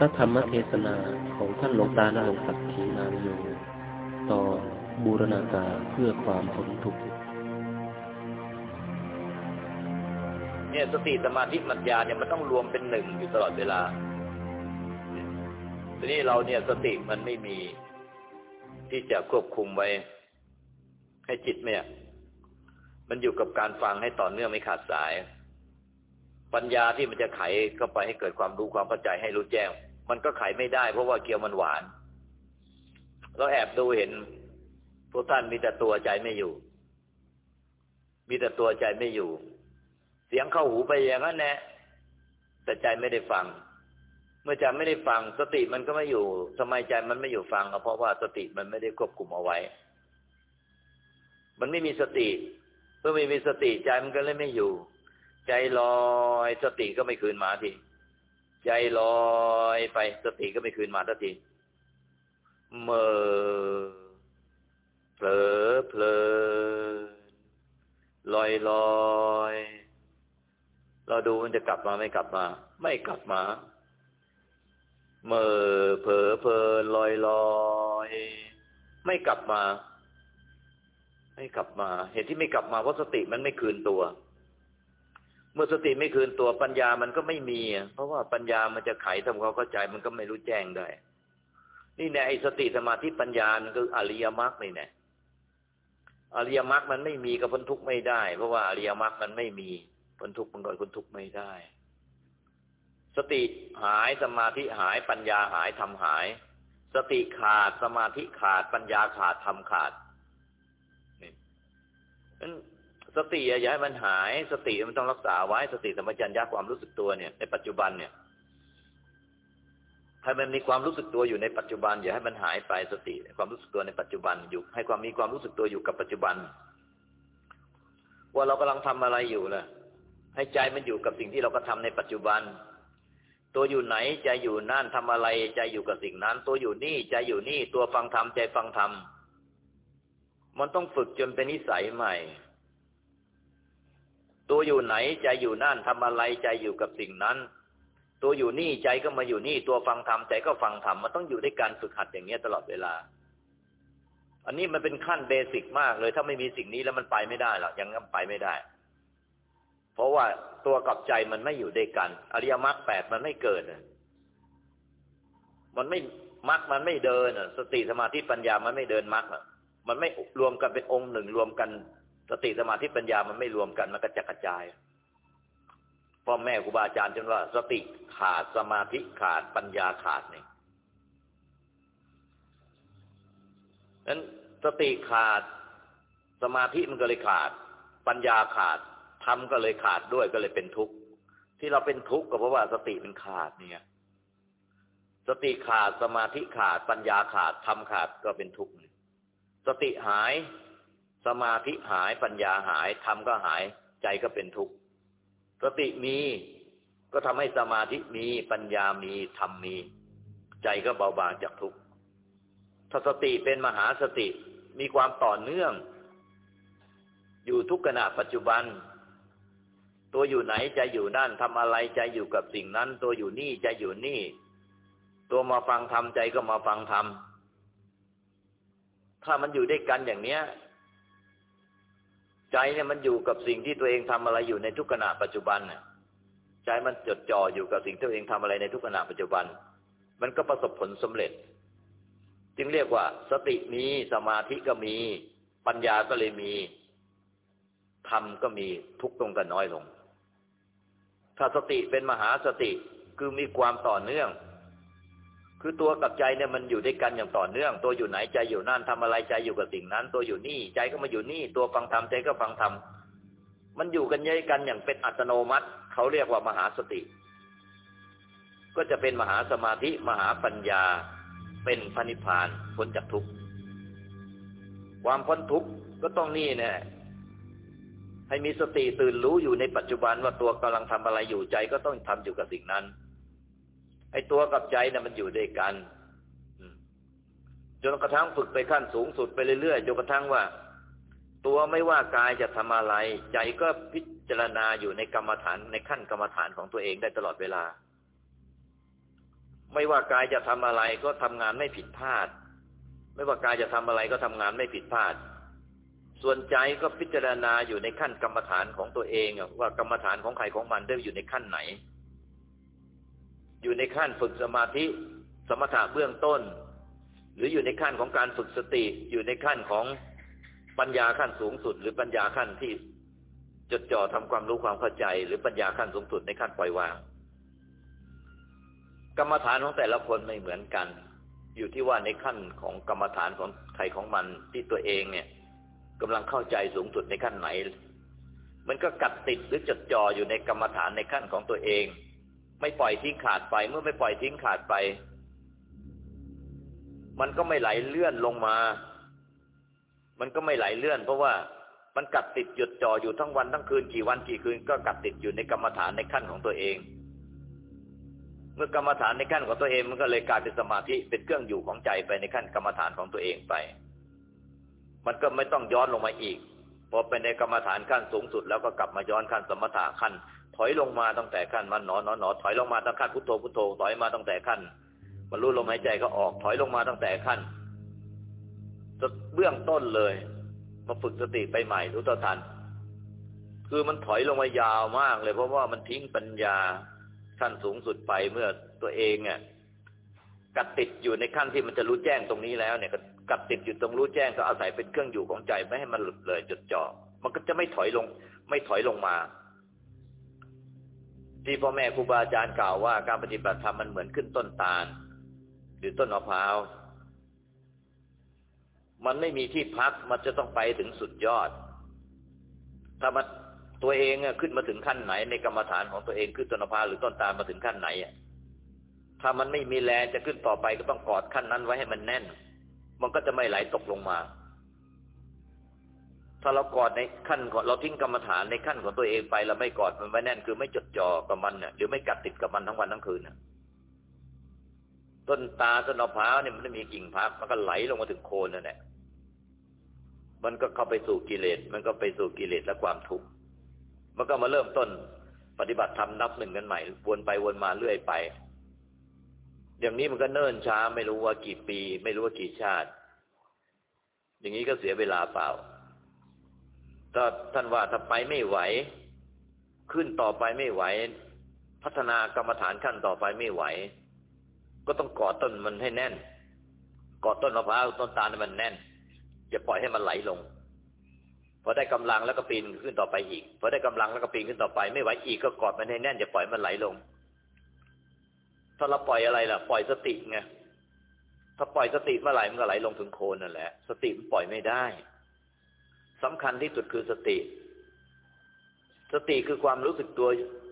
พระธรรมเทศนาของท่านหลวงตาณรงศักดิ์ขีนามโยตอนบูรณาการเพื่อความพ้นทุกข์เนี่ยสติสมาธิปัญญาเนี่ยมันต้องรวมเป็นหนึ่งอยู่ตลอดเวลา ทีนี้เราเนี่ยสติมันไม่มีที่จะควบคุมไว้ ให้จิตเนี่ย มันอยู่กับการฟังให้ต่อเนื่องไม่ขาดสาย ปัญญาที่มันจะไขเข้าไปให้เกิดความรู้ความเข้าใจให้รู้แจ้ง มันก็ไขไม่ได้ เพราะว่าเกี๊ยวมันหวาน เราแอบดูเห็น พวกท่านมีแต่ตัวใจไม่อยู่ มีแต่ตัวใจไม่อยู่ เสียงเข้าหูไปอย่างนั้นแน่แต่ใจไม่ได้ฟัง เมื่อใจไม่ได้ฟัง สติมันก็ไม่อยู่ทำไมใจมันไม่อยู่ฟังก็เพราะว่าสติมันไม่ได้ควบคุมเอาไว้ มันไม่มีสติเมื่อไม่มีสติใจมันก็เลยไม่อยู่ ใจลอยสติก็ไม่คืนมาที ใจลอยไปสติก็ไม่คืนมาทันทีเมื่อเผลอเพลินลอยลอยเราดูมันจะกลับมาไม่กลับมา ไม่กลับมาเมื่อเผลอเพลินลอยลอยไม่กลับมา ไม่กลับมา เหตุที่ไม่กลับมาเพราะสติมันไม่คืนตัว เมื่อสติไม่คืนตัวปัญญามันก็ไม่มี เพราะว่าปัญญามันจะไขทำความเข้าใจมันก็ไม่รู้แจ้งได้ นี่แน่ไอ้สติสมาธิปัญญามันคืออริยมรรคนี่แน่อริยมรรคมันไม่มีกับพ้นทุกข์ไม่ได้ เพราะว่าอริยมรรคมันไม่มีพ้นทุกข์มันก็พ้นทุกข์ไม่ได้ สติหายสมาธิหายปัญญาหายทำหาย สติขาดสมาธิขาดปัญญาขาดทำขาดนี่นั้น สติอย่าให้มันหาย สติมันต้องรักษาไว้ สติสัมปชัญญะความรู้สึกตัวเนี่ยในปัจจุบันเนี่ยให้มันมีความรู้สึกตัวอยู่ในปัจจุบัน อย่าให้มันหายไปสติ ความรู้สึกตัวในปัจจุบันอยู่ ให้ความมีความรู้สึกตัวอยู่กับปัจจุบัน ว่าเรากำลังทำอะไรอยู่ล่ะ ให้ใจมันอยู่กับสิ่งที่เราก็ทำในปัจจุบัน ตัวอยู่ไหนใจอยู่นั่นทำอะไรใจอยู่กับสิ่งนั้น ตัวอยู่นี่ใจอยู่นี่ ตัวฟังธรรมใจฟังธรรมมันต้องฝึกจนเป็นนิสัยใหม่ ตัวอยู่ไหนใจอยู่นั่นทำอะไรใจอยู่กับสิ่งนั้น ตัวอยู่นี่ใจก็มาอยู่นี่ตัวฟังธรรมใจก็ฟังธรรมมันต้องอยู่ในการฝึกหัดอย่างเงี้ยตลอดเวลา อันนี้มันเป็นขั้นเบสิกมากเลย ถ้าไม่มีสิ่งนี้แล้วมันไปไม่ได้หรอกยังไปไม่ได้ เพราะว่าตัวกับใจมันไม่อยู่ด้วยกัน อริยมรรคแปดมันไม่เกิดมันไม่มรรคมันไม่เดินสติสมาธิปัญญามันไม่เดินมรรคมันไม่รวมกันเป็นองค์หนึ่งรวมกัน สติสมาธิปัญญามันไม่รวมกันมันกระจักระจายพ่อแม่ครูบาอาจารย์จนว่า สติขาดสมาธิขาดปัญญาขาดเนี่ยนั้นสติขาดสมาธิมันก็เลยขาด ปัญญาขาดธรรมก็เลยขาดด้วยก็เลยเป็นทุกข์ที่เราเป็นทุกข์ก็เพราะว่าสติมันขาดเนี่ย สติขาดสมาธิขาดปัญญาขาดธรรมขาดก็เป็นทุกข์สติหาย สมาธิหายปัญญาหายธรรมก็หายใจก็เป็นทุกข์สติมีก็ทำให้สมาธิมีปัญญามีธรรมมี ใจก็เบาบางจากทุกข์ถ้าสติเป็นมหาสติมีความต่อเนื่อง อยู่ทุกขณะปัจจุบัน ตัวอยู่ไหนใจอยู่นั่นทำอะไรใจอยู่กับสิ่งนั้น ตัวอยู่นี่ใจอยู่นี่ ตัวมาฟังธรรมใจก็มาฟังธรรมถ้ามันอยู่ด้วยกันอย่างเนี้ย ใจเนี่ยมันอยู่กับสิ่งที่ตัวเองทำอะไรอยู่ในทุกขณะปัจจุบันน่ะใจมันจดจ่ออยู่กับสิ่งที่ตัวเองทำอะไรในทุกขณะปัจจุบัน มันก็ประสบผลสำเร็จ จึงเรียกว่า สติมีสมาธิก็มี ปัญญาก็เลยมีธรรมก็มีทุกตรงกันน้อยลง ถ้าสติเป็นมหาสติคือมีความต่อเนื่อง คือตัวกับใจเนี่ยมันอยู่ด้วยกันอย่างต่อเนื่อง ตัวอยู่ไหนใจอยู่นั่นทำอะไรใจอยู่กับสิ่งนั้น ตัวอยู่นี่ใจก็มาอยู่นี่ ตัวฟังธรรมใจก็ฟังธรรมมันอยู่กันเยอะกันอย่างเป็นอัตโนมัติเขาเรียกว่ามหาสติ ก็จะเป็นมหาสมาธิมหาปัญญา เป็นพระนิพพานพ้นจากทุกข์ความพ้นทุกข์ก็ต้องนี่แน่ให้มีสติตื่นรู้อยู่ในปัจจุบันว่าตัวกำลังทำอะไรอยู่ใจก็ต้องทำอยู่กับสิ่งนั้น ไอ้ตัวกับใจนะ่ะมันอยู่ด้วยกันจนกระทั่งฝึกไปขั้นสูงสุดไปเรื่อยๆจนกระทั่งว่า ตัวไม่ว่ากายจะทำอะไร ใจก็พิจารณาอยู่ในกรรมฐานในขั้นกรรมฐานของตัวเองได้ตลอดเวลา ไม่ว่ากายจะทำอะไรก็ทำงานไม่ผิดพลาด ไม่ว่ากายจะทำอะไรก็ทำงานไม่ผิดพลาด ส่วนใจก็พิจารณาอยู่ในขั้นกรรมฐานของตัวเองว่ากรรมฐานของใครของมันได้อยู่ในขั้นไหน อยู่ในขั้นฝึกสมาธิสมถะเบื้องต้น หรืออยู่ในขั้นของการฝึกสติ อยู่ในขั้นของปัญญาขั้นสูงสุด หรือปัญญาขั้นที่จดจ่อทำความรู้ความเข้าใจ หรือปัญญาขั้นสูงสุดในขั้นปล่อยวาง กรรมฐานของแต่ละคนไม่เหมือนกัน อยู่ที่ว่าในขั้นของกรรมฐานของใครของมันที่ตัวเองเนี่ยกำลังเข้าใจสูงสุดในขั้นไหน มันก็กัดติดหรือจดจ่ออยู่ในกรรมฐานในขั้นของตัวเอง ไม่ปล่อยทิ้งขาดไป เมื่อไม่ปล่อยทิ้งขาดไป มันก็ไม่ไหลเลื่อนลงมา มันก็ไม่ไหลเลื่อน เพราะว่ามันกัดติดหยุดจ่ออยู่ทั้งวันทั้งคืนกี่วันกี่คืน ก็กัดติดอยู่ในกรรมฐานในขั้นของตัวเอง เมื่อกรรมฐานในขั้นของตัวเอง มันก็เลยกลายเป็นสมาธิเป็นเครื่องอยู่ของใจไปในขั้นกรรมฐานของตัวเองไป มันก็ไม่ต้องย้อนลงมาอีกพอเป็นในกรรมฐานขั้นสูงสุดแล้วก็กลับมาย้อนขั้นสมถะขั้น ถอยลงมาตั้งแต่ขั้นมันหนอหนอหนอถอยลงมาตั้งขั้นพุทโธพุทโธถอยมาตั้งแต่ขั้นบรรลุลมหายใจก็ออกถอยลงมาตั้งแต่ขั้นเบื้องต้นเลย มาฝึกสติไปใหม่รู้ต่อทัน คือมันถอยลงมายาวมากเลย เพราะว่ามันทิ้งปัญญาขั้นสูงสุดไปเมื่อตัวเองเนี่ยกัดติดอยู่ในขั้นที่มันจะรู้แจ้งตรงนี้แล้วเนี่ยกัดติดอยู่ตรงรู้แจ้งก็อาศัยเป็นเครื่องอยู่ของใจไม่ให้มันหลุดเลยจดจ่อมันก็จะไม่ถอยลง ไม่ถอยลงมา ที่พ่อแม่ครูบาอาจารย์กล่าวว่าการปฏิบัติธรรมมันเหมือนขึ้นต้นตาล หรือต้นมะพร้าว มันไม่มีที่พักมันจะต้องไปถึงสุดยอด ถ้ามันตัวเองขึ้นมาถึงขั้นไหน ในกรรมฐานของตัวเองขึ้นต้นมะพร้าวหรือต้นตาลมาถึงขั้นไหนถ้ามันไม่มีแรงจะขึ้นต่อไปก็ต้องกอดขั้นนั้นไว้ให้มันแน่น มันก็จะไม่ไหลตกลงมา ถ้าเรากอดในขั้นของเราทิ้งกรรมฐานในขั้นของตัวเองไปเราไม่กอดมันไว้แน่นคือไม่จดจ่อกับมันเนี่ยหรือไม่กัดติดกับมันทั้งวันทั้งคืนเนี่ยต้นตาต้นมะพร้าวเนี่ยมันไม่มีกิ่งพักมันก็ไหลลงมาถึงโคนนั่นแหละมันก็เข้าไปสู่กิเลส มันก็ไปสู่กิเลสและความทุกข์มันก็มาเริ่มต้นปฏิบัติธรรมนับหนึ่งกันใหม่วนไปวนมาเรื่อยไป อย่างนี้มันก็เนิ่นช้าไม่รู้ว่ากี่ปี ไม่รู้ว่ากี่ชาติ อย่างนี้ก็เสียเวลาเปล่า ถ้าท่านว่าถ้าไปไม่ไหว ขึ้นต่อไปไม่ไหว พัฒนากรรมฐานขั้นต่อไปไม่ไหว ก็ต้องกอดต้นมันให้แน่นกอดต้นมะพร้าวต้นตาลให้มันแน่นอย่าปล่อยให้มันไหลลงพอได้กำลังแล้วก็ปีนขึ้นต่อไปอีกพอได้กำลังแล้วก็ปีนขึ้นต่อไป ไม่ไหวอีกก็กอดมันให้แน่นอย่าปล่อยมันไหลลง ถ้าเราปล่อยอะไรล่ะ ปล่อยสติไงถ้าปล่อยสติเมื่อไหร่มันก็ไหลลงถึงโคนนั่นแหละ สติมันปล่อยไม่ได้ สำคัญที่สุดคือสติ สติคือความรู้สึกตัว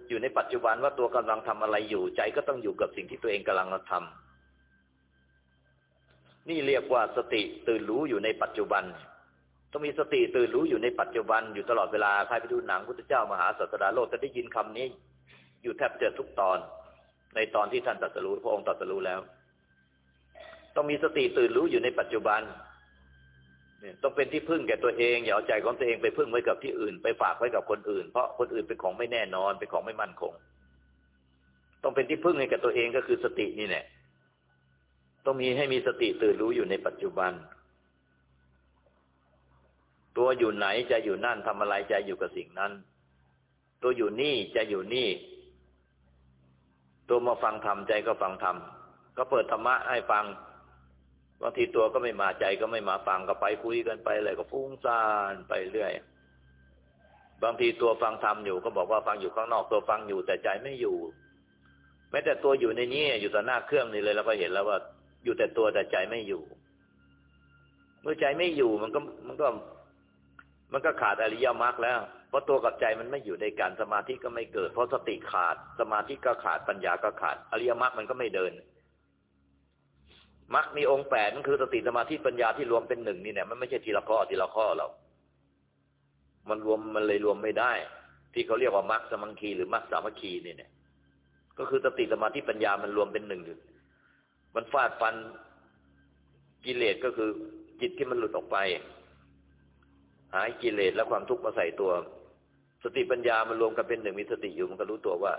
อยู่ในปัจจุบันว่าตัวกำลังทำอะไรอยู่ ใจก็ต้องอยู่กับสิ่งที่ตัวเองกำลังทำนี่เรียกว่าสติตื่นรู้อยู่ในปัจจุบัน ต้องมีสติตื่นรู้อยู่ในปัจจุบันอยู่ตลอดเวลาใครไปดูหนังพุทธเจ้ามหาสัตดาโลกจะได้ยินคำนี้ อยู่แทบจะทุกตอน ในตอนที่ท่านตรัสรู้พระองค์ตรัสรู้แล้ว ต้องมีสติตื่นรู้อยู่ในปัจจุบัน เนี่ยต้องเป็นที่พึ่งแก่ตัวเองอย่าเอาใจของตัวเองไปพึ่งไว้กับที่อื่น ไปฝากไว้กับคนอื่น เพราะคนอื่นเป็นของไม่แน่นอนเป็นของไม่มั่นคง ต้องเป็นที่พึ่งให้กับตัวเองก็คือสตินี่แหละต้องมีให้มีสติตื่นรู้อยู่ในปัจจุบัน ตัวอยู่ไหนจะอยู่นั่นทำอะไรใจอยู่กับสิ่งนั้น ตัวอยู่นี่จะอยู่นี่ ตัวมาฟังธรรมใจก็ฟังธรรมก็เปิดธรรมะให้ฟัง บางทีตัวก็ไม่มาใจก็ไม่มาฟังก็ไปคุยกันไปอะไรก็ฟุ้งซ่านไปเรื่อย บางทีตัวฟังธรรมอยู่ก็บอกว่าฟังอยู่ข้างนอกตัวฟังอยู่แต่ใจไม่อยู่แม้แต่ตัวอยู่ในนี้อยู่ต่อหน้าเครื่องนี่เลยเราก็เห็นแล้วว่าอยู่แต่ตัวแต่ใจไม่อยู่ เมื่อใจไม่อยู่มันก็มันก็มันก็ขาดอริยมรรคแล้ว เพราะตัวกับใจมันไม่อยู่ในการสมาธิก็ไม่เกิด เพราะสติขาดสมาธิก็ขาดปัญญาก็ขาด อริยมรรคมันก็ไม่เดิน มรรคมีองค์แปดนั่นคือสติสมาธิปัญญาที่รวมเป็นหนึ่งนี่เนี่ยมันไม่ใช่ทีละข้อทีละข้อหรอกมันรวมมันเลยรวมไม่ได้ ที่เขาเรียกว่ามรรคสมังคีหรือมรรคสามัคคีนี่เนี่ย ก็คือสติสมาธิปัญญามันรวมเป็นหนึ่งมันฟาดฟันกิเลสก็คือจิตที่มันหลุดออกไป หายกิเลสและความทุกข์มาใส่ตัว สติปัญญามันรวมกันเป็นหนึ่งมีสติอยู่มันก็รู้ตัวว่า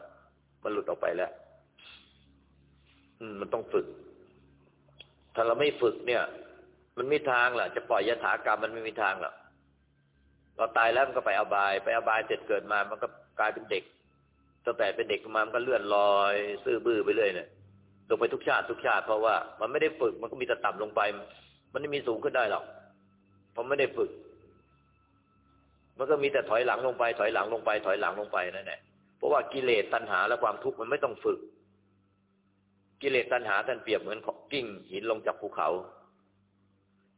มันหลุดออกไปแล้ว อืม มันต้องฝึก ถ้าเราไม่ฝึกเนี่ย มันไม่ทางหละจะปล่อยยถากรรมมันไม่มีทางหรอกเราตายแล้วมันก็ไปอบาย ไปอบายเสร็จเกิดมา มันก็กลายเป็นเด็กตั้งแต่เป็นเด็กมามันก็เลื่อนลอย ซื่อบื้อไปเรื่อยเนี่ยลงไปทุกชาติทุกชาติเพราะว่า มันไม่ได้ฝึกมันก็มีแต่ต่ำลงไป มันไม่มีสูงขึ้นได้หรอกเพราะไม่ได้ฝึก มันก็มีแต่ถอยหลังลงไป ถอยหลังลงไป ถอยหลังลงไปนั่นแหละเพราะว่ากิเลสตัณหาและความทุกข์มันไม่ต้องฝึก กิเลสตัณหาท่านเปรียบเหมือนกิ้งหินลงจากภูเขา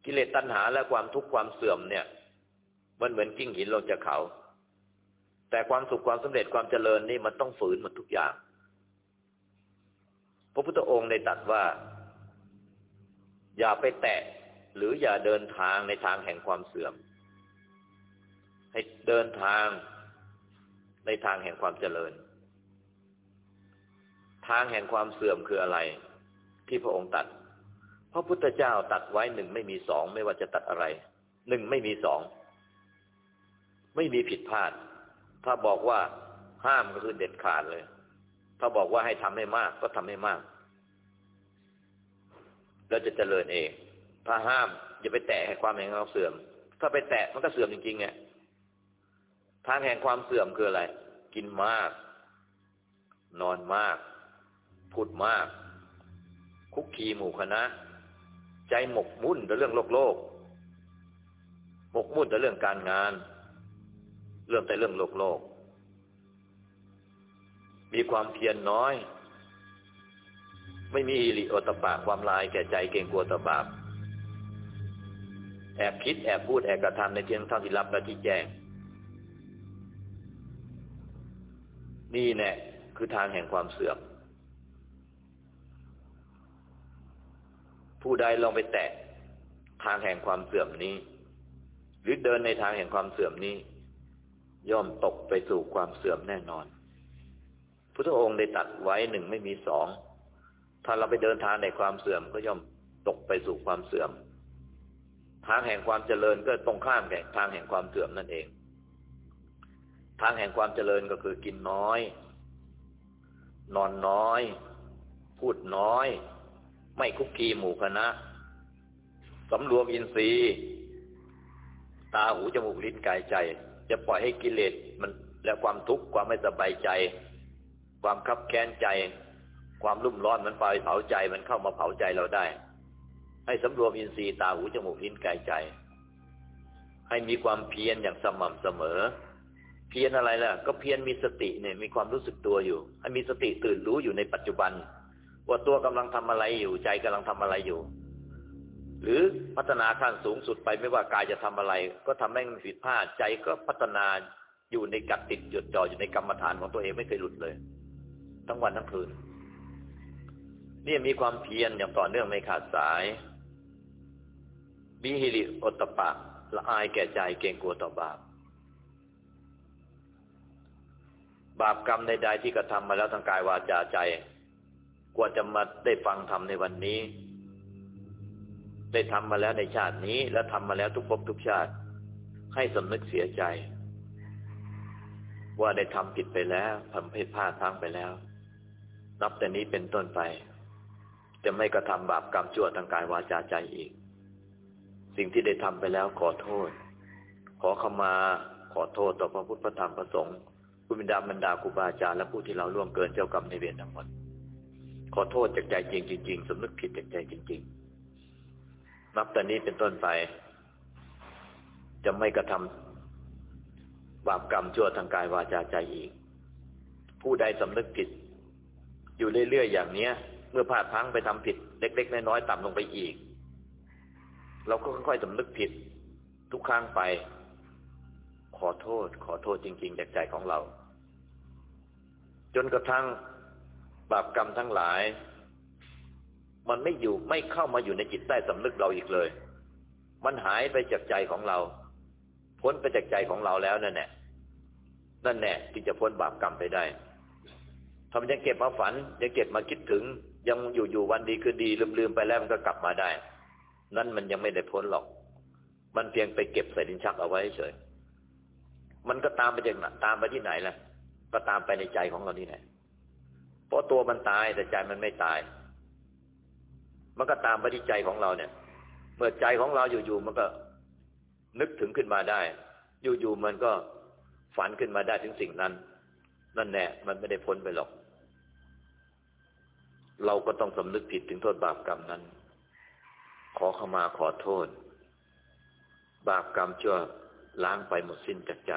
กิเลสตัณหาและความทุกข์ความเสื่อมเนี่ย มันเหมือนกิ้งหินลงจากเขา แต่ความสุขความสำเร็จความเจริญนี่มันต้องฝืนหมดทุกอย่าง พระพุทธองค์ได้ตรัสว่า อย่าไปแตะหรืออย่าเดินทางในทางแห่งความเสื่อม ให้เดินทางในทางแห่งความเจริญ ทางแห่งความเสื่อมคืออะไร ที่พระองค์ตัดพระพุทธเจ้าตัดไว้หนึ่งไม่มีสองไม่ว่าจะตัดอะไรหนึ่งไม่มีสองไม่มีผิดพลาด ถ้าบอกว่าห้ามก็คือเด็ดขาดเลย ถ้าบอกว่าให้ทำให้มากก็ทำให้มาก แล้วจะเจริญเอง ถ้าห้ามอย่าไปแตะให้ความแห่งความเสื่อม ถ้าไปแตะมันก็เสื่อมจริงๆไงทางแห่งความเสื่อมคืออะไร กินมาก นอนมาก พูดมาก คุกคีหมู่คณะ ใจหมกมุ่นแต่เรื่องโลกโลก หมกมุ่นแต่เรื่องการงาน เรื่องแต่เรื่องโลกโลก มีความเพียรนน้อย ไม่มีอิริโอตปะความลายแก่ใจเก่งกลัวตบาปแอบคิดแอบพูดแอบกระทำในเพียงเท่าที่รับและที่แจ้ง นี่แน่คือทางแห่งความเสื่อม ผู้ใดลองไปแตะทางแห่งความเสื่อมนี้ หรือเดินในทางแห่งความเสื่อมนี้ ย่อมตกไปสู่ความเสื่อมแน่นอน พุทธองค์ได้ตัดไว้หนึ่งไม่มีสองถ้าเราไปเดินทางในความเสื่อมก็ย่อมตกไปสู่ความเสื่อม ทางแห่งความเจริญก็ตรงข้ามแก่ทางแห่งความเสื่อมนั่นเอง ทางแห่งความเจริญก็คือกินน้อย นอนน้อย พูดน้อย ไม่คุกคีหมู่คณะสำรวมอินทรีย์ ตาหูจมูกลิ้นกายใจ จะปล่อยให้กิเลสมันและความทุกข์ความไม่สบายใจ ความคับแค้นใจ ความรุ่มร้อนมันไฟเผาใจมันเข้ามาเผาใจเราได้ ให้สำรวมอินทรีย์ตาหูจมูกลิ้นกายใจ ให้มีความเพียรอย่างสม่ำเสมอ เพียรอะไรล่ะ ก็เพียรมีสติเนี่ยมีความรู้สึกตัวอยู่ ให้มีสติตื่นรู้อยู่ในปัจจุบัน ว่าตัวกำลังทำอะไรอยู่ใจกำลังทำอะไรอยู่ หรือพัฒนาขั้นสูงสุดไปไม่ว่ากายจะทำอะไร ก็ทำให้มันผิดพลาดใจก็พัฒนาอยู่ในกัดติดจดจ่ออยู่ในกรรมฐานของตัวเองไม่เคยหลุดเลย ทั้งวันทั้งคืนนี่มีความเพียรอย่างต่อเนื่องไม่ขาดสายมีฮิริอตปะละอายแก่ใจเกรงกลัวต่อบาปบาปกรรมใดๆที่กระทำมาแล้วทางกายวาจาใจ ว่าจะมาได้ฟังธรรมในวันนี้ ได้ทำมาแล้วในชาตินี้ และทำมาแล้วทุกภพทุกชาติ ให้สำนึกเสียใจ ว่าได้ทำผิดไปแล้วทำผิดพลาดทางไปแล้ว นับแต่นี้เป็นต้นไป จะไม่กระทำบาปกรรมชั่วทางกายวาจาใจอีก สิ่งที่ได้ทำไปแล้วขอโทษ ขอขมาขอโทษต่อพระพุทธพระธรรมพระสงฆ์คุณบิดาบรรดาครูบาอาจารย์และผู้ที่เราล่วงเกินเจ้ากรรมในเวรทั้งหมด ขอโทษจากใจจริงจริงๆสำนึกผิดจากใจจริง ๆ นับแต่นี้เป็นต้นไป จะไม่กระทำบาปกรรมชั่วทางกายวาจาใจอีก ผู้ใดสำนึกผิด อยู่เรื่อยๆอย่างเนี้ย เมื่อพลาดพังไปทำผิด เล็ก ๆ น้อยๆต่ำลงไปอีก เราก็ค่อยๆสำนึกผิด ทุกครั้งไป ขอโทษ ขอโทษจริง ๆ จากใจของเรา จนกระทั่ง บาปกรรมทั้งหลาย มันไม่อยู่ไม่เข้ามาอยู่ในจิตใต้สำนึกเราอีกเลย มันหายไปจากใจของเรา พ้นไปจากใจของเราแล้วนั่นแหละนั่นแน่ที่จะพ้นบาปกรรมไปได้ทำยังเก็บมาฝันยังเก็บมาคิดถึง ยังอยู่อยู่วันดีคือดีลืมๆไปแล้วมันก็กลับมาได้ นั่นมันยังไม่ได้พ้นหรอก มันเพียงไปเก็บใส่ดินชักเอาไว้เฉยมันก็ตามไปจากตามไปที่ไหนล่ะ ก็ตามไปในใจของเรานี่แหละ เพราะตัวมันตายแต่ใจมันไม่ตาย มันก็ตามไปที่ใจของเราเนี่ย เมื่อใจของเราอยู่ๆมันก็นึกถึงขึ้นมาได้ อยู่ๆมันก็ฝันขึ้นมาได้ถึงสิ่งนั้น นั่นแน่มันไม่ได้พ้นไปหรอก เราก็ต้องสำนึกผิดถึงโทษบาปกรรมนั้น ขอเข้ามาขอโทษ บาปกรรมชั่วล้างไปหมดสิ้นจากใจ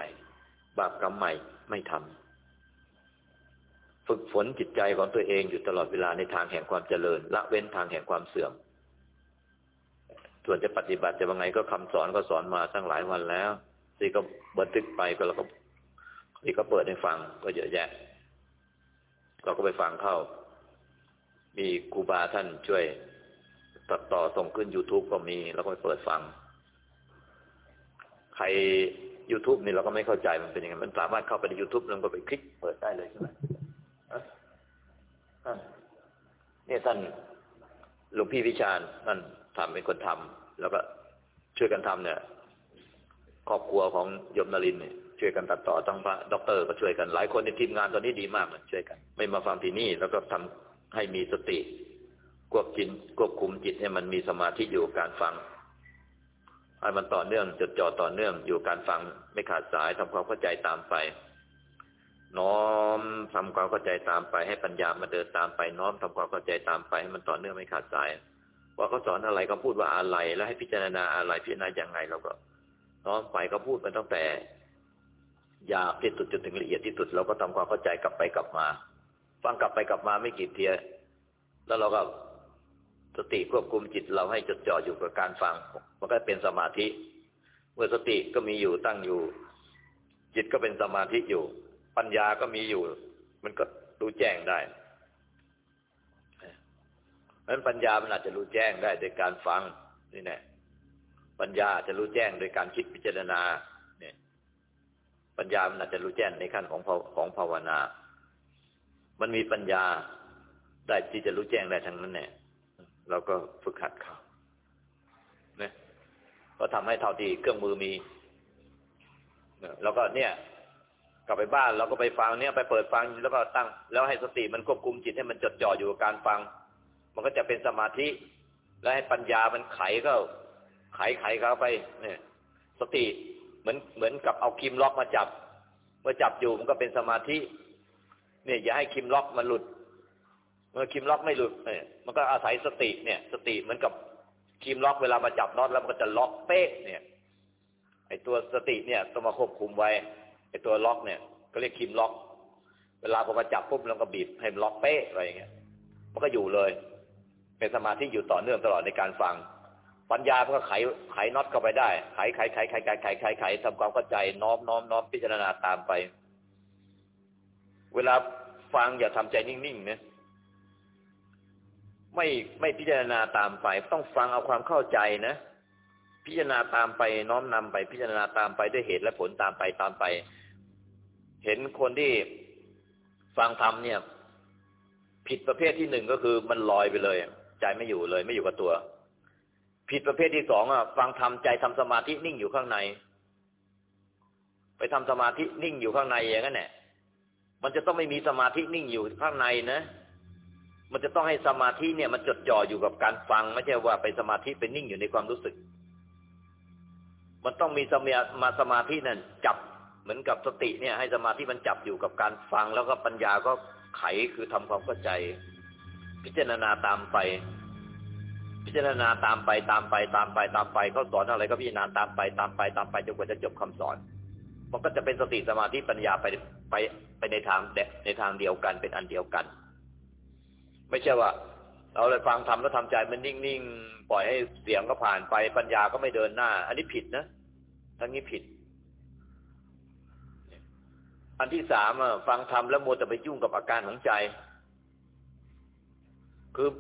บาปกรรมใหม่ไม่ทำ ฝึกฝนจิตใจของตัวเองอยู่ตลอดเวลาในทางแห่งความเจริญ ละเว้นทางแห่งความเสื่อม ส่วนจะปฏิบัติจะว่าไงก็คำสอนก็สอนมาตั้งหลายวันแล้วที่ก็บันทึกไปก็เราก็ที่ก็เปิดให้ฟังก็เยอะแยะ เราก็ไปฟังเข้า มีครูบาท่านช่วย ตัดต่อส่งขึ้น youtube ก็มีเราก็ไปเปิดฟัง ใคร youtube นี่เราก็ไม่เข้าใจมันเป็นยังไงมันสามารถเข้าไปใน youtube แล้วก็ไปคลิกเปิดได้เลยใช่ไหม เนี่ยท่านหลวงพี่วิชาญท่านทำเป็นคนทำแล้วก็ช่วยกันทำเนี่ย ครอบครัวของโยมนรินทร์เนี่ยช่วยกันตัดต่อตั้งพระด็อกเตอร์ก็ช่วยกันหลายคนในทีมงานตอนนี้ดีมากเลยช่วยกัน ไม่มาฟังที่นี่แล้วก็ทำให้มีสติควบจิตควบคุมจิตให้มันมีสมาธิอยู่การฟังให้มันต่อเนื่องจดจ่อต่อเนื่องอยู่การฟังไม่ขาดสายทำความเข้าใจตามไป น้อมทำความเข้าใจตามไปให้ปัญญามาเดินตามไป น้อมทำความเข้าใจตามไปให้มันต่อเนื่องไม่ขาดสาย ว่าเขาสอนอะไรก็พูดว่าอะไร แล้วให้พิจารณาอะไรพิจารณาอย่างไงเราก็ น้อมไปก็พูดมาตั้งแต่ยาที่สุดจนถึงละเอียดที่สุดเราก็ทำความเข้าใจกลับไปกลับมา ฟังกลับไปกลับมาไม่กี่เทียแล้วเราก็สติควบคุมจิตเราให้จดจ่ออยู่กับการฟัง มันก็เป็นสมาธิ เมื่อสติก็มีอยู่ตั้งอยู่ จิตก็เป็นสมาธิอยู่ ปัญญาก็มีอยู่ มันก็รู้แจ้งได้เพราะนั้นปัญญามันอาจจะรู้แจ้งได้โดยการฟังนี่แน่ปัญญาจะรู้แจ้งโดยการคิดพิจารณา เนี่ย ปัญญามันอาจจะรู้แจ้งในขั้นของของภาวนา มันมีปัญญาได้ที่จะรู้แจ้งได้ทั้งนั้นแน่เราก็ฝึกหัดเขาเนี่ยก็ทำให้เท่าที่เครื่องมือมีแล้วก็เนี่ย กลับไปบ้านเราก็ไปฟังเนี่ยไปเปิดฟังแล้วก็ตั้ง แล้วให้สติมันควบคุมจิตให้มันจดจ่ออยู่กับการฟัง มันก็จะเป็นสมาธิ แล้วให้ปัญญามันไขก็ไขไขเข้าไป เนี่ย สติเหมือนเหมือนกับเอาคิมล็อกมาจับ เมื่อจับอยู่มันก็เป็นสมาธิ เนี่ย อย่าให้คีมล็อกมันหลุด เมื่อคีมล็อกไม่หลุดเนี่ยมันก็อาศัยสติเนี่ย สติเหมือนกับคีมล็อกเวลามาจับน็อตแล้วมันก็จะล็อกเป๊ะเนี่ยไอตัวสติเนี่ยต้องมาควบคุมไว้ ไอตัวล็อกเนี่ยก็เรียกคีมล็อก เวลาพอมาจับปุ๊บเราก็บีบให้มันล็อกเป๊ะอะไรอย่างเงี้ยมันก็อยู่เลย เป็นสมาธิอยู่ต่อเนื่องตลอดในการฟัง ปัญญามันก็ไขไขน็อตเข้าไปได้ ไขไขไขไขไขไขไขไขทำความเข้าใจน้อมน้อมน้อมพิจารณาตามไป เวลาฟังอย่าทำใจนิ่งๆนะไม่ไม่พิจารณาตามไป ต้องฟังเอาความเข้าใจนะ พิจารณาตามไปน้อมนำไปพิจารณาตามไปด้วยเหตุและผลตามไปตามไป เห็นคนที่ฟังธรรมเนี่ย ผิดประเภทที่หนึ่งก็คือมันลอยไปเลย ใจไม่อยู่เลย ไม่อยู่กับตัว ผิดประเภทที่สองอะ ฟังธรรมใจทำสมาธินิ่งอยู่ข้างใน ไปทำสมาธินิ่งอยู่ข้างในอย่างนั้นแหละมันจะต้องไม่มีสมาธินิ่งอยู่ข้างในนะมันจะต้องให้สมาธิเนี่ยมันจดจ่ออยู่กับการฟังไม่ใช่ว่าไปสมาธิไปนิ่งอยู่ในความรู้สึก มันต้องมีสมามาสมาธินั่นจับ เหมือนกับสติเนี่ยให้สมาธิมันจับอยู่กับการฟังแล้วก็ปัญญาก็ไขคือทำความเข้าใจ พิจารณาตามไป พิจารณาตามไปตามไปตามไปตามไปเขาสอนอะไรก็พิจารณาตามไปตามไปตามไปจนกว่าจะจบคำสอน มันก็จะเป็นสติสมาธิปัญญาไปไปไปในทางในทางเดียวกันเป็นอันเดียวกัน ไม่ใช่ว่าเราเลยฟังทำแล้วทำใจมันนิ่งๆ ปล่อยให้เสียงก็ผ่านไปปัญญาก็ไม่เดินหน้า อันนี้ผิดนะทั้งนี้ผิด อันที่สามฟังทำแล้วมัวแต่ไปยุ่งกับอาการของใจ คือ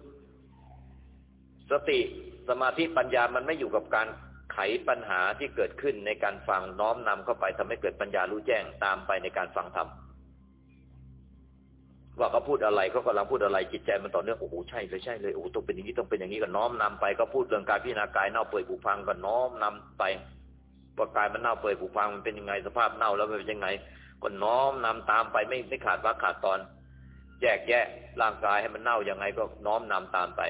สติสมาธิปัญญามันไม่อยู่กับการไขปัญหาที่เกิดขึ้นในการฟังน้อมนำเข้าไปทำให้เกิดปัญญารู้แจ้งตามไปในการฟังธรรมว่าเขาพูดอะไรเขากำลังพูดอะไรจิตใจมันต่อเนื่องโอ้โหใช่เลยใช่เลยโอ้ต้องเป็นอย่างนี้ต้องเป็นอย่างนี้ก็น้อมนำไปก็พูดเรื่องการพิจารณากายเน่าเปื่อยผุพังก็น้อมนำไปว่ากายมันเน่าเปื่อยผุพังมันเป็นยังไงสภาพเน่าแล้วมันเป็นยังไง ก็น้อมนำตามไปไม่ไม่ขาดว่าขาดตอน แยกแยะร่างกายให้มันเน่ายังไงก็น้อมนำตามไป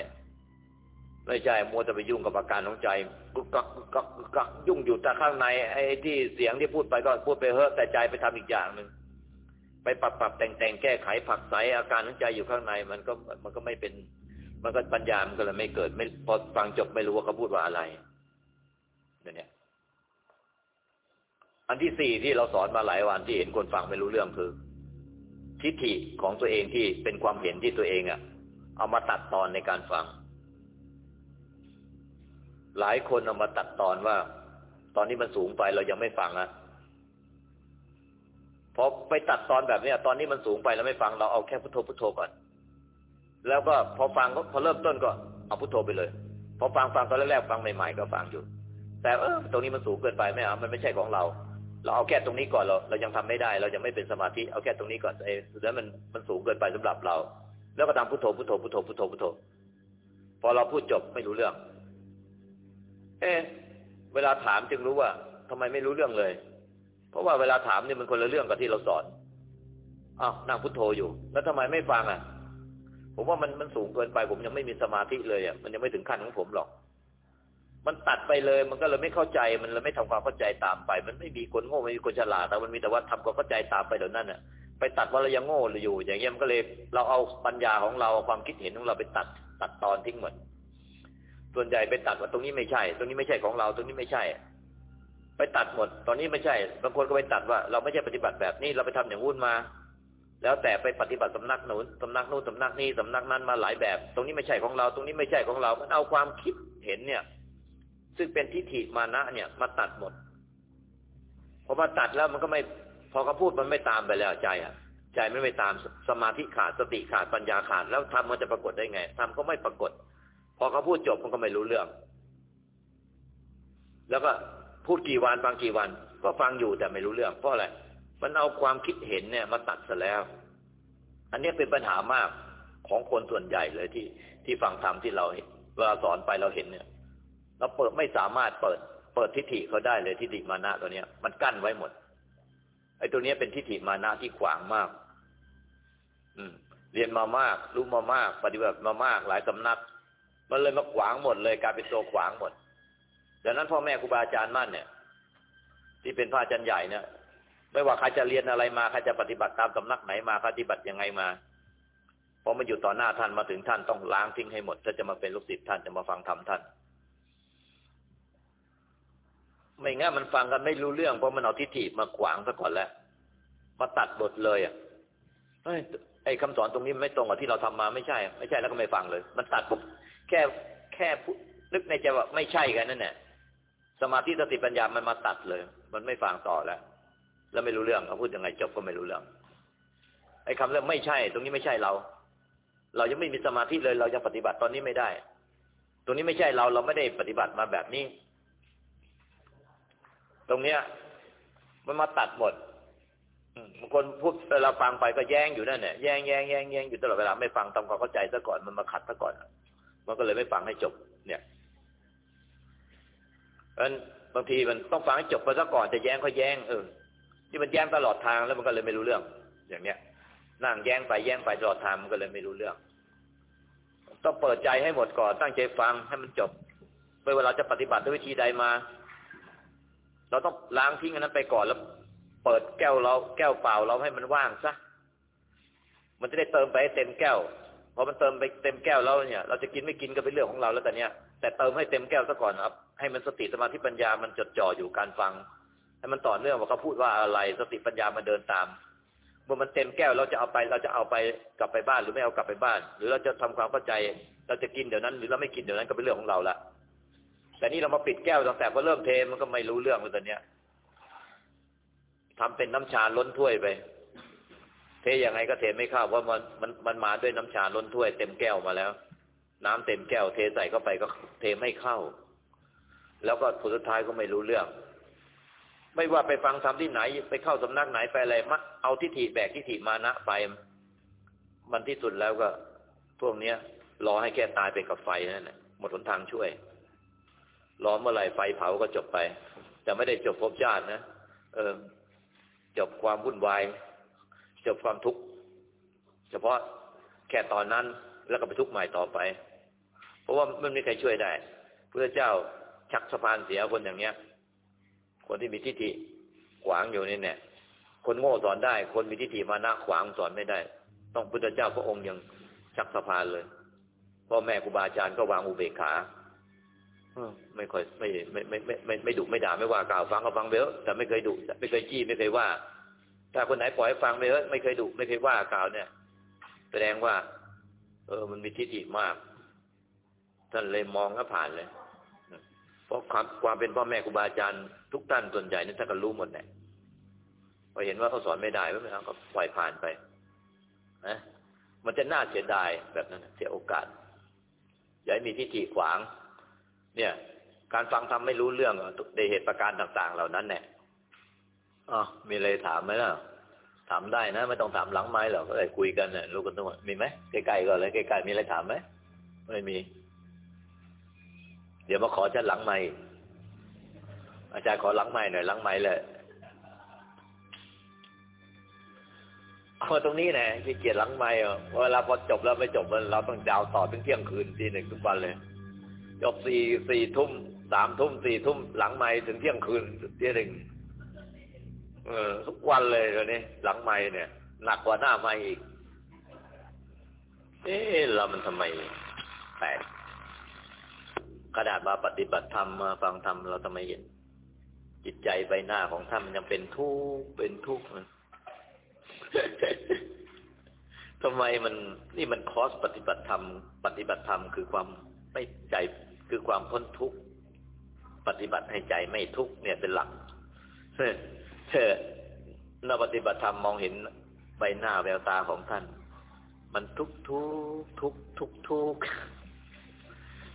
ไม่ใช่มัวจะไปยุ่งกับอาการของใจกุกกักกุกกักกุกกักยุ่งอยู่แต่ข้างในไอ้ที่เสียงที่พูดไปก็พูดไปเฮ้แต่ใจไปทำอีกอย่างหนึ่งไปปรับปรับแต่งแต่งแก้ไขผักใสอาการของใจอยู่ข้างในมันก็มันก็ไม่เป็น มันก็ปัญญามันก็เลยไม่เกิด ไม่พอฟังจบไม่รู้ว่าเขาพูดว่าอะไรเนี่ย อันที่สี่ที่เราสอนมาหลายวันที่เห็นคนฟังไม่รู้เรื่องคือ ทิฏฐิของตัวเองที่เป็นความเห็นที่ตัวเองอะ่ะ เอามาตัดตอนในการฟัง หลายคนเอามาตัดตอนว่า ตอนนี้มันสูงไปเรายังไม่ฟังอะพอไปตัดตอนแบบเนี้ย ตอนนี้มันสูงไปแล้วไม่ฟังเราเอาแค่พุทโธพุทโธก่อน แล้วก็พอฟังก็พอเริ่มต้นก็เอาพุทโธไปเลย พอฟังฟังตอนแรกๆฟังใหม่ๆก็ฟังอยู่ แต่เออตรงนี้มันสูงเกินไปไม่เอามันไม่ใช่ของเรา เราเอาแค่ตรงนี้ก่อนเราเรายังทำไม่ได้ เรายังไม่เป็นสมาธิเอาแค่ตรงนี้ก่อนไอ้แล้วมันมันสูงเกินไปสำหรับเรา แล้วก็ทำพุทโธพุทโธพุทโธพุทโธพุทโธพอเราพูดจบไม่รู้เรื่อง เอ๊เวลาถามจึงรู้ว่าทำไมไม่รู้เรื่องเลย เพราะว่าเวลาถามนี่มันคนละเรื่องกับที่เราสอนอ้าวนั่งพุทโธอยู่ แล้วทำไมไม่ฟังอะ ผมว่ามันมันสูงเกินไป ผมยังไม่มีสมาธิเลยอะมันยังไม่ถึงขั้นของผมหรอก มันตัดไปเลยมันก็เลยไม่เข้าใจมันเลยไม่ทำความเข้าใจตามไป มันไม่มีคนโง่ไม่มีคนฉลาดแต่มันมีแต่ว่าทำความเข้าใจตามไปเดี๋ยวนั้นน่ะไปตัดว่าเรายังโง่หรืออยู่ อย่างเงี้ยมันก็เลยเราเอาปัญญาของเราความคิดเห็นของเราไปตัดตัดตอนทิ้งหมดส่วนใหญ่ไปตัดว่าตรงนี้ไม่ใช่ ตรงนี้ไม่ใช่ของเรา ตรงนี้ไม่ใช่ ไปตัดหมด ตอนนี้ไม่ใช่บางคนก็ไปตัดว่า เราไม่ใช่ปฏิบัติแบบนี้เราไปทำอย่างวุ่นมา แล้วแต่ไปปฏิบัติสำนักหนุนสำนักนู้นสำนักนี้สำนักนั้นมาหลายแบบ ตรงนี้ไม่ใช่ของเรา ตรงนี้ไม่ใช่ของเรา มันเอาความคิดเห็นเนี่ย ซึ่งเป็นทิฏฐิมานะเนี่ย มาตัดหมดพอมาตัดแล้วมันก็ไม่ พอเขาพูดมันไม่ตามไปแล้วใจอะ ใจไม่ไปตามสมาธิขาดสติขาดปัญญาขาด แล้วทำมันจะปรากฏได้ไงทำก็ไม่ปรากฏ พอเขาพูดจบมันก็ไม่รู้เรื่อง แล้วก็พูดกี่วันฟังกี่วัน ก็ฟังอยู่แต่ไม่รู้เรื่องเพราะอะไรมันเอาความคิดเห็นเนี่ยมาตัดซะแล้ว อันนี้เป็นปัญหามากของคนส่วนใหญ่เลยที่ที่ฟังธรรมที่เราเวลาสอนไปเราเห็นเนี่ย เราเปิดไม่สามารถเปิด เปิดทิฏฐิเขาได้เลยทิฏฐิมานะตัวเนี้ย มันกั้นไว้หมด ไอ้ตัวเนี้ยเป็นทิฏฐิมานะที่ขวางมาก อืม เรียนมามาก รู้มามาก ปฏิบัติมามาก หลายสำนัก มันเลยมาขวางหมดเลยกลายเป็นตัวขวางหมดดังนั้นพ่อแม่ครูบาอาจารย์มั่นเนี่ย ที่เป็นพระอาจารย์ใหญ่เนี่ยไม่ว่าใครจะเรียนอะไรมาใครจะปฏิบัติตามสำนักไหนมาปฏิบัติยังไงมาพอมาอยู่ต่อหน้าท่านมาถึงท่านต้องล้างทิ้งให้หมด ถ้าจะมาเป็นลูกศิษย์ท่านจะมาฟังธรรมท่าน ไม่งั้นมันฟังกันไม่รู้เรื่องเพราะมันเอาทิฏฐิมาขวางซะก่อนแล้วมาตัดบทเลยอะไอ้คำสอนตรงนี้ไม่ตรงกับที่เราทำมาไม่ใช่ ไม่ใช่แล้วก็ไม่ฟังเลย มันตัดปุ๊บแค่แค่นึกในใจว่าไม่ใช่กันนั่นแหละสมาธิสติปัญญามันมาตัดเลย มันไม่ฟังต่อแล้ว แล้วไม่รู้เรื่องเขาพูดยังไงจบก็ไม่รู้เรื่องไอ้คำเรื่องไม่ใช่ ตรงนี้ไม่ใช่เรา เรายังไม่มีสมาธิเลย เรายังปฏิบัติตอนนี้ไม่ได้ ตรงนี้ไม่ใช่เรา เราไม่ได้ปฏิบัติมาแบบนี้ ตรงเนี้ย มันมาตัดหมดบางคนพูดเราฟังไปก็แย้งอยู่นั่นเนี่ยแย้งแย้งแย้งแย้งอยู่ตลอดเวลาไม่ฟังทำความเข้าใจซะก่อนมันมาขัดซะก่อน มันก็เลยไม่ฟังให้จบ เนี่ยเพราะบางทีมันต้องฟังให้จบไปซะก่อนจะแย้งก็แย้งเออที่มันแย้งตลอดทางแล้วมันก็เลยไม่รู้เรื่อง อย่างเนี้ยนั่งแย้งไปแย้งไปตลอดทางมันก็เลยไม่รู้เรื่อง ต้องเปิดใจให้หมดก่อนตั้งใจฟังให้มันจบไม่ว่าเราจะปฏิบัติด้วยวิธีใดมา เราต้องล้างทิ้งอันนั้นไปก่อนแล้ว เปิดแก้วเราแก้วเปล่าเราให้มันว่างซะมันจะได้เติมไปให้เต็มแก้วพอมันเติมไปเต็มแก้วแล้วเนี่ย เราจะกินไม่กินก็เป็นเรื่องของเราแล้วแต่เนี้ยแต่เติมให้เต็มแก้วซะก่อนครับ ให้มันสติสมาธิปัญญามันจดจ่ออยู่การฟัง ให้มันต่อเนื่องว่าเขาพูดว่าอะไร สติปัญญามันเดินตามเมื่อมันเต็มแก้วเราจะเอาไปเราจะเอาไปกลับไปบ้านหรือไม่เอากลับไปบ้าน หรือเราจะทำความเข้าใจ เราจะกินเดี๋ยวนั้น หรือเราไม่กินเดี๋ยวนั้นก็เป็นเรื่องของเราละ แต่นี่เรามาปิดแก้วตั้งแต่พอเริ่มเทมันก็ไม่รู้เรื่องเลยตอนเนี้ยทำเป็นน้ำชาล้นถ้วยไป เทยังไงก็เทไม่เข้าเพราะมันมันมันมาด้วยน้ำชาล้นถ้วยเต็มแก้วมาแล้ว น้ำเต็มแก้ว เทใส่เข้าไปก็เทไม่เข้า แล้วก็ผลสุดท้ายก็ไม่รู้เรื่อง ไม่ว่าไปฟังทำที่ไหน ไปเข้าสำนักไหนไปอะไรมักเอาทิฏฐิแบกทิฏฐิมานะไป มันที่สุดแล้วก็พวกเนี้ย รอให้แก่ตายไปกับไฟนั่นแหละหมดหนทางช่วย ร้อนเมื่อไหร่ไฟเผาก็จบไป แต่ไม่ได้จบภพชาตินะเออจบความวุ่นวาย จบความทุกข์เฉพาะแค่ตอนนั้นแล้วก็ไปทุกข์ใหม่ต่อไป เพราะว่ามันไม่มีใครช่วยได้พระเจ้าชักสะพานเสียคนอย่างเนี้ย คนที่มีทิฏฐิขวางอยู่นี่เนี่ย คนโง่สอนได้ คนมีทิฏฐิมานะขวางสอนไม่ได้ ต้องพุทธเจ้าพระองค์ยังชักสะพานเลยพ่อแม่ครูบาอาจารย์ก็วางอุเบกขา ไม่ค่อยไม่ไม่ไม่ไม่ไม่ไม่ดุไม่ด่าไม่ว่ากล่าวฟังก็ฟังไปเถอะแต่ไม่เคยดุไม่เคยจี้ไม่เคยว่า ถ้าคนไหนปล่อยให้ฟังไปเถอะไม่เคยดุไม่เคยว่ากล่าวเนี่ย แสดงว่า เออ มันมีทิฏฐิมาก ท่านเลยมองก็ผ่านเลยเพราะความความเป็นพ่อแม่ครูบาอาจารย์ทุกท่านส่วนใหญ่นี่ท่านก็รู้หมดแหละพอเห็นว่าเขาสอนไม่ได้ไม่เอาก็ปล่อยผ่านไปนะมันจะน่าเสียดายแบบนั้นเสียโอกาสอย่าให้มีทิฏฐิขวาง เนี่ย การฟังทำไม่รู้เรื่องในเหตุประการต่าง ๆ เหล่านั้นเนี่ยอ๋อมีอะไรถามไหมล่ะถามได้นะ ไม่ต้องถามหลังไม้หรอกก็เลยคุยกันเนี่ยรู้กันทุกคนมีไหมใกล้ๆก็เลยใกล้ๆมีอะไรถามไหมไม่มี เดี๋ยวมาขอฉันหลังไม้อาจารย์ขอหลังไม้หน่อยหลังไม้เลยเอาตรงนี้นะขี้เกียจหลังไม้เวลาพอจบแล้วไม่จบเราต้องดาวต่อถึงเที่ยงคืนทีหนึ่งทุกวันเลย จบสี่สี่ทุ่มสามทุ่มสี่ทุ่มหลังไม้ถึงเที่ยงคืนเทีหนึ่งเออทุกวันเลยตอนนี้หลังไม้เนี่ย หนักกว่าหน้าไม้อีก เอ๊ะเรามันทำไมแปลกกระดาษมาปฏิบัติธรรมมาฟังธรรมเราทำไมเห็น จิตใจใบหน้าของท่านยังเป็นทุกข์เป็นทุกข์ทำไมมันนี่มันคอสปฏิบัติธรรม ปฏิบัติธรรมคือความไม่ใจ คือความพ้นทุกข์ปฏิบัติให้ใจไม่ทุกข์เนี่ยเป็นหลักเธอนปฏิบัติธรรมมองเห็นใบหน้าแววตาของท่าน มันทุกทุกทุกทุกทุก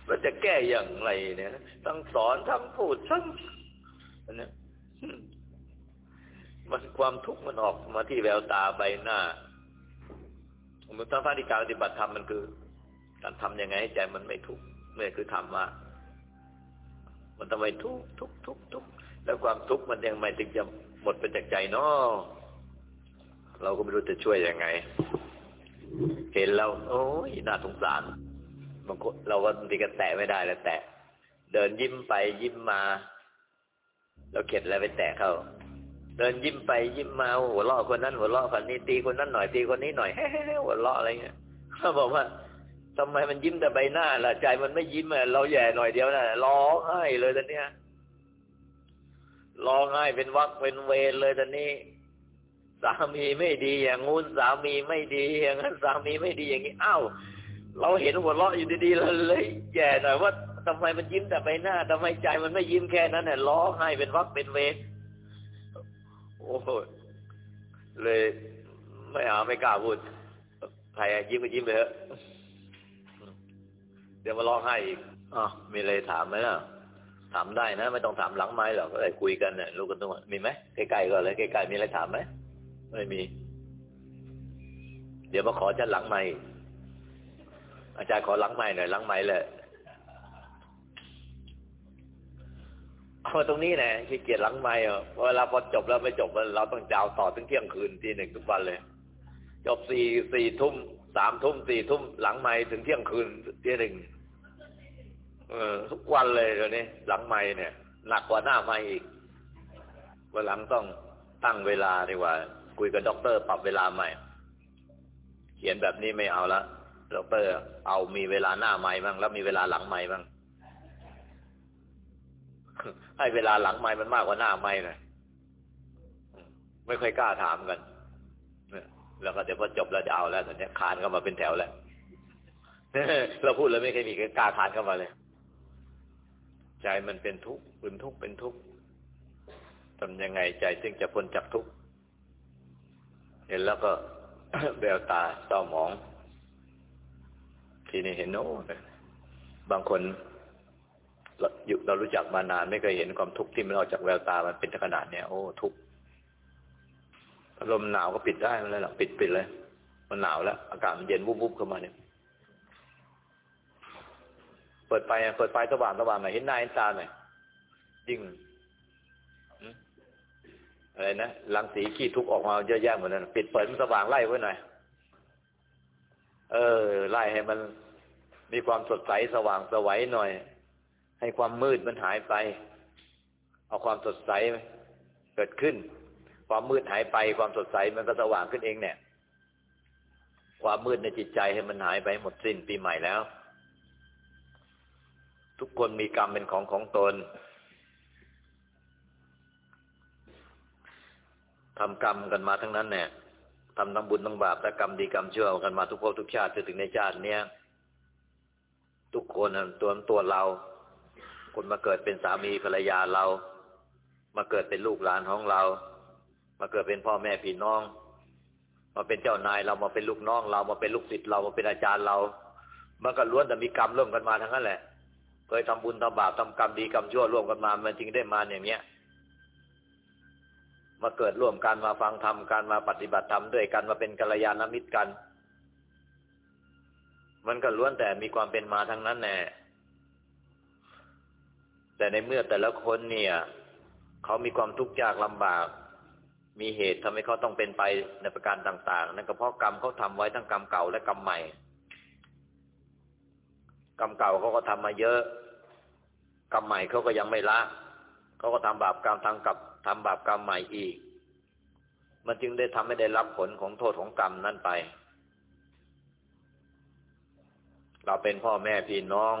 มันจะแก้อย่างไรเนี่ยทั้งสอนทั้งพูดทั้งอันนี้มันความทุกข์มันออกมาที่แววตาใบหน้ามันทั้งพระธิการปฏิบัติธรรมมันคือ การทำยังไงให้ใจมันไม่ทุกข์ นี่คือธรรมะมันทำไมทุกทุกทุกทุกแล้วความทุกข์มันยังไม่ถึงจะหมดไปจากใจเนาะเราก็ไม่รู้จะช่วยยังไง เห็นแล้วโอ้ยน่าสงสารบางคนเราก็บางทีก็แตะไม่ได้แล้วแตะ เดินยิ้มไปยิ้มมาเราเข็ดแล้วไปแตะเขาเดินยิ้มไปยิ้มมาหัวเราะคนนั้นหัวเราะคนนี้ตีคนนั้นหน่อยตีคนนี้หน่อยแฮ่หัวเราะอะไรเงี้ยเขาบอกว่า ทำไมมันยิ้มแต่ใบหน้าล่ะ ใจมันไม่ยิ้มเราแย่หน่อยเดียวนะร้องไห้เลยตอนเนี้ยร้องไห้เป็นวักเป็นเวรเลยตอนนี้ สามีไม่ดีอย่างงู้นสามีไม่ดีอย่างนั้นสามีไม่ดีอย่างนี้อ้าวเราเห็นหัวเราะอยู่ดีๆเราเลยแย่หน่อยว่าทำไมมันยิ้มแต่ใบหน้าทำไมใจมันไม่ยิ้มแค่นั้นเนี่ยร้องไห้เป็นวักเป็นเวรโอ้เลย ไม่เอาไม่กล้าพูดใครยิ้มก็ยิ้มไปเถอะ ดี๋ยวมาร้องไห้อีกอ๋อมีอะไรถามไหมล่ะ ถามได้นะ ไม่ต้องถามหลังไม้หรอกก็เลยคุยกันเนี่ยรู้กันทุกคนมีไหมใกล้ๆก็เลยใกล้ๆมีอะไรถามไหมไม่มี เดี๋ยวมาขอฉันหลังไม้อาจารย์ขอหลังไม้หน่อยหลังไม้เลยเอาตรงนี้นะขี้เกียจหลังไม้เวลาพอจบแล้วไม่จบเราต้องจาวต่อถึงเที่ยงคืนทีหนึ่งทุกวันเลย จบสี่สี่ทุ่มสามทุ่มสี่ทุ่มหลังไม้ถึงเที่ยงคืนทีหนึ่ง เออ ทุกวันเลยเดี๋ยวนี้หลังไม้เนี่ย หนักกว่าหน้าไมค์อีกวันหลังต้องตั้งเวลาดีกว่า คุยกับด็อกเตอร์ปรับเวลาใหม่ เขียนแบบนี้ไม่เอาละด็อกเตอร์เอามีเวลาหน้าไมค์บ้างแล้วมีเวลาหลังไมค์บ้างให้เวลาหลังไมค์มันมากกว่าหน้าไมค์หน่อยไม่ค่อยกล้าถามกันแล้วก็เดี๋ยวพอจบแล้วจะเอาแล้วตอนนี้คลานเข้ามาเป็นแถวแล้วเราพูดแล้วไม่เคยมีกล้าคานเข้ามาเลย ใจมันเป็นทุกข์เป็นทุกข์เป็นทุกข์ทำยังไงใจจึงจะพ้นจากทุกข์เห็นแล้วก็แววตาเศร้าหมอง ทีนี้เห็นโน้บางคนเราอยู่เรารู้จักมานานไม่เคยเห็นความทุกข์ที่มันออกจากแววตามันเป็นขนาดเนี้ยโอ้ทุกข์ลมหนาวก็ปิดได้มันเลยหรอปิดปิดเลย มันหนาวแล้ว อากาศมันเย็นวุบวุบเข้ามาเนี่ย เปิดไฟเปิดไฟสว่างสว่างหน่อยเห็นหน้าเห็นตาหน่อยยิ่งอะไรนะรังสีขี้ทุกออกมาเยอะแยะเหมือนนั้นปิดเปิดมันสว่างไล่ไว้หน่อยเออ ไล่ให้มันมีความสดใสสว่างสวัยหน่อย ให้ความมืดมันหายไป เอาความสดใสเกิดขึ้น ความมืดหายไป ความสดใสมันก็สว่างขึ้นเองเนี่ย ความมืดในจิตใจให้มันหายไปหมดสิ้นปีใหม่แล้ว ทุกคนมีกรรมเป็นของของตนทำกรรมกันมาทั้งนั้นเนี่ยทำทั้งบุญทั้งบาปและกรรมดีกรรมชั่วกันมาทุกภพทุกชาติจนถึงในชาติเนี้ยทุกคนตัวตัวเรา คนมาเกิดเป็นสามีภรรยาเรา มาเกิดเป็นลูกหลานของเรา มาเกิดเป็นพ่อแม่พี่น้อง มาเป็นเจ้านายเรามาเป็นลูกน้องเรามาเป็นลูกศิษย์เรามาเป็นอาจารย์เรา มันก็ล้วนแต่มีกรรมร่วมกันมาทั้งนั้นแหละ เคยทำบุญทำบาปทำกรรมดีกรรมชั่วร่วมกันมา มันจึงได้มาอย่างเนี้ย มาเกิดร่วมกันมาฟังธรรมกันมาปฏิบัติธรรมด้วยกันมาเป็นกัลยาณมิตรกัน มันก็ล้วนแต่มีความเป็นมาทั้งนั้นแน่แต่ในเมื่อแต่ละคนเนี่ย เขามีความทุกข์ยากลำบาก มีเหตุทำให้เขาต้องเป็นไปในประการต่าง ๆ นั่นก็เพราะกรรมเขาทำไว้ทั้งกรรมเก่าและกรรมใหม่ กรรมเก่าเขาก็ทำมาเยอะ กรรมใหม่เขาก็ยังไม่ละเขาก็ทำบาปกรรมทางกับทำบาปกรรมใหม่อีก มันจึงได้ทำให้ได้รับผลของโทษของกรรมนั่นไป เราเป็นพ่อแม่พี่น้อง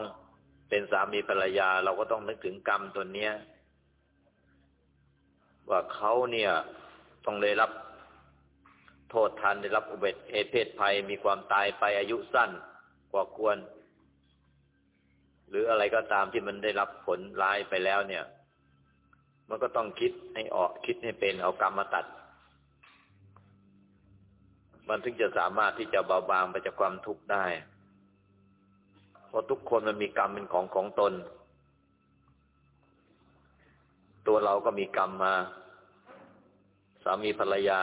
เป็นสามีภรรยา เราก็ต้องนึกถึงกรรมตัวเนี้ย ว่าเขาเนี่ยต้องได้รับโทษทันได้รับอุบัติเหตุเพศภัยมีความตายไปอายุสั้นกว่าควร หรืออะไรก็ตามที่มันได้รับผลร้ายไปแล้วเนี่ย มันก็ต้องคิดให้ออกคิดให้เป็นเอากรรมมาตัด มันถึงจะสามารถที่จะเบาบางไปจากความทุกข์ได้ เพราะทุกคนมันมีกรรมเป็นของของตน ตัวเราก็มีกรรมมา สามีภรรยา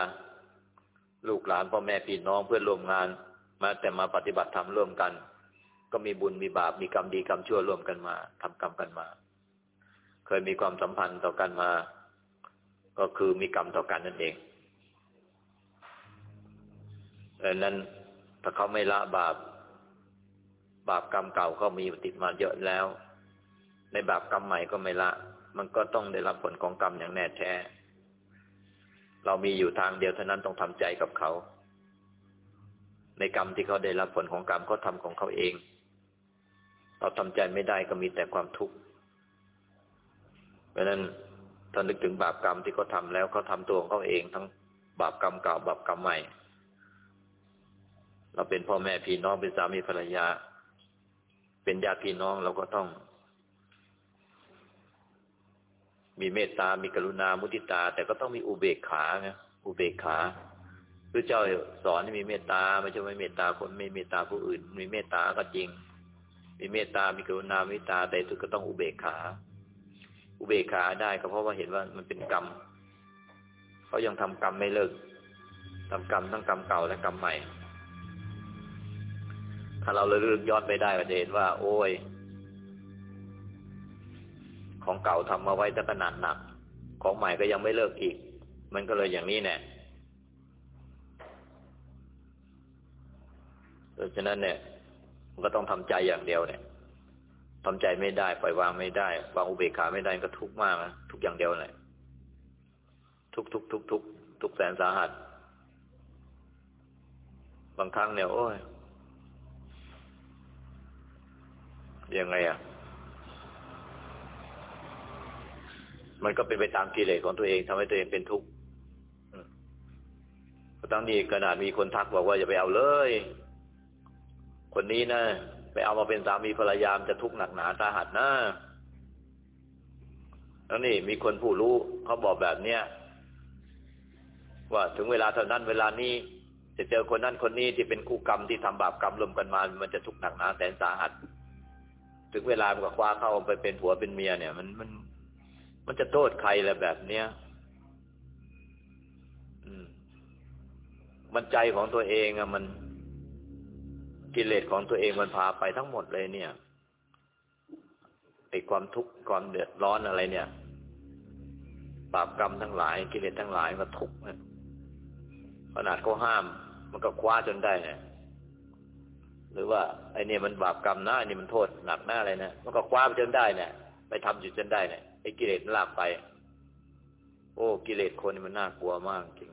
ลูกหลานพ่อแม่พี่น้องเพื่อนร่วมงาน มาแต่มาปฏิบัติธรรมร่วมกัน ก็มีบุญมีบาปมีกรรมดีกรรมชั่วร่วมกันมาทำกรรมกันมา เคยมีความสัมพันธ์ต่อกันมา ก็คือมีกรรมต่อกันนั่นเองดังนั้นถ้าเขาไม่ละบาป บาปกรรมเก่าเขามีติดมาเยอะแล้ว ในบาปกรรมใหม่ก็ไม่ละ มันก็ต้องได้รับผลของกรรมอย่างแน่แท้ เรามีอยู่ทางเดียวเท่านั้นต้องทำใจกับเขา ในกรรมที่เขาได้รับผลของกรรมเขาทาของเขาเอง เราทำใจไม่ได้ก็มีแต่ความทุกข์เพราะนั้นถ้านึกถึงบาปกรรมที่เขาทาแล้วเขาทาตัวของเขาเองทั้งบาปกรรมเก่าบาปกรรมใหม่ เราเป็นพ่อแม่พี่น้องเป็นสามีภรรยา เป็นญาติพี่น้องเราก็ต้อง มีเมตตา มีกรุณา มุทิตา แต่ก็ต้องมีอุเบกขาไงอุเบกขาคือเจ้าสอนให้มีเมตตา ไม่ใช่ไม่เมตตาคนไม่เมตตาผู้อื่น มีเมตตาก็จริง มีเมตตา มีกรุณามิตา แต่ทุกก็ต้องอุเบกขา อุเบกขาได้ก็เพราะว่าเห็นว่ามันเป็นกรรมเขายังทำกรรมไม่เลิกทำกรรมทั้งกรรมเก่าและกรรมใหม่ ถ้าเราเลือกย้อนไปได้ก็จะเห็นว่า โอ้ย ของเก่าทำมาไว้จะขนาดหนัก ของใหม่ก็ยังไม่เลิกอีก มันก็เลยอย่างนี้แน่เพราะฉะนั้นเนี่ย มันก็ต้องทำใจอย่างเดียวเนี่ยทำใจไม่ได้ปล่อยวางไม่ได้วางอุเบกขาไม่ได้ก็ทุกข์มากนะทุกอย่างเดียวเลยทุกทุกทุกทุกทุกแสนสาหัส บางครั้งเนี่ยโอ้ยยังไงอะ มันก็เป็นไปตามกิเลสของตัวเองทำให้ตัวเองเป็นทุกข์ตั้งนี้ขนาดมีคนทักบอกว่าอย่าไปเอาเลย คนนี้นะไปเอามาเป็นสามีภรรยามจะทุกข์หนักหนาสาหัสนะแล้วนี่มีคนผู้รู้เขาบอกแบบเนี้ยว่าถึงเวลาเท่านั้นเวลานี้ จะเจอคนนั้นคนนี้ที่เป็นคู่กรรมที่ทำบาปกรรมรวมกันมา มันจะทุกข์หนักหนาแสนสาหัส ถึงเวลามันก็คว้าเข้าไปเป็นผัวเป็นเมียเนี่ย มันมัน มันจะโทษใครละแบบเนี้ยอืม มันใจของตัวเองอะมัน กิเลสของตัวเองมันพาไปทั้งหมดเลยเนี่ยไอ้ความทุกข์ความเดือดร้อนอะไรเนี่ยบาปกรรมทั้งหลาย กิเลสทั้งหลายมันทุกข์ขนาดเขาห้าม มันก็คว้าจนได้เนี่ยหรือว่าไอ้นี่มันบาปกรรมนะไอ้นี่มันโทษหนักหน้าอะไรนะมันก็คว้าไปจนได้เนี่ยไปทำจุดจนได้เนี่ยไอ้กิเลสมันลากไป โอ้ กิเลสคนนี่มันน่ากลัวมากจริง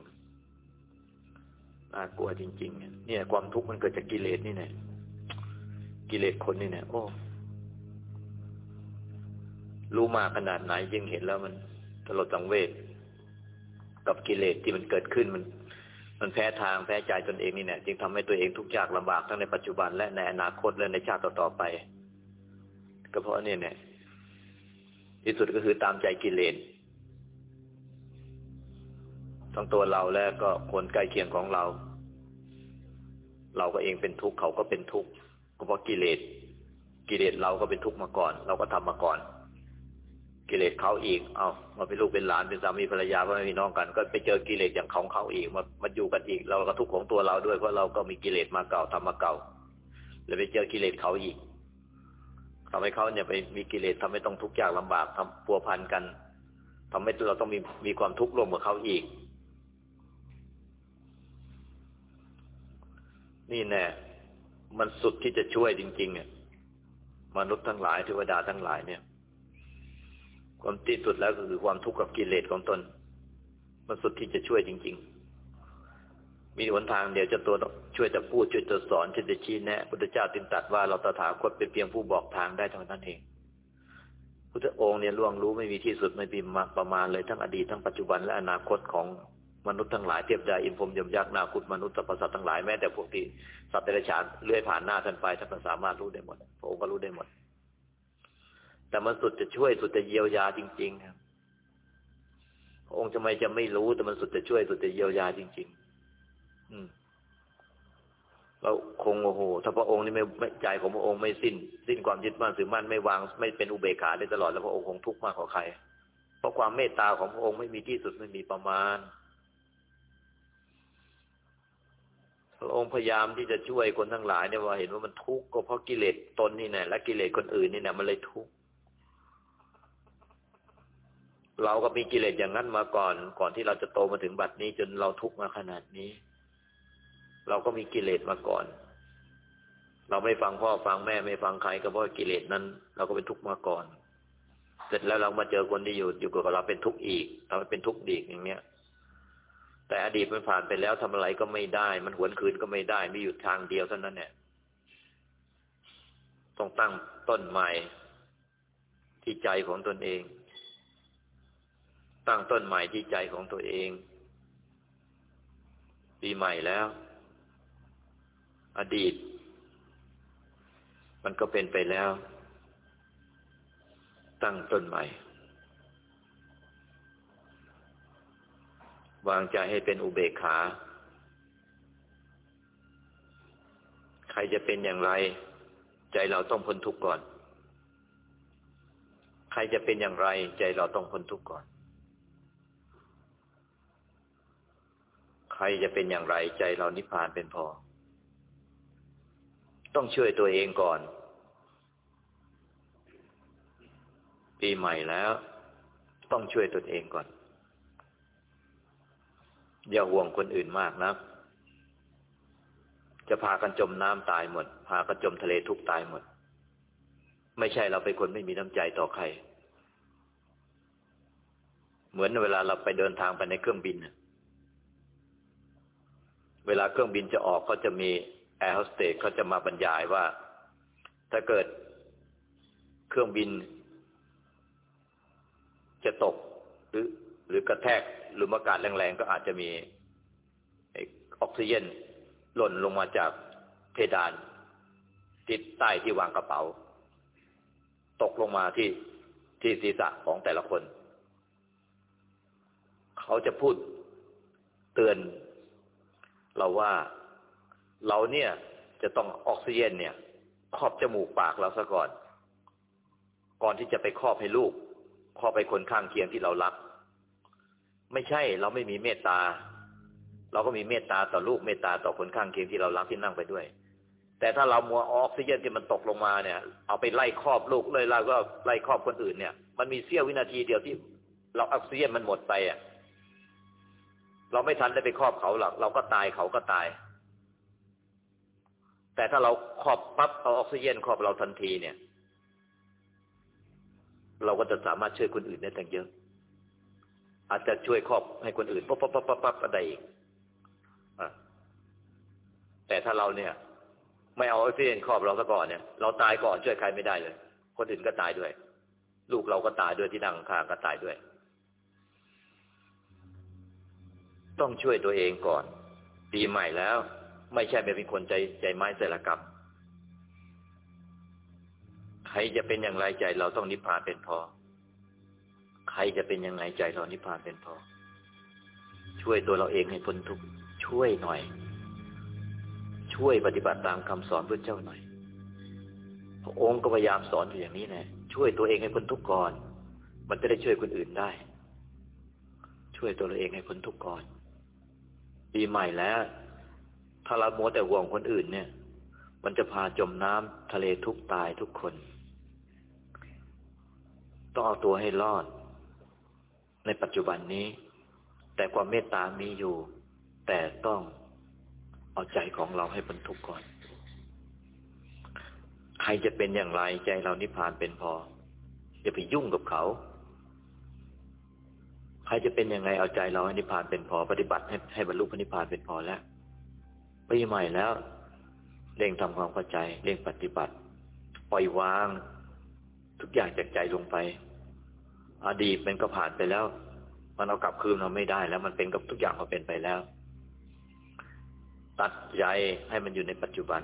น่ากลัวจริง ๆ เนี่ย ความทุกข์มันเกิดจากกิเลสนี่เนี่ยกิเลสคนนี่เนี่ยโอ้รู้มากขนาดไหนยิ่งเห็นแล้วมันตลดสังเวชกับกิเลสที่มันเกิดขึ้นมัน มันแพ้ทางแพ้ใจตนเองนี่เนี่ยจึงทำให้ตัวเองทุกข์ยากลำบากทั้งในปัจจุบันและในอนาคตและในชาติต่อๆไป ก็เพราะนี่เนี่ยที่สุดก็คือตามใจกิเลส ทั้งตัวเราและก็คนใกล้เคียงของเรา เราก็เองเป็นทุกข์เขาก็เป็นทุกข์ก็เพราะกิเลสกิเลสเราก็เป็นทุกข์มาก่อน เราก็ทำมาก่อน กิเลสเขาอีก เอามาเป็นลูกเป็นหลานเป็นสามีภรรยาพ่อแม่พี่น้องกัน ก็ไปเจอกิเลสอย่างของเขาอีกมามาอยู่กันอีก เราก็ทุกข์ของตัวเราด้วยเพราะเราก็มีกิเลสมาเก่าทำมาเก่า แล้วไปเจอกิเลสเขาอีกทำให้เขาเนี่ยไปมีกิเลสทำให้ต้องทุกข์ยากลำบากทำปัวพันกันทำให้เราต้องมีมีความทุกข์ร่วมกับเขาอีก นี่แน่มันสุดที่จะช่วยจริงๆอะมนุษย์ทั้งหลายเทวดาทั้งหลายเนี่ย ความที่สุดแล้วก็คือความทุกข์กับกิเลสของตน มันสุดที่จะช่วยจริง ๆ มีหนทางเดียวจะตัวช่วยจะพูดช่วยจะสอนช่วยจะชี้แนะพุทธเจ้าติงตัดว่าเราตถาคตเป็นเพียงผู้บอกทางได้เท่านั้นเองพุทธองค์เนี่ยล่วงรู้ไม่มีที่สุดไม่มีประมาณเลยทั้งอดีตทั้งปัจจุบันและอนาคตของ มนุษย์ทั้งหลายเทียบได้อินพรมยมยักษ์นาคุตมนุษย์สัพพสัตว์ทั้งหลายแม้แต่พวกที่สัตว์เดรัจฉานเลื่อยผ่านหน้าท่านไปท่านก็สามารถรู้ได้หมดพระองค์ก็รู้ได้หมด แต่มันสุดจะช่วยสุดจะเยียวยาจริง ๆ ครับพระองค์ทำไมจะไม่รู้แต่มันสุดจะช่วยสุดจะเยียวยาจริง ๆ อืมเราคงโอ้โหถ้าพระองค์นี่ไม่ใจของพระองค์ไม่สิ้น สิ้นความยึดมั่นถือมั่นไม่วางไม่เป็นอุเบกขาได้ตลอดแล้วพระองค์คงทุกข์มากกว่าใคร เพราะความเมตตาของพระองค์ไม่มีที่สุดไม่มีประมาณ ระองค์พยายามที่จะช่วยคนทั้งหลายเนี่ยว่าเห็นว่ามันทุกข์ก็เพราะกิเลสตนนี่แน่และกิเลสคนอื่นนี่แน่มันเลยทุกข์เราก็มีกิเลสอย่างนั้นมาก่อน ก่อนที่เราจะโตมาถึงบัดนี้ จนเราทุกข์มาขนาดนี้ เราก็มีกิเลสมาก่อน เราไม่ฟังพ่อฟังแม่ไม่ฟังใครก็เพราะกิเลสนั้น เราก็เป็นทุกข์มาก่อน เสร็จแล้วเรามาเจอคนที่อยู่อยู่กับเราเป็นทุกข์อีกเราเป็นทุกข์ดีกอย่างเนี้ย แต่อดีตมันผ่านไปแล้วทำอะไรก็ไม่ได้ มันหวนคืนก็ไม่ได้ มีอยู่ทางเดียวเท่านั้นเนี่ยต้องตั้งต้นใหม่ที่ใจของตนเอง ตั้งต้นใหม่ที่ใจของตัวเอง ปีใหม่แล้ว อดีต มันก็เป็นไปแล้ว ตั้งต้นใหม่ วางใจให้เป็นอุเบกขา ใครจะเป็นอย่างไร ใจเราต้องพ้นทุกข์ก่อน ใครจะเป็นอย่างไร ใจเราต้องพ้นทุกข์ก่อน ใครจะเป็นอย่างไร ใจเรานิพพานเป็นพอ ต้องช่วยตัวเองก่อน ปีใหม่แล้ว ต้องช่วยตนเองก่อน อย่าห่วงคนอื่นมากนะ จะพากันจมน้ำตายหมด พากันจมทะเลทุกตายหมด ไม่ใช่เราเป็นคนไม่มีน้ำใจต่อใคร เหมือนเวลาเราไปเดินทางไปในเครื่องบิน เวลาเครื่องบินจะออกเขาจะมีแอร์โฮสเตสเขาจะมาบรรยายว่า ถ้าเกิดเครื่องบินจะตกหรือ หรือกระแทก หรืออากาศแรงๆก็อาจจะมีออกซิเจนหล่นลงมาจากเพดาน ติดใต้ที่วางกระเป๋า ตกลงมาที่ที่ศีรษะของแต่ละคน เขาจะพูดเตือน เราว่าเราเนี่ยจะต้องออกซิเจนเนี่ยครอบจมูกปากเราซะก่อน ก่อนที่จะไปครอบให้ลูกครอบไปคนข้างเคียงที่เรารัก ไม่ใช่เราไม่มีเมตตา เราก็มีเมตตาต่อลูกเมตตาต่อคนข้างเคียงที่เรารักที่นั่งไปด้วย แต่ถ้าเรามัวออกซิเจนที่มันตกลงมาเนี่ย เอาไปไล่ครอบลูกเลยแล้วก็ไล่ครอบคนอื่นเนี่ย มันมีเสี้ยววินาทีเดียวที่เราออกซิเจนมันหมดไปอะเราไม่ทันได้ไปครอบเขาหรอกเราก็ตายเขาก็ตาย แต่ถ้าเราครอบปั๊บเอาออกซิเจนครอบเราทันทีเนี่ย เราก็จะสามารถช่วยคนอื่นได้ตั้งเยอะ อาจจะช่วยครอบให้คนอื่นปั๊บปั๊บปั๊บปั๊บอะไรอีกแต่ถ้าเราเนี่ย ไม่เอาออกซิเจนครอบเราซะก่อนเนี่ย เราตายก่อนช่วยใครไม่ได้เลย คนอื่นก็ตายด้วย ลูกเราก็ตายด้วยที่นั่งข้างก็ตายด้วย ต้องช่วยตัวเองก่อนปีใหม่แล้ว ไม่ใช่เป็นคนใจใจไม้ใจละกับใครจะเป็นอย่างไรใจเราต้องนิพพานเป็นพอ ใครจะเป็นยังไงใจเรานิพพานเป็นพอ ช่วยตัวเราเองให้พ้นทุกข์ช่วยหน่อย ช่วยปฏิบัติตามคำสอนพระเจ้าหน่อย พระองค์ก็พยายามสอนอยู่อย่างนี้แหละช่วยตัวเองให้พ้นทุกข์ก่อน มันจะได้ช่วยคนอื่นได้ ช่วยตัวเราเองให้พ้นทุกข์ก่อนปีใหม่แล้ว ถ้าเราโมแต่ห่วงคนอื่นเนี่ย มันจะพาจมน้ำทะเลทุกตายทุกคน ต้องเอาตัวให้รอด ในปัจจุบันนี้ แต่ความเมตตามีอยู่ แต่ต้องเอาใจของเราให้บรรทุกก่อน ใครจะเป็นอย่างไรใจเรานิพพานเป็นพอ อย่าไปยุ่งกับเขา ใครจะเป็นยังไงเอาใจเราให้นิพพานเป็นพอ ปฏิบัติให้ให้บรรลุพระนิพพานเป็นพอแล้วปีใหม่แล้วเร่งทำความเข้าใจเร่งปฏิบัติ ปล่อยวาง ทุกอย่างจากใจลงไป อดีตมันก็ผ่านไปแล้ว มันเอากลับคืนเราไม่ได้แล้ว มันเป็นกับทุกอย่างก็เป็นไปแล้ว ตัดใจให้มันอยู่ในปัจจุบัน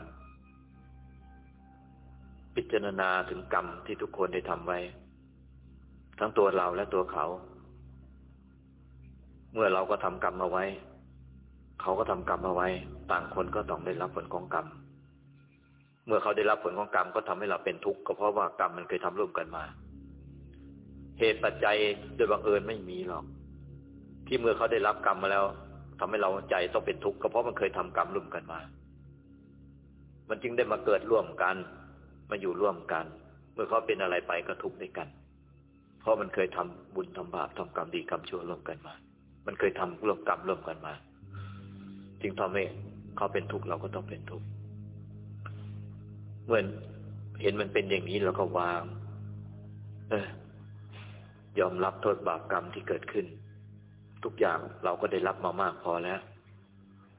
พิจารณาถึงกรรมที่ทุกคนได้ทำไว้ ทั้งตัวเราและตัวเขา เมื่อเราก็ทำกรรมเอาไว้ เขาก็ทำกรรมเอาไว้ ต่างคนก็ต้องได้รับผลของกรรม เมื่อเขาได้รับผลของกรรมก็ทำให้เราเป็นทุกข์ก็เพราะว่ากรรมมันเคยทำร่วมกันมา เหตุปัจจัยโดยบังเอิญไม่มีหรอก ที่เมื่อเขาได้รับกรรมมาแล้วทำให้เราใจต้องเป็นทุกข์ก็เพราะมันเคยทำกรรมร่วมกันมา มันจึงได้มาเกิดร่วมกัน มาอยู่ร่วมกัน เมื่อเขาเป็นอะไรไปก็ทุกข์ด้วยกัน เพราะมันเคยทำบุญทำบาปทำกรรมดีกรรมชั่วร่วมกันมา มันเคยทำร่วมกรรมร่วมกันมา จึงทำให้เขาเป็นทุกข์เราก็ต้องเป็นทุกข์เมื่อเห็นมันเป็นอย่างนี้เราก็วาง เออ ยอมรับโทษบาปกรรมที่เกิดขึ้น ทุกอย่างเราก็ได้รับมามากพอแล้ว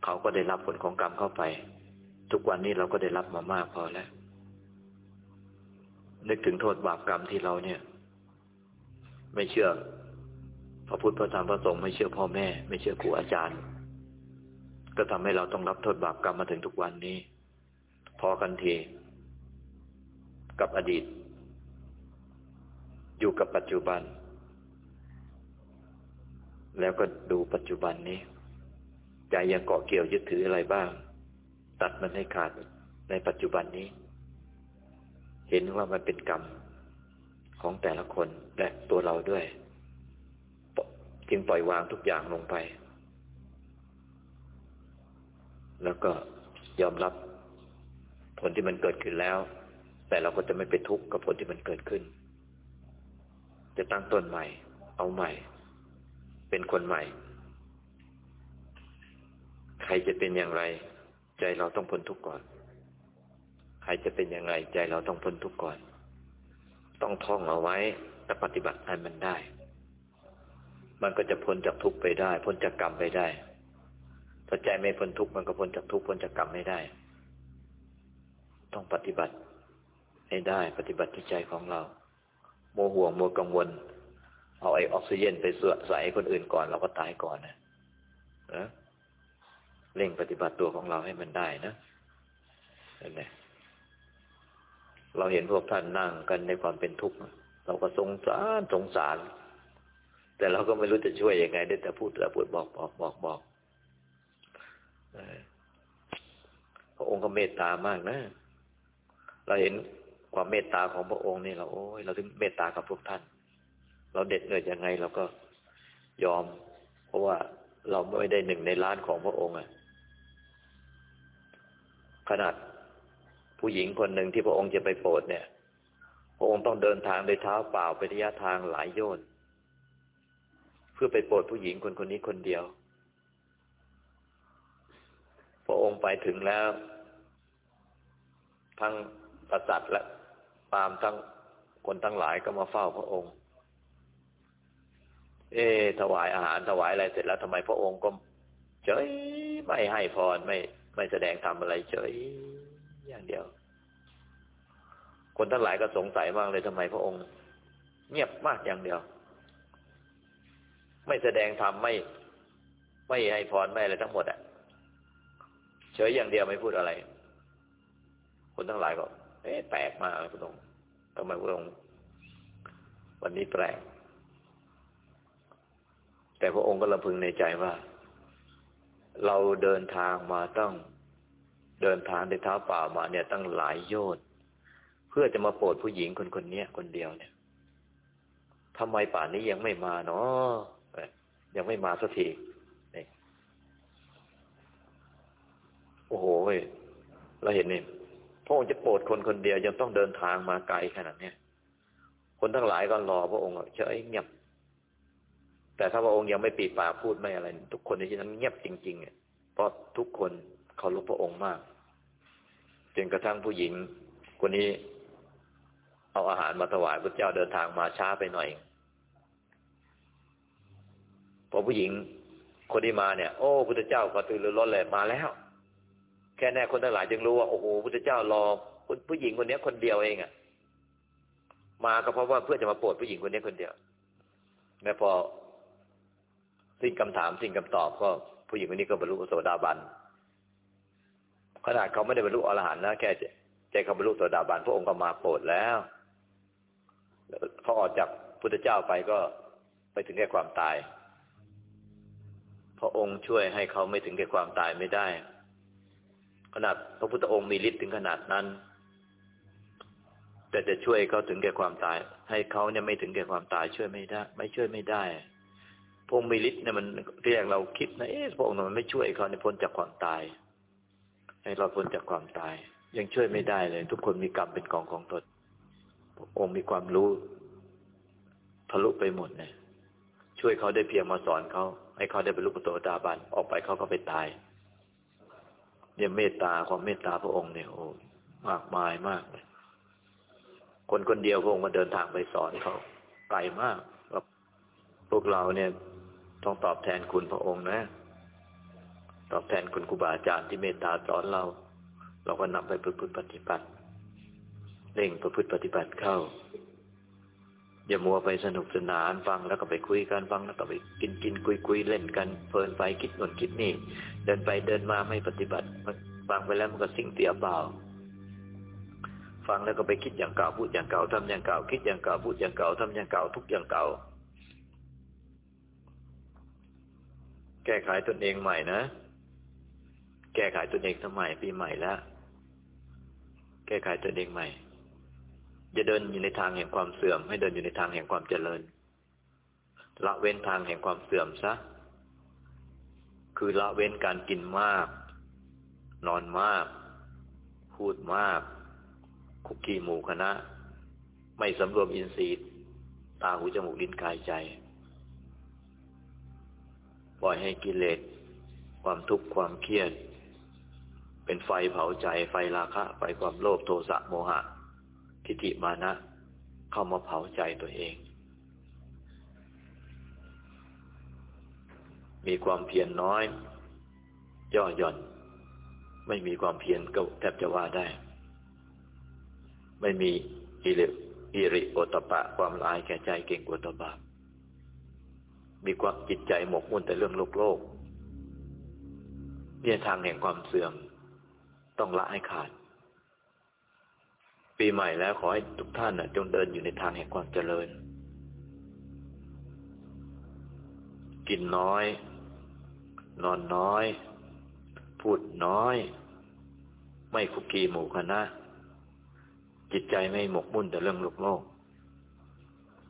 เขาก็ได้รับผลของกรรมเข้าไป ทุกวันนี้เราก็ได้รับมามากพอแล้ว นึกถึงโทษบาปกรรมที่เราเนี่ย ไม่เชื่อ พระพุทธพระธรรมพระสงฆ์ไม่เชื่อพ่อแม่ ไม่เชื่อครูอาจารย์ ก็ทำให้เราต้องรับโทษบาปกรรมมาถึงทุกวันนี้ พอกันทีกับอดีต อยู่กับปัจจุบัน แล้วก็ดูปัจจุบันนี้ ใจยังเกาะเกี่ยวยึดถืออะไรบ้าง ตัดมันให้ขาดในปัจจุบันนี้ เห็นว่ามันเป็นกรรมของแต่ละคนและตัวเราด้วย จึงปล่อยวางทุกอย่างลงไป แล้วก็ยอมรับผลที่มันเกิดขึ้นแล้ว แต่เราก็จะไม่ไปทุกข์กับผลที่มันเกิดขึ้น จะตั้งต้นใหม่ เอาใหม่ เป็นคนใหม่ ใครจะเป็นอย่างไร ใจเราต้องพ้นทุกข์ก่อน ใครจะเป็นอย่างไร ใจเราต้องพ้นทุกข์ก่อน ต้องท่องเอาไว้และปฏิบัติให้มันได้ มันก็จะพ้นจากทุกข์ไปได้ พ้นจากกรรมไปได้ถ้าใจไม่พ้นทุกข์มันก็พ้นจากทุกข์พ้นจากกรรมไม่ได้ ต้องปฏิบัติให้ได้ ปฏิบัติที่ใจของเรา โมห่วงโมกังวล เอาไอออกซิเจนไปใส่คนอื่นก่อน เราก็ตายก่อนนะนะเร่งปฏิบัติตัวของเราให้มันได้นะเห็นไหมเราเห็นพวกท่านนั่งกันในความเป็นทุกข์เราก็สงสารสงสาร แต่เราก็ไม่รู้จะช่วยยังไง ได้แต่พูดแต่พูดบอกบอกบอกบอกพระองค์ก็เมตตามากนะ เราเห็นความเมตตาของพระองค์นี่เราโอ้ยเราถึงเมตตากับพวกท่าน เราเด็ดเหนื่อยยังไงเราก็ยอม เพราะว่าเราไม่ได้หนึ่งในล้านของพระองค์อะขนาดผู้หญิงคนหนึ่งที่พระองค์จะไปโปรดเนี่ย พระองค์ต้องเดินทางโดยเท้าเปล่าไประยะทางหลายโยชน์เพื่อไปโปรดผู้หญิงคนคนนี้คนเดียว พระองค์ไปถึงแล้ว ทั้งกษัตริย์และตามทั้งคนทั้งหลายก็มาเฝ้าพระองค์ เอถวายอาหารถวายอะไรเสร็จแล้วทำไมพระองค์ก็เฉยไม่ให้พรไม่ไม่แสดงทำอะไรเฉยอย่างเดียว คนทั้งหลายก็สงสัยมากเลยทำไมพระองค์ เงียบมากอย่างเดียว ไม่แสดงธรรมไม่ ไม่ให้พรไม่อะไรทั้งหมดอะเฉยอย่างเดียวไม่พูดอะไร คนทั้งหลายก็ เอ๊ะแปลกมากพระองค์ทำไมพระองค์วันนี้แปลก แต่พระองค์ก็ระพึงในใจว่า เราเดินทางมาต้องเดินทางในเท้าเปล่ามาเนี่ยตั้งหลายโยชน์เพื่อจะมาโปรดผู้หญิงคนคนนี้คนเดียวเนี่ยทำไมป่านนี้ยังไม่มาเนาะยังไม่มาสักทีนี่โอ้โหเราเห็นนี่พระองค์จะโปรดคนคนเดียวยังต้องเดินทางมาไกลขนาดนี้คนทั้งหลายก็รอพระองค์เฉยเงียบ แต่ถ้าพระองค์ยังไม่ปีปากพูดไม่อะไร ทุกคนในที่นั้นเงียบจริงๆเพราะทุกคนเคารพพระองค์มากจนกระทั่งผู้หญิง คนนี้ เอาอาหารมาถวายพระเจ้าเดินทางมาช้าไปหน่อยพอผู้หญิงคนที่มาเนี่ย โอ้พุทธเจ้าก็ตื่นรือร้นเลยมาแล้ว แค่แน่คนทั้งหลายจึงรู้ว่าโอ้โหพุทธเจ้ารอผู้หญิงคนนี้คนเดียวเองอะ่ะ มาก็เพราะว่าเพื่อจะมาโปรดผู้หญิงคนนี้คนเดียวแม้พอ สิ่งคำถามสิ่งคำตอบก็ผู้หญิงคนนี้ก็บรรลุโสดาบันขนาดเขาไม่ได้บรรลุอรหันต์นะแค่ใจเขาบรรลุโสดาบันพระองค์ก็มาโปรดแล้วพอออกจากพุทธเจ้าไปก็ไปถึงแก่ความตาย พระองค์ช่วยให้เขาไม่ถึงแก่ความตายไม่ได้ ขนาดพระพุทธองค์มีฤทธิ์ถึงขนาดนั้น แต่จะช่วยเขาถึงแก่ความตาย ให้เขาเนี่ยไม่ถึงแก่ความตายช่วยไม่ได้ ไม่ช่วยไม่ได้ พระองค์มีฤทธิ์เนี่ยมันเรียกเราคิดนะเอ๊ะพระองค์มันไม่ช่วยเขาในพ้นจากความตาย ให้เราพ้นจากความตาย ยังช่วยไม่ได้เลย ทุกคนมีกรรมเป็นกองของตนองค์มีความรู้ทะลุไปหมดเนี่ยช่วยเขาได้เพียงมาสอนเขาให้เขาได้บรรลุปโตตาบันออกไปเขาก็ไปตายเนี่ยเมตตาความเมตตาพระองค์เนี่ยโอ้มากมายมากเลยคนคนเดียวพระองค์มาเดินทางไปสอนเขาไกลมากว่าพวกเราเนี่ย ต้องตอบแทนคุณพระองค์นะ ตอบแทนคุณครูบาอาจารย์ที่เมตตาสอนเรา เราก็นำไปประพฤติปฏิบัติเร่งประพฤติปฏิบัติเข้า อย่ามัวไปสนุกสนานฟังแล้วก็ไปคุยกันฟังแล้วก็ไปกินกินคุยคุยเล่นกันเพลินไปคิดน่นคิดนี่ เดินไปเดินมาไม่ปฏิบัติฟังไปแล้วมันก็สิ่งเตียเปล่าฟังแล้วก็ไปคิดอย่างเก่าพูดอย่างเก่าทำอย่างเก่า คิดอย่างเก่าพูดอย่างเก่าทำอย่างเก่าทุกอย่างเก่า แก้ไขตนเองใหม่นะ แก้ไขตนเองสมัยปีใหม่แล้ว แก้ไขตนเองใหม่อย่าเดินอยู่ในทางแห่งความเสื่อม ให้เดินอยู่ในทางแห่งความเจริญ ละเว้นทางแห่งความเสื่อมซะ คือละเว้นการกินมาก นอนมาก พูดมาก คุกคีหมู่คณะ ไม่สำรวมอินทรีย์ ตาหูจมูกลิ้นกายใจ ปล่อยให้กิเลส ความทุกข์ความเครียด เป็นไฟเผาใจไฟราคะ ไฟความโลภโทสะโมหะ ทิฏฐิมานะ เข้ามาเผาใจตัวเอง มีความเพียรนน้อย ย่อหย่อน ไม่มีความเพียรก็แทบจะว่าได้ ไม่มีอิริอิริโอตปะความลายแก่ใจเก่งกว่าตบา มีความจิตใจหมกมุ่นแต่เรื่องโลกโลกเนี่ยทางแห่งความเสื่อมต้องละให้ขาด ปีใหม่แล้วขอให้ทุกท่านนะจงเดินอยู่ในทางแห่งความเจริญ กินน้อย นอนน้อย พูดน้อย ไม่คุกคีหมู่คณะจิตใจไม่หมกมุ่นแต่เรื่องโลกโลก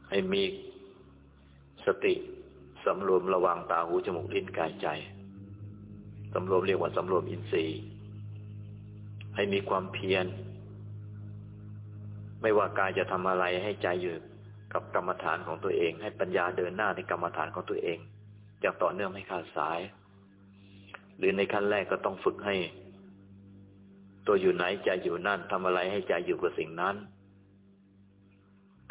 ให้มีสติ สำรวมระวังตาหูจมูกลิ้นกายใจสำรวมเรียกว่าสำรวมอินทรีย์ ให้มีความเพียร ไม่ว่ากายจะทำอะไรให้ใจอยู่กับกรรมฐานของตัวเอง ให้ปัญญาเดินหน้าในกรรมฐานของตัวเองอย่างต่อเนื่องไม่ขาดสาย หรือในขั้นแรกก็ต้องฝึกให้ตตัวอยู่ไหนใจอยู่นั่นทำอะไรให้ใจอยู่กับสิ่งนั้น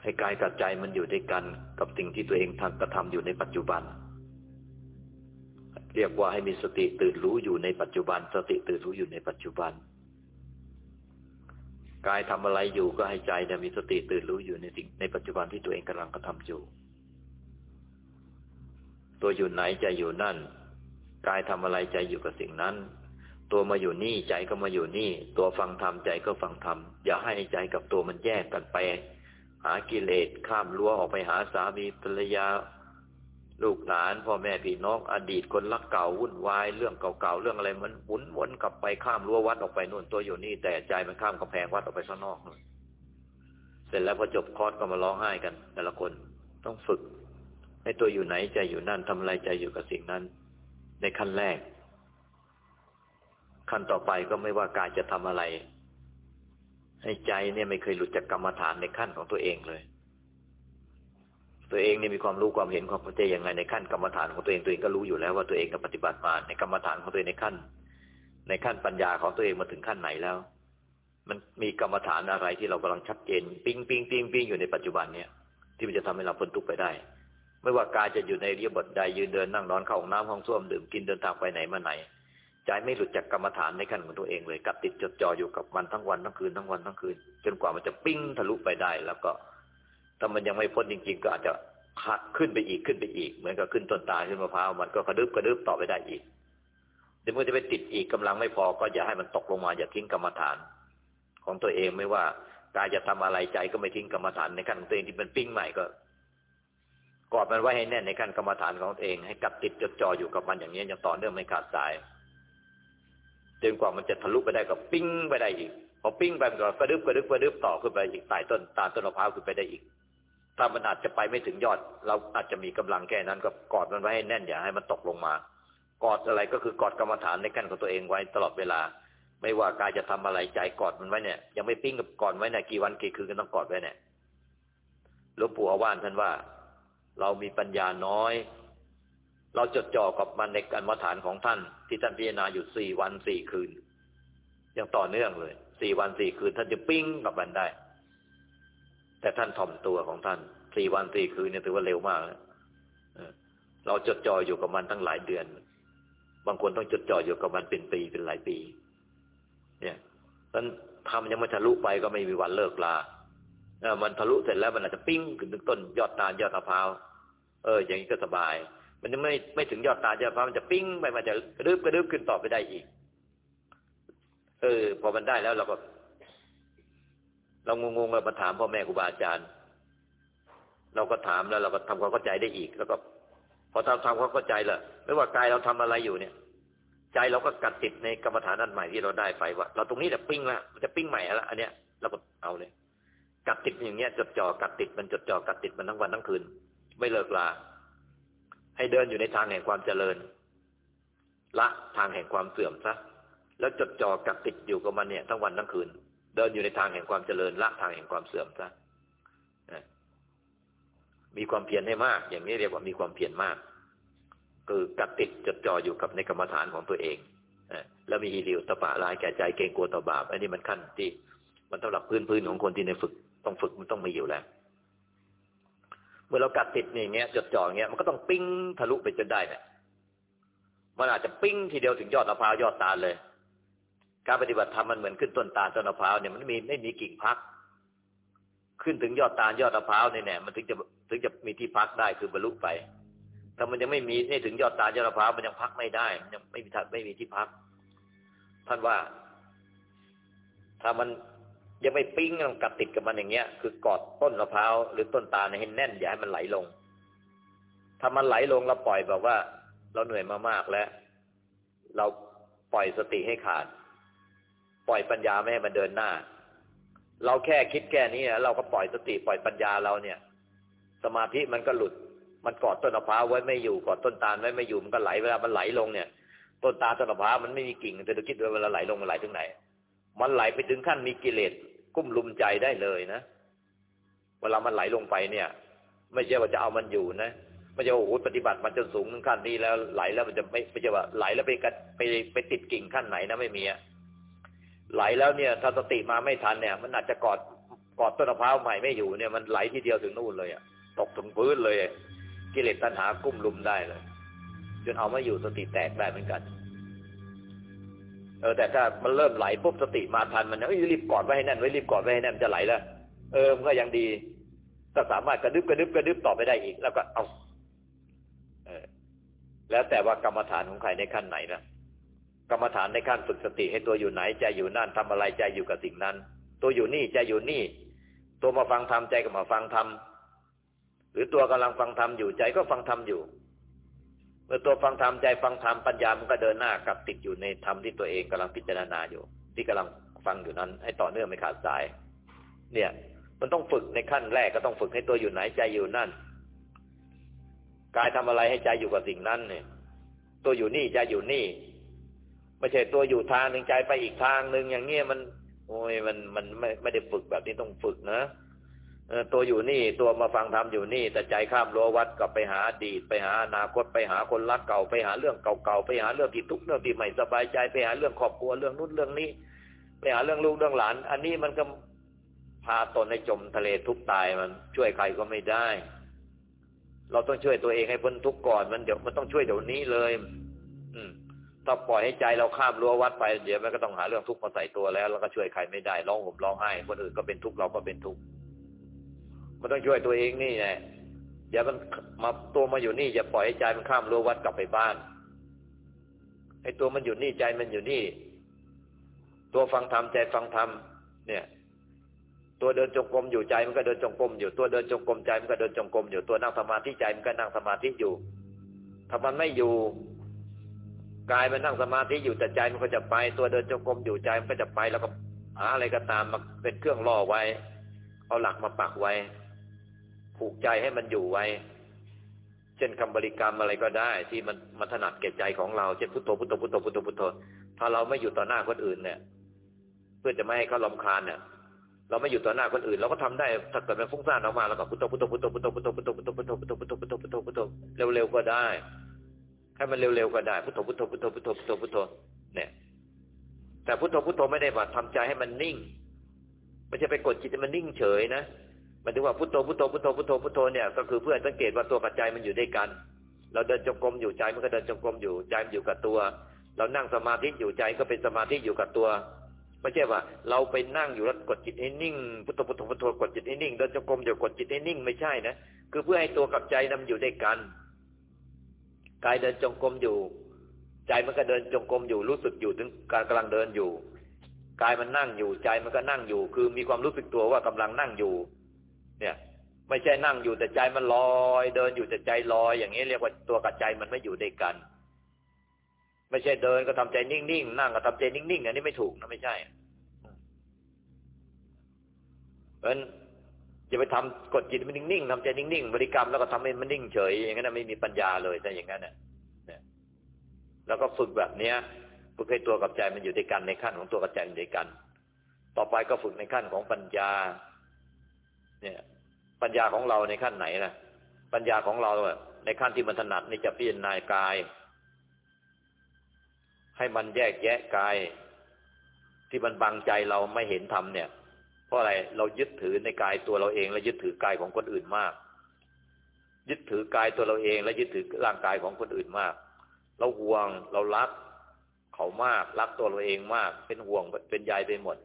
ให้กายกับใจมันอยู่ด้วยกันกับสิ่งที่ตัวเองทำกระทำอยู่ในปัจจุบัน เรียกว่าให้มีสติตื่นรู้อยู่ในปัจจุบัน สติตื่นรู้อยู่ในปัจจุบันกายทำอะไรอยู่ก็ให้ใจเนี่ยมีสติตื่นรู้อยู่ในสิ่งในปัจจุบันที่ตัวเองกำลังกระทำอยู่ ตัวอยู่ไหนใจอยู่นั่นกายทำอะไรใจอยู่กับสิ่งนั้น ตัวมาอยู่นี่ใจก็มาอยู่นี่ ตัวฟังธรรมใจก็ฟังธรรมอย่าให้ใจกับตัวมันแยกกันไป หากิเลสข้ามรั้วออกไปหาสามีภรรยา ลูกหลานพ่อแม่พี่น้องอดีตคนรักเก่าวุ่นวายเรื่องเก่าๆเรื่องอะไรมันหมุนวนกลับไปข้ามรั้ววัดออกไปนู่นตัวอยู่นี่ แต่ใจมันข้ามกำแพงวัดออกไปข้างนอกนู่นเสร็จแล้วพอจบคอร์สก็มาร้องไห้กัน แต่ละคนต้องฝึก ให้ตัวอยู่ไหนใจอยู่นั่นทำอะไรใจอยู่กับสิ่งนั้น ในขั้นแรก ขั้นต่อไปก็ไม่ว่ากายจะทำอะไร ให้ใจเนี่ยไม่เคยหลุดจากกรรมฐานในขั้นของตัวเองเลย ตัวเองเนี่ยมีความรู้ความเห็นความเข้าใจยังไงในขั้นกรรมฐานของตัวเองตัวเองก็รู้อยู่แล้วว่าตัวเองกับปฏิบัติมาในกรรมฐานของตัวเองในขั้น ในขั้นปัญญาของตัวเองมาถึงขั้นไหนแล้ว มันมีกรรมฐานอะไรที่เรากำลังชัดเจนปิ้งปิ้งปิ้งปิ้งอยู่ในปัจจุบันเนี่ยที่มันจะทำให้เราพ้นทุกข์ไปได้ ไม่ว่ากายจะอยู่ในเรียบทใดยืนเดินนั่งนอนเข้าห้องน้ำห้องส้วมดื่มกินเดินทางไปไหนมาไหน ใจไม่หลุดจากกรรมฐานในขั้นของตัวเองเลยกับติดจดจ่ออยู่กับมันทั้งวันทั้งคืนทั้งวันทั้งคืน จนกว่ามันจะปิ้งทะลุไปได้ แล้วก็ถ้ามันยังไม่พ้นจริง ๆ ก็อาจจะขึ้นไปอีกขึ้นไปอีก เหมือนกับขึ้นต้นตาขึ้นมะพร้าวมันก็กระดึบกระดึบต่อไปได้อีกเดี๋ยวมันจะไปติดอีกกำลังไม่พอก็อย่าให้มันตกลงมาอย่าทิ้งกรรมฐาน ของตัวเองไม่ว่ากายจะทำอะไรใจก็ไม่ทิ้งกรรมฐานในขั้นของตัวเองที่มันปิ้งใหม่ก็กอดมันไว้ให้แน่นในขั้นกรรมฐานของตัวเองให้กับติดจดจ่ออยู่กับมันอย่างนี้อย่างต่อเนื่องไม่ขาดสาย จนกว่ามันจะทะลุไปได้ก็ปิ้งไปได้อีกพอปิ้งไปมันก็กระดึบกระดึบกระดึบต่อขึ้นไปอีกใต้ต้นตาต้นมะพร้าวขึ้นไปได้อีก ถ้ามันอาจจะไปไม่ถึงยอด เราอาจจะมีกำลังแค่นั้นก็กอดมันไว้ให้แน่นอย่าให้มันตกลงมากอดอะไรก็คือกอดกรรมฐานในขั้นของตัวเองไว้ตลอดเวลา ไม่ว่ากายจะทำอะไรใจกอดมันไว้เนี่ย ยังไม่ปิ้งกับกอดไว้เนี่ยกี่วันกี่คืนก็ต้องกอดไว้เนี่ยหลวงปู่อาว่านท่านว่า เรามีปัญญาน้อย เราจดจ่อกับมันในการมฐานของท่าน ที่ท่านพิจารณาอยู่สี่วันสี่คืนยังต่อเนื่องเลยสี่วันสี่คืน ท่านจะปิ้งกับมันได้ แต่ท่านถ่อมตัวของท่านสี่วันสี่คืนเนี่ยถือว่าเร็วมากเราจดจ่ออยู่กับมันตั้งหลายเดือน บางคนต้องจดจ่ออยู่กับมันเป็นปีเป็นหลายปี เนี่ยนั้นทำยังไม่ทะลุไปก็ไม่มีวันเลิกลาเออมันทะลุเสร็จแล้วมันอาจจะปิ้งขึ้นถึงต้นยอดตาลยอดมะพร้าว เออ อย่างนี้ก็สบาย มันยังไม่ไม่ถึงยอดตาลยอดมะพร้ามันจะปิ้งไปมันจะกระดึบกระดึบขึ้นต่อไปได้อีก เออ พอมันได้แล้วเราก็ เรางงๆเรามาถามพ่อแม่ครูบาอาจารย์ เราก็ถามแล้ว เราก็ทำความเข้าใจได้อีก แล้วก็ พอทำทำความเข้าใจละไม่ว่ากายเราทำอะไรอยู่เนี่ย ใจเราก็กัดติดในกรรมฐานนั้นใหม่ที่เราได้ไปว่าเราตรงนี้จะปิ้งละมันจะปิ้งใหม่ละอันเนี้ยเราก็เอาเลยกัดติดอย่างเงี้ยจดจ่อกัดติดมันจดจ่อกัดติดมันทั้งวันทั้งคืน ไม่เลิกลา ให้เดินอยู่ในทางแห่งความเจริญ ละทางแห่งความเสื่อมซะแล้วจดจ่อกัดติดอยู่กับมันเนี่ยทั้งวันทั้งคืน เดินอยู่ในทางแห่งความเจริญละทางแห่งความเสื่อมซะมีความเพียรให้มาก อย่างนี้เรียกว่ามีความเพียรมาก คือกัดติดจดจ่ออยู่กับในกรรมฐานของตัวเองแล้วมีฮิริโอตปะลายแก่ใจเกรงกลัวต่อบาปอันนี้มันขั้นที่มันสำหรับพื้นพื้นของคนที่ในฝึกต้องฝึกมันต้องมีอยู่แล้ว เมื่อเรากัดติดอย่างเงี้ยจดจ่ออย่างเงี้ยมันก็ต้องปิ้งทะลุไปจนได้เนี่ยมันอาจจะปิ้งทีเดียวถึงยอดมะพร้าวยอดตาลเลย การปฏิบัติธรรมมันเหมือนขึ้นต้นตาลต้นมะพร้าวเนี่ยมันมีไม่มีกิ่งพัก ขึ้นถึงยอดตาลยอดมะพร้าวเนี่ยเนี่ยมันถึงจะถึงจะมีที่พักได้คือบรรลุไป ถ้ามันยังไม่มีนี่ถึงยอดตาลยอดมะพร้าวมันยังพักไม่ได้มันยังไม่มีไม่มีที่พัก ท่านว่า ถ้ามัน ยังไม่ปิ้งต้องกัดติดกับมันอย่างเงี้ย คือกอดต้นมะพร้าวหรือต้นตาลให้แน่น อย่าให้มันไหลลง ถ้ามันไหลลงเราปล่อยแบบว่า เราเหนื่อยมามากแล้ว เราปล่อยสติให้ขาด ปล่อยปัญญาไม่ให้มันเดินหน้า เราแค่คิดแค่นี้เราก็ปล่อยสติปล่อยปัญญาเราเนี่ย สมาธิมันก็หลุด มันกอดต้นมะพร้าวไว้ไม่อยู่กอดต้นตาลไว้ไม่อยู่มันก็ไหลเวลามันไหลลงเนี่ย ต้นตาลต้นมะพร้าวมันไม่มีกิ่งแต่เราคิดว่าเวลาไหลลงมันไหลถึงไหน มันไหลไปถึงขั้นมีกิเลสกุ้มลุมใจได้เลยนะ เวลามันไหลลงไปเนี่ย ไม่ใช่ว่าจะเอามันอยู่นะไม่ใช่ว่าโอ้ปฏิบัติมันจนสูงถึงขั้นนี้แล้วไหลแล้วมันจะไม่ไม่ใช่ว่าไหลแล้วไปกัดไปไปติดกิ่งขั้นไหนนะไม่มีอะไหลแล้วเนี่ยถ้าสติมาไม่ทันเนี่ย มันอาจจะกอดกอดต้นมะพร้าวใหม่ไม่อยู่เนี่ยมันไหลทีเดียวถึงนู่นเลยอะตกถึงพื้นเลย กิเลสตัณหากุ้มลุมได้เลย จนเอาไม่อยู่สติแตกได้เหมือนกัน เออแต่ถ้ามันเริ่มไหลปุ๊บสติมาทันมันเอ้ยรีบกอดไว้ให้แน่นไว้รีบกอดไว้ให้แน่นจะไหลแล้วเออมันก็ยังดี ก็สามารถกระดึบกระดึบกระดึบต่อไปได้อีก แล้วก็เอาเออแล้วแต่ว่ากรรมฐานของใครในขั้นไหนนะกรรมฐานในขั้นฝึกสติให้ตัวอยู่ไหนใจอยู่นั่นทำอะไรใจอยู่กับสิ่งนั้น ตัวอยู่นี่ใจอยู่นี่ ตัวมาฟังธรรมใจก็มาฟังธรรมหรือตัวกำลังฟังธรรมอยู่ใจก็ฟังธรรมอยู่ เมื่อตัวฟังธรรมใจฟังธรรมปัญญามันก็เดินหน้ากลับติดอยู่ในธรรมที่ตัวเองกำลังพิจารณาอยู่ ที่กำลังฟังอยู่นั้น ให้ต่อเนื่องไม่ขาดสาย เนี่ย มันต้องฝึกในขั้นแรกก็ต้องฝึกให้ตัวอยู่ไหนใจอยู่นั่นกายทำอะไรให้ใจอยู่กับสิ่งนั้นเนี่ย ตัวอยู่นี่ใจอยู่นี่ไม่ใช่ตัวอยู่ทางหนึ่งใจไปอีกทางหนึ่งอย่างเงี้ยมัน โอ้ยมันมันไม่ไม่ได้ฝึกแบบนี้ต้องฝึกนะ ตัวอยู่นี่ตัวมาฟังธรรมอยู่นี่ แต่ใจข้ามรั้ววัดกลับไปหาอดีตไปหาอนาคตไปหาคนรักเก่าไปหาเรื่องเก่าๆไปหาเรื่องที่ทุกข์เรื่องที่ไม่สบายใจไปหาเรื่องครอบครัวเรื่องนู้นเรื่องนี้ ไปหาเรื่องลูกเรื่องหลาน อันนี้มันก็พาตนให้จมทะเลทุกตายมัน ช่วยใครก็ไม่ได้ เราต้องช่วยตัวเองให้พ้นทุกข์ก่อนมันเดี๋ยวมันต้องช่วยเดี๋ยวนี้เลย อืมถ้าปล่อยให้ใจเราข้ามรั้ววัดไปเดี๋ยวมันก็ต้องหาเรื่องทุกข์มาใส่ตัวแล้ว แล้วก็ช่วยใครไม่ได้ร้องห่มร้องไห้คนอื่นก็เป็นทุกข์เราก็เป็นทุกข์ มันต้องช่วยตัวเองนี่ไงอย่ามันมาตัวมาอยู่นี่อย่าปล่อยให้ใจมันข้ามรั้ววัดกลับไปบ้านให้ตัวมันอยู่นี่ใจมันอยู่นี่ ตัวฟังธรรมใจฟังธรรมเนี่ย ตัวเดินจงกรมอยู่ใจมันก็เดินจงกรมอยู่ตัวเดินจงกรมใจมันก็เดินจงกรมอยู่ตัวนั่งสมาธิใจมันก็นั่งสมาธิอยู่ถ้ามันไม่อยู่กายมันนั่งสมาธิอยู่แต่ใจมันก็จะไป ตัวเดินจงกรมอยู่ใจมันก็จะไปแล้วก็หาอะไรก็ตามมาเป็นเครื่องล่อไว้ เอาหลักมาปักไว้ ผูกใจให้มันอยู่ไว้ เช่นคำบริกรรมอะไรก็ได้ ที่มันมันถนัดเก็บใจของเราเช่นพุทโธพุทโธพุทโธพุทโธพุทโธถ้าเราไม่อยู่ต่อหน้าคนอื่นเนี่ย เพื่อจะไม่ให้เขาลำคาญเนี่ยเราไม่อยู่ต่อหน้าคนอื่นเราก็ทำได้ถ้าเกิดมันฟุ้งซ่านออกมาแล้วก็พุทโธพุทโธพุทโธพุทโธพุทโธพุทโธพุทโธพุทโธพุทโธพุทโธพุทโธพุทโธพุทโธเร็วๆก็ได้ให้มันเร็วๆก็ได้พุทโธพุทโธพุทโธพุทโธพุทโธพุทโธเนี่ย แต่พุทโธพุทโธไม่ได้ว่าทำใจให้มันนิ่งไม่ใช่ไปกดจิตมันนิ่งเฉยนะ มายถึงว่าพุทโธพุทโธพุทโธพุทโธพุทโธเนี่ยก็คือเพื่อสังเกตว่าตัวกับใจมันอยู่ด้วยกัน เราเดินจงกรมอยู่ใจมันก็เดินจงกรมอยู่ใจมันอยู่กับตัว เรานั่งสมาธิอยู่ใจก็เป็นสมาธิอยู่กับตัวไม่ใช่ว่า เราไปนั่งอยู่แล้วกดจิตให้นิ่งพุทโธพุทโธพุทโธกดจิตให้นิ่งเดินจงกรมอยู่กดจิตให้นิ่งไม่ใช่นะคือเพื่อให้ตัวกับใจนำอยู่ด้วยกันกายเดินจงกรมอยู่ ใจมันก็เดินจงกรมอยู่รู้สึกอยู่ถึงการกำลังเดินอยู่กายมันนั่งอยู่ใจมันก็นั่งอยู่ คือมีความรู้สึกตัวว่ากำลังนั่งอยู่ เนี่ย ไม่ใช่นั่งอยู่แต่ใจมันลอย เดินอยู่แต่ใจลอย อย่างนี้เรียกว่าตัวกับใจมันไม่อยู่ด้วยกัน ไม่ใช่เดินก็ทำใจนิ่งๆนั่งก็ทำใจนิ่งๆอันนี้ไม่ถูกนะไม่ใช่เพราะฉะนั้นจะไปทำกดจิตมันนิ่งๆทำใจนิ่งๆบริกรรมแล้วก็ทำให้มันนิ่งเฉยอย่างนั้นไม่มีปัญญาเลยแต่อย่างนั้นเนี่ยแล้วก็ฝึกแบบเนี้ยฝึกให้ตัวกับใจมันอยู่ด้วยกันในขั้นของตัวกับใจอยู่ด้วยกัน ต่อไปก็ฝึกในขั้นของปัญญา เนี่ย ปัญญาของเราในขั้นไหนนะปัญญาของเราในขั้นที่มันถนัดนี่จะพิจารณากาย ให้มันแยกแยะกาย ที่มันบังใจเราไม่เห็นธรรมเนี่ย เพราะอะไรเรายึดถือในกายตัวเราเอง และยึดถือกายของคนอื่นมาก ยึดถือกายตัวเราเอง และยึดถือร่างกายของคนอื่นมาก เราห่วงเรารักเขามากรักตัวเราเองมาก เป็นห่วงเป็นใยไปหมด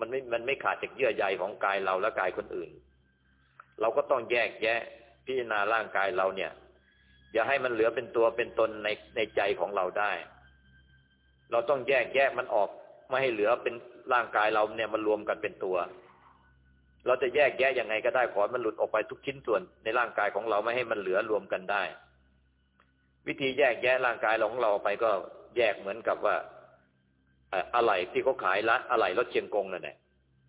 มันไม่มันไม่ขาดจากเยื่อใยของกายเราและกายคนอื่น เราก็ต้องแยกแยะ พิจารณาร่างกายเราเนี่ย อย่าให้มันเหลือเป็นตัวเป็นตนในในใจของเราได้ เราต้องแยกแยะมันออกไม่ให้เหลือเป็นร่างกายเราเนี่ยมันรวมกันเป็นตัว เราจะแยกแยะยังไงก็ได้ขอมันหลุดออกไปทุกชิ้นส่วนในร่างกายของเราไม่ให้มันเหลือรวมกันได้ วิธีแยกแยะร่างกายของเราไปก็แยกเหมือนกับว่าอะไรที่เขาขายร้านอะไรรถเชียงกงนั่นแหละ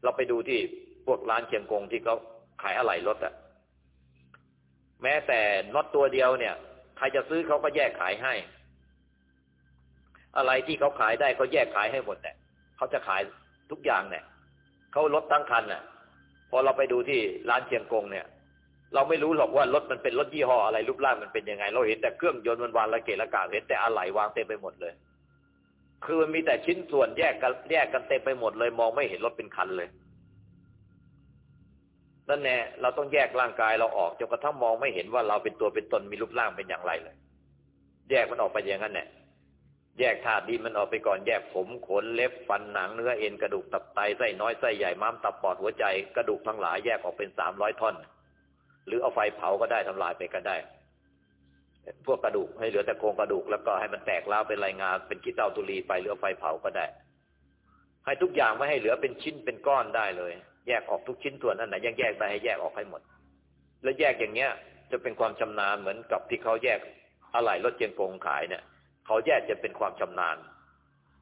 เราไปดูที่พวกร้านเชียงกงที่เขา ขายอะไรรถอะแม้แต่น็อตตัวเดียวเนี่ย ใครจะซื้อเขาก็แยกขายให้ อะไรที่เขาขายได้เขาแยกขายให้หมดเนี่ยเขาจะขายทุกอย่างเนี่ยเขาลดตั้งคันน่ะ พอเราไปดูที่ร้านเชียงกงเนี่ย เราไม่รู้หรอกว่ารถมันเป็นรถยี่ห้ออะไรรูปร่างมันเป็นยังไง เราเห็นแต่เครื่องยนต์มันวางระเกะระกาเห็นแต่อะไหล่วางเต็มไปหมดเลย คือมันมีแต่ชิ้นส่วนแยกกันแยกกันเต็มไปหมดเลย มองไม่เห็นรถเป็นคันเลย นั่นแน่เราต้องแยกร่างกายเราออกจนกระทั่งมองไม่เห็นว่าเราเป็นตัวเป็นตนมีรูปร่างเป็นอย่างไรเลย แยกมันออกไปอย่างนั้นแหละแยกธาตุดินมันออกไปก่อนแยกผมขนเล็บฟันหนังเนื้อเอ็นกระดูกตับไตไส้น้อยไส้ใหญ่ม้ามตับปอดหัวใจกระดูกทั้งหลายแยกออกเป็นสามร้อยท่อน หรือเอาไฟเผาก็ได้ทำลายไปก็ได้ พวกกระดูกให้เหลือแต่โครงกระดูกแล้วก็ให้มันแตกล้าวเป็นรายงานเป็นขี้เต้าตุลีไปหรือเอาไฟเผาก็ได้ ให้ทุกอย่างไม่ให้เหลือเป็นชิ้นเป็นก้อนได้เลย แยกออกทุกชิ้นส่วนอันไหนยังแยกได้ให้แยกออกให้หมด แล้วแยกอย่างเงี้ย จะเป็นความชำนาญเหมือนกับที่เขาแยกอะไหล่รถเจียงกงขายเนี่ยเขาแยกจะเป็นความชำนาญ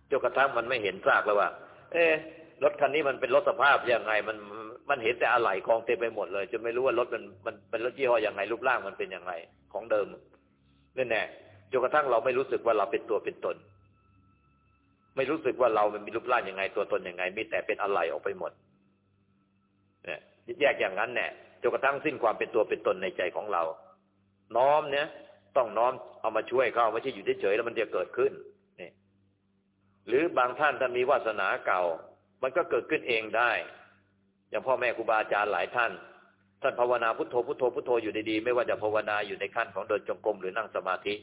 จนกระทั่งมันไม่เห็นซากแล้วว่า เอ๊รถคันนี้มันเป็นรถสภาพยังไง มันมันเห็นแต่อะไหล่กองเต็มไปหมดเลยจนไม่รู้ว่ารถมันมันเป็นรถยี่ห้อยังไง รูปร่างมันเป็นยังไง ของเดิมนี่แน่จนกระทั่งเราไม่รู้สึกว่าเราเป็นตัวเป็นตน ไม่รู้สึกว่าเรามันมีรูปร่างยังไง ตัวตนยังไง มีแต่เป็นอะไหล่ออกไปหมด แยกอย่างนั้นแน่จนกระทั่งสิ้นความเป็นตัวเป็นตนในใจของเรา น้อมเนี่ยต้องน้อมเอามาช่วยเขาไม่ใช่อยู่เฉยๆแล้วมันจะเกิดขึ้นนี่หรือบางท่านถ้ามีวาสนาเก่า มันก็เกิดขึ้นเองได้ อย่างพ่อแม่ครูบาอาจารย์หลายท่านท่านภาวนาพุทโธพุทโธพุทโธอยู่ดีๆไม่ว่าจะภาวนาอยู่ในขั้นของเดินจงกรมหรือนั่งสมาธิ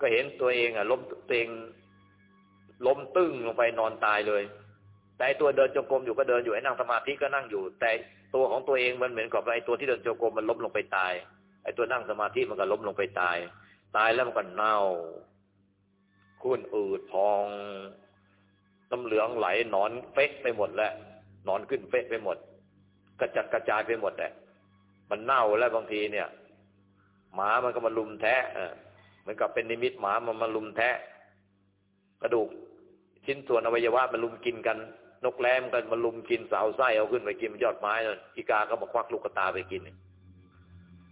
ก็เห็นตัวเองอะล้มตัวเองล้มตึ้งลงไปนอนตายเลย แต่ตัวเดินจงกรมอยู่ก็เดินอยู่ไอ้นั่งสมาธิก็นั่งอยู่ แต่ตัวของตัวเองมันเหมือนกับไอ้ตัวที่เดินจงกรมมันล้มลงไปตายไอ้ตัวนั่งสมาธิมันก็ล้มลงไปตาย ตายแล้วมันก็เน่าคุ้นอืดพองน้ำเหลืองไหลนอนเป๊ะไปหมดแล้วนอนขึ้นเป๊ะไปหมด กระจัดกระจายไปหมดแหละมันเน่าแล้วบางทีเนี่ย หมามันก็มาลุมแทะเหมือนกับเป็นนิมิตหมามันมาลุมแทะกระดูกชิ้นส่วนอวัยวะมันลุมกินกัน นกแร้มกันมาลุมกินสาวไส้เอาขึ้นไปกินยอดไม้เลยอีกาก็มาควักลูกตาไปกิน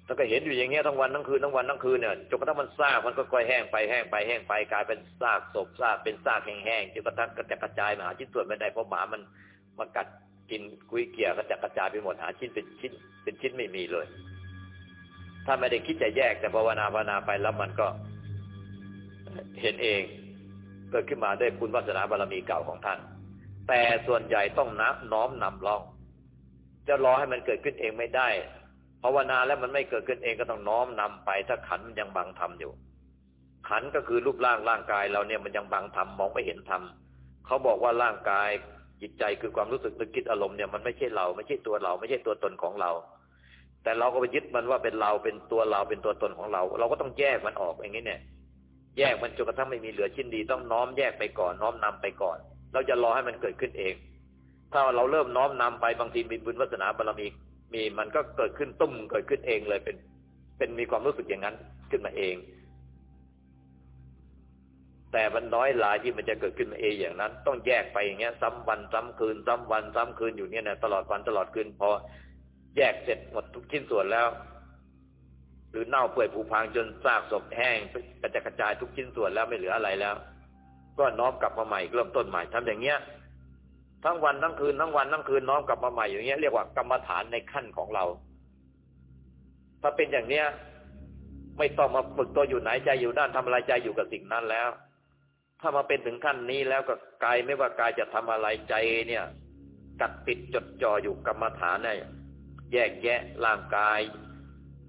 แล้วก็เห็นอยู่อย่างเงี้ยทั้งวันทั้งคืนทั้งวันทั้งคืนเนี่ยจนกระทั่งมันซากมันก็ค่อยแห้งไปแห้งไปแห้งไปกลายเป็นซากศพซากเป็นซากแห้งๆจนกระทั่งกระจกระจายมาหาชิ้นส่วนไม่ได้เพราะหมามันมากัดกินกุยเกี่ยกระจกระจายไปหมดหาชิ้นเป็นชิ้น เป็นชิ้นไม่มีเลย ถ้าไม่ได้คิดจะแยกแต่ภาวนาภาวนาไปแล้วมันก็เห็นเองเกิดขึ้นมาด้วยคุณวาสนาบารมีเก่าของท่าน แต่ส่วนใหญ่ต้องนับน้อมนำลอง จะรอให้มันเกิดขึ้นเองไม่ได้ภาวนาแล้วมันไม่เกิดขึ้นเองก็ต้องน้อมนำไป ถ้าขันมันยังบังทำอยู่ ขันก็คือรูปร่างร่างกายเราเนี่ยมันยังบังทำมองไม่เห็นทำเขาบอกว่าร่างกายจิตใจคือความรู้สึกนึกคิดอารมณ์เนี่ยมันไม่ใช่เราไม่ใช่ตัวเรา ไม่ใช่ตัวตนของเรา แต่เราก็ไปยึดมันว่าเป็นเราเป็นตัวเราเป็นตัวตนของเรา เราก็ต้องแยกมันออกอย่างนี้เนี่ย แยกมันจนกระทั่งไม่มีเหลือชิ้นดีต้องน้อมแยกไปก่อน น้อมนำไปก่อน เราจะรอให้มันเกิดขึ้นเอง ถ้าเราเริ่มน้อมนำไปบางทีมีบุญวัฒนาบารมีมีมันก็เกิดขึ้นตุ้มเกิดขึ้นเองเลยเป็น เป็นมีความรู้สึกอย่างนั้นขึ้นมาเอง แต่มันน้อยหลายที่มันจะเกิดขึ้นมาเองอย่างนั้น ต้องแยกไปอย่างเงี้ย ซ้ำวันซ้ำคืน ซ้ำวัน ซ้ำคืนอยู่เนี่ยนะตลอดวันตลอดคืนพอแยกเสร็จหมดทุกชิ้นส่วนแล้ว หรือเน่าเปื่อยผุพังจนซากศพแห้งกระจกระจายทุกชิ้นส่วนแล้วไม่เหลืออะไรแล้ว ก็น้อมกลับมาใหม่เริ่มต้นใหม่ทำอย่างเงี้ย ทั้งวันทั้งคืนทั้งวันทั้งคืนน้อมกลับมาใหม่อย่างเงี้ยเรียกว่ากรรมฐานในขั้นของเรา ถ้าเป็นอย่างเนี้ย ไม่ต้องมาฝึกตัวอยู่ไหนใจอยู่ด้านทำอะไรใจอยู่กับสิ่งนั้นแล้ว ถ้ามาเป็นถึงขั้นนี้แล้วก็กายไม่ว่ากายจะทำอะไรใจเนี่ยกัดติดจดจ่ออยู่กรรมฐานเนี่ยแยกแยะร่างกาย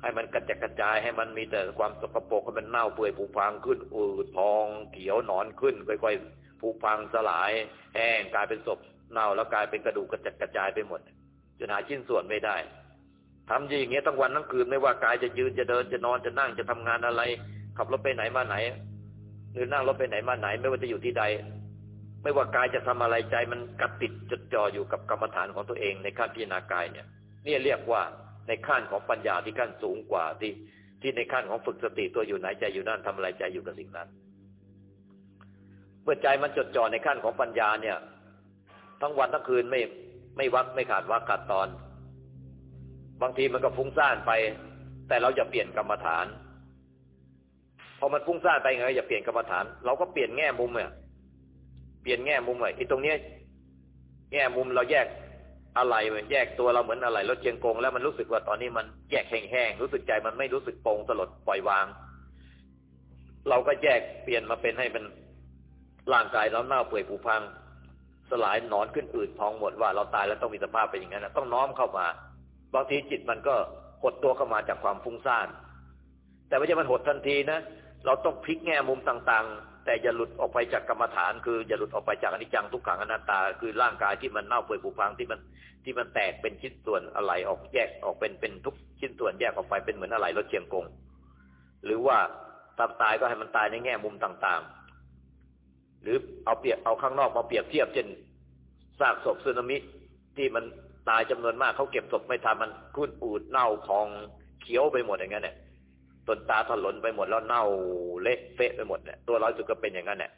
ให้มันกระจกระจายให้มันมีแต่ความสกปรกให้มันเน่าเปื่อยผุพังขึ้นอืดพองเขียวหนอนขึ้นค่อยๆผุพังสลายแห้งกลายเป็นศพเน่าแล้วกลายเป็นกระดูกกระจัดกระจายไปหมดจนหาชิ้นส่วนไม่ได้ทำอย่างเงี้ยทั้งวันทั้งคืนไม่ว่ากายจะยืนจะเดินจะนอนจะนั่งจะทำงานอะไร ขับรถไปไหนมาไหน หรือนั่งรถไปไหนมาไหน ไม่ว่าจะอยู่ที่ใด ไม่ว่ากายจะทำอะไรใจมันกัดติดจดจ่ออยู่กับกรรมฐานของตัวเองในขั้นพิจารณากายเนี่ยนี่เรียกว่า ในขั้นของปัญญาที่ขั้นสูงกว่าที่ที่ในขั้นของฝึกสติตัวอยู่ไหนใจอยู่นั่นทำอะไรใจอยู่กับสิ่งนั้น เมื่อใจมันจดจ่อในขั้นของปัญญาเนี่ย ทั้งวันทั้งคืนไม่ไม่วักไม่ขาดวักขาดตอน บางทีมันก็ฟุ้งซ่านไป แต่เราจะเปลี่ยนกรรมฐานพอมันฟุ้งซ่านไปไงอย่าเปลี่ยนกรรมฐาน เราก็เปลี่ยนแง่มุมเนี่ยเปลี่ยนแง่มุมไอ้ตรงเนี้ยแง่มุมเราแยก อะไรเหมือนแยกตัวเราเหมือนอะไรรถเชียงกงแล้วมันรู้สึกว่าตอนนี้มันแยกแห้งๆรู้สึกใจมันไม่รู้สึกโปร่งสลดปล่อยวาง เราก็แยกเปลี่ยนมาเป็นให้มันร่างกายเราเน่าเปื่อยผุพัง สลายหนอนขึ้นอืดพองหมดว่าเราตายแล้วต้องมีสภาพเป็นอย่างนั้นต้องน้อมเข้ามาบางทีจิตมันก็หดตัวเข้ามาจากความฟุ้งซ่าน แต่ไม่ใช่มันหดทันทีนะเราต้องพลิกแง่มุมต่างๆ แต่อย่าหลุดออกไปจากกรรมฐาน คืออย่าหลุดออกไปจากอนิจจังทุกขังอนัตตา คือร่างกายที่มันเน่าเปื่อยผุพังที่มันที่มันแตกเป็นชิ้นส่วนอะไรออกแยกออกเป็นเป็นทุกชิ้นส่วนแยกออกไปเป็นเหมือนอะไรรถเชียงกง หรือว่าตาตายก็ให้มันตายในแง่มุมต่างๆ หรือเอาเปรียบเอาข้างนอกมาเปรียบเทียบเช่นซากศพสึนามิที่มันตายจำนวนมากเขาเก็บศพไม่ทันมันคุ้นอูดเน่าพองเขียวไปหมดอย่างนั้นเนี่ย ต้นตาถลนไปหมดแล้วเน่าเละเฟะไปหมดเนี่ยตัวเราจุก็เป็นอย่างนั้นเนี่ย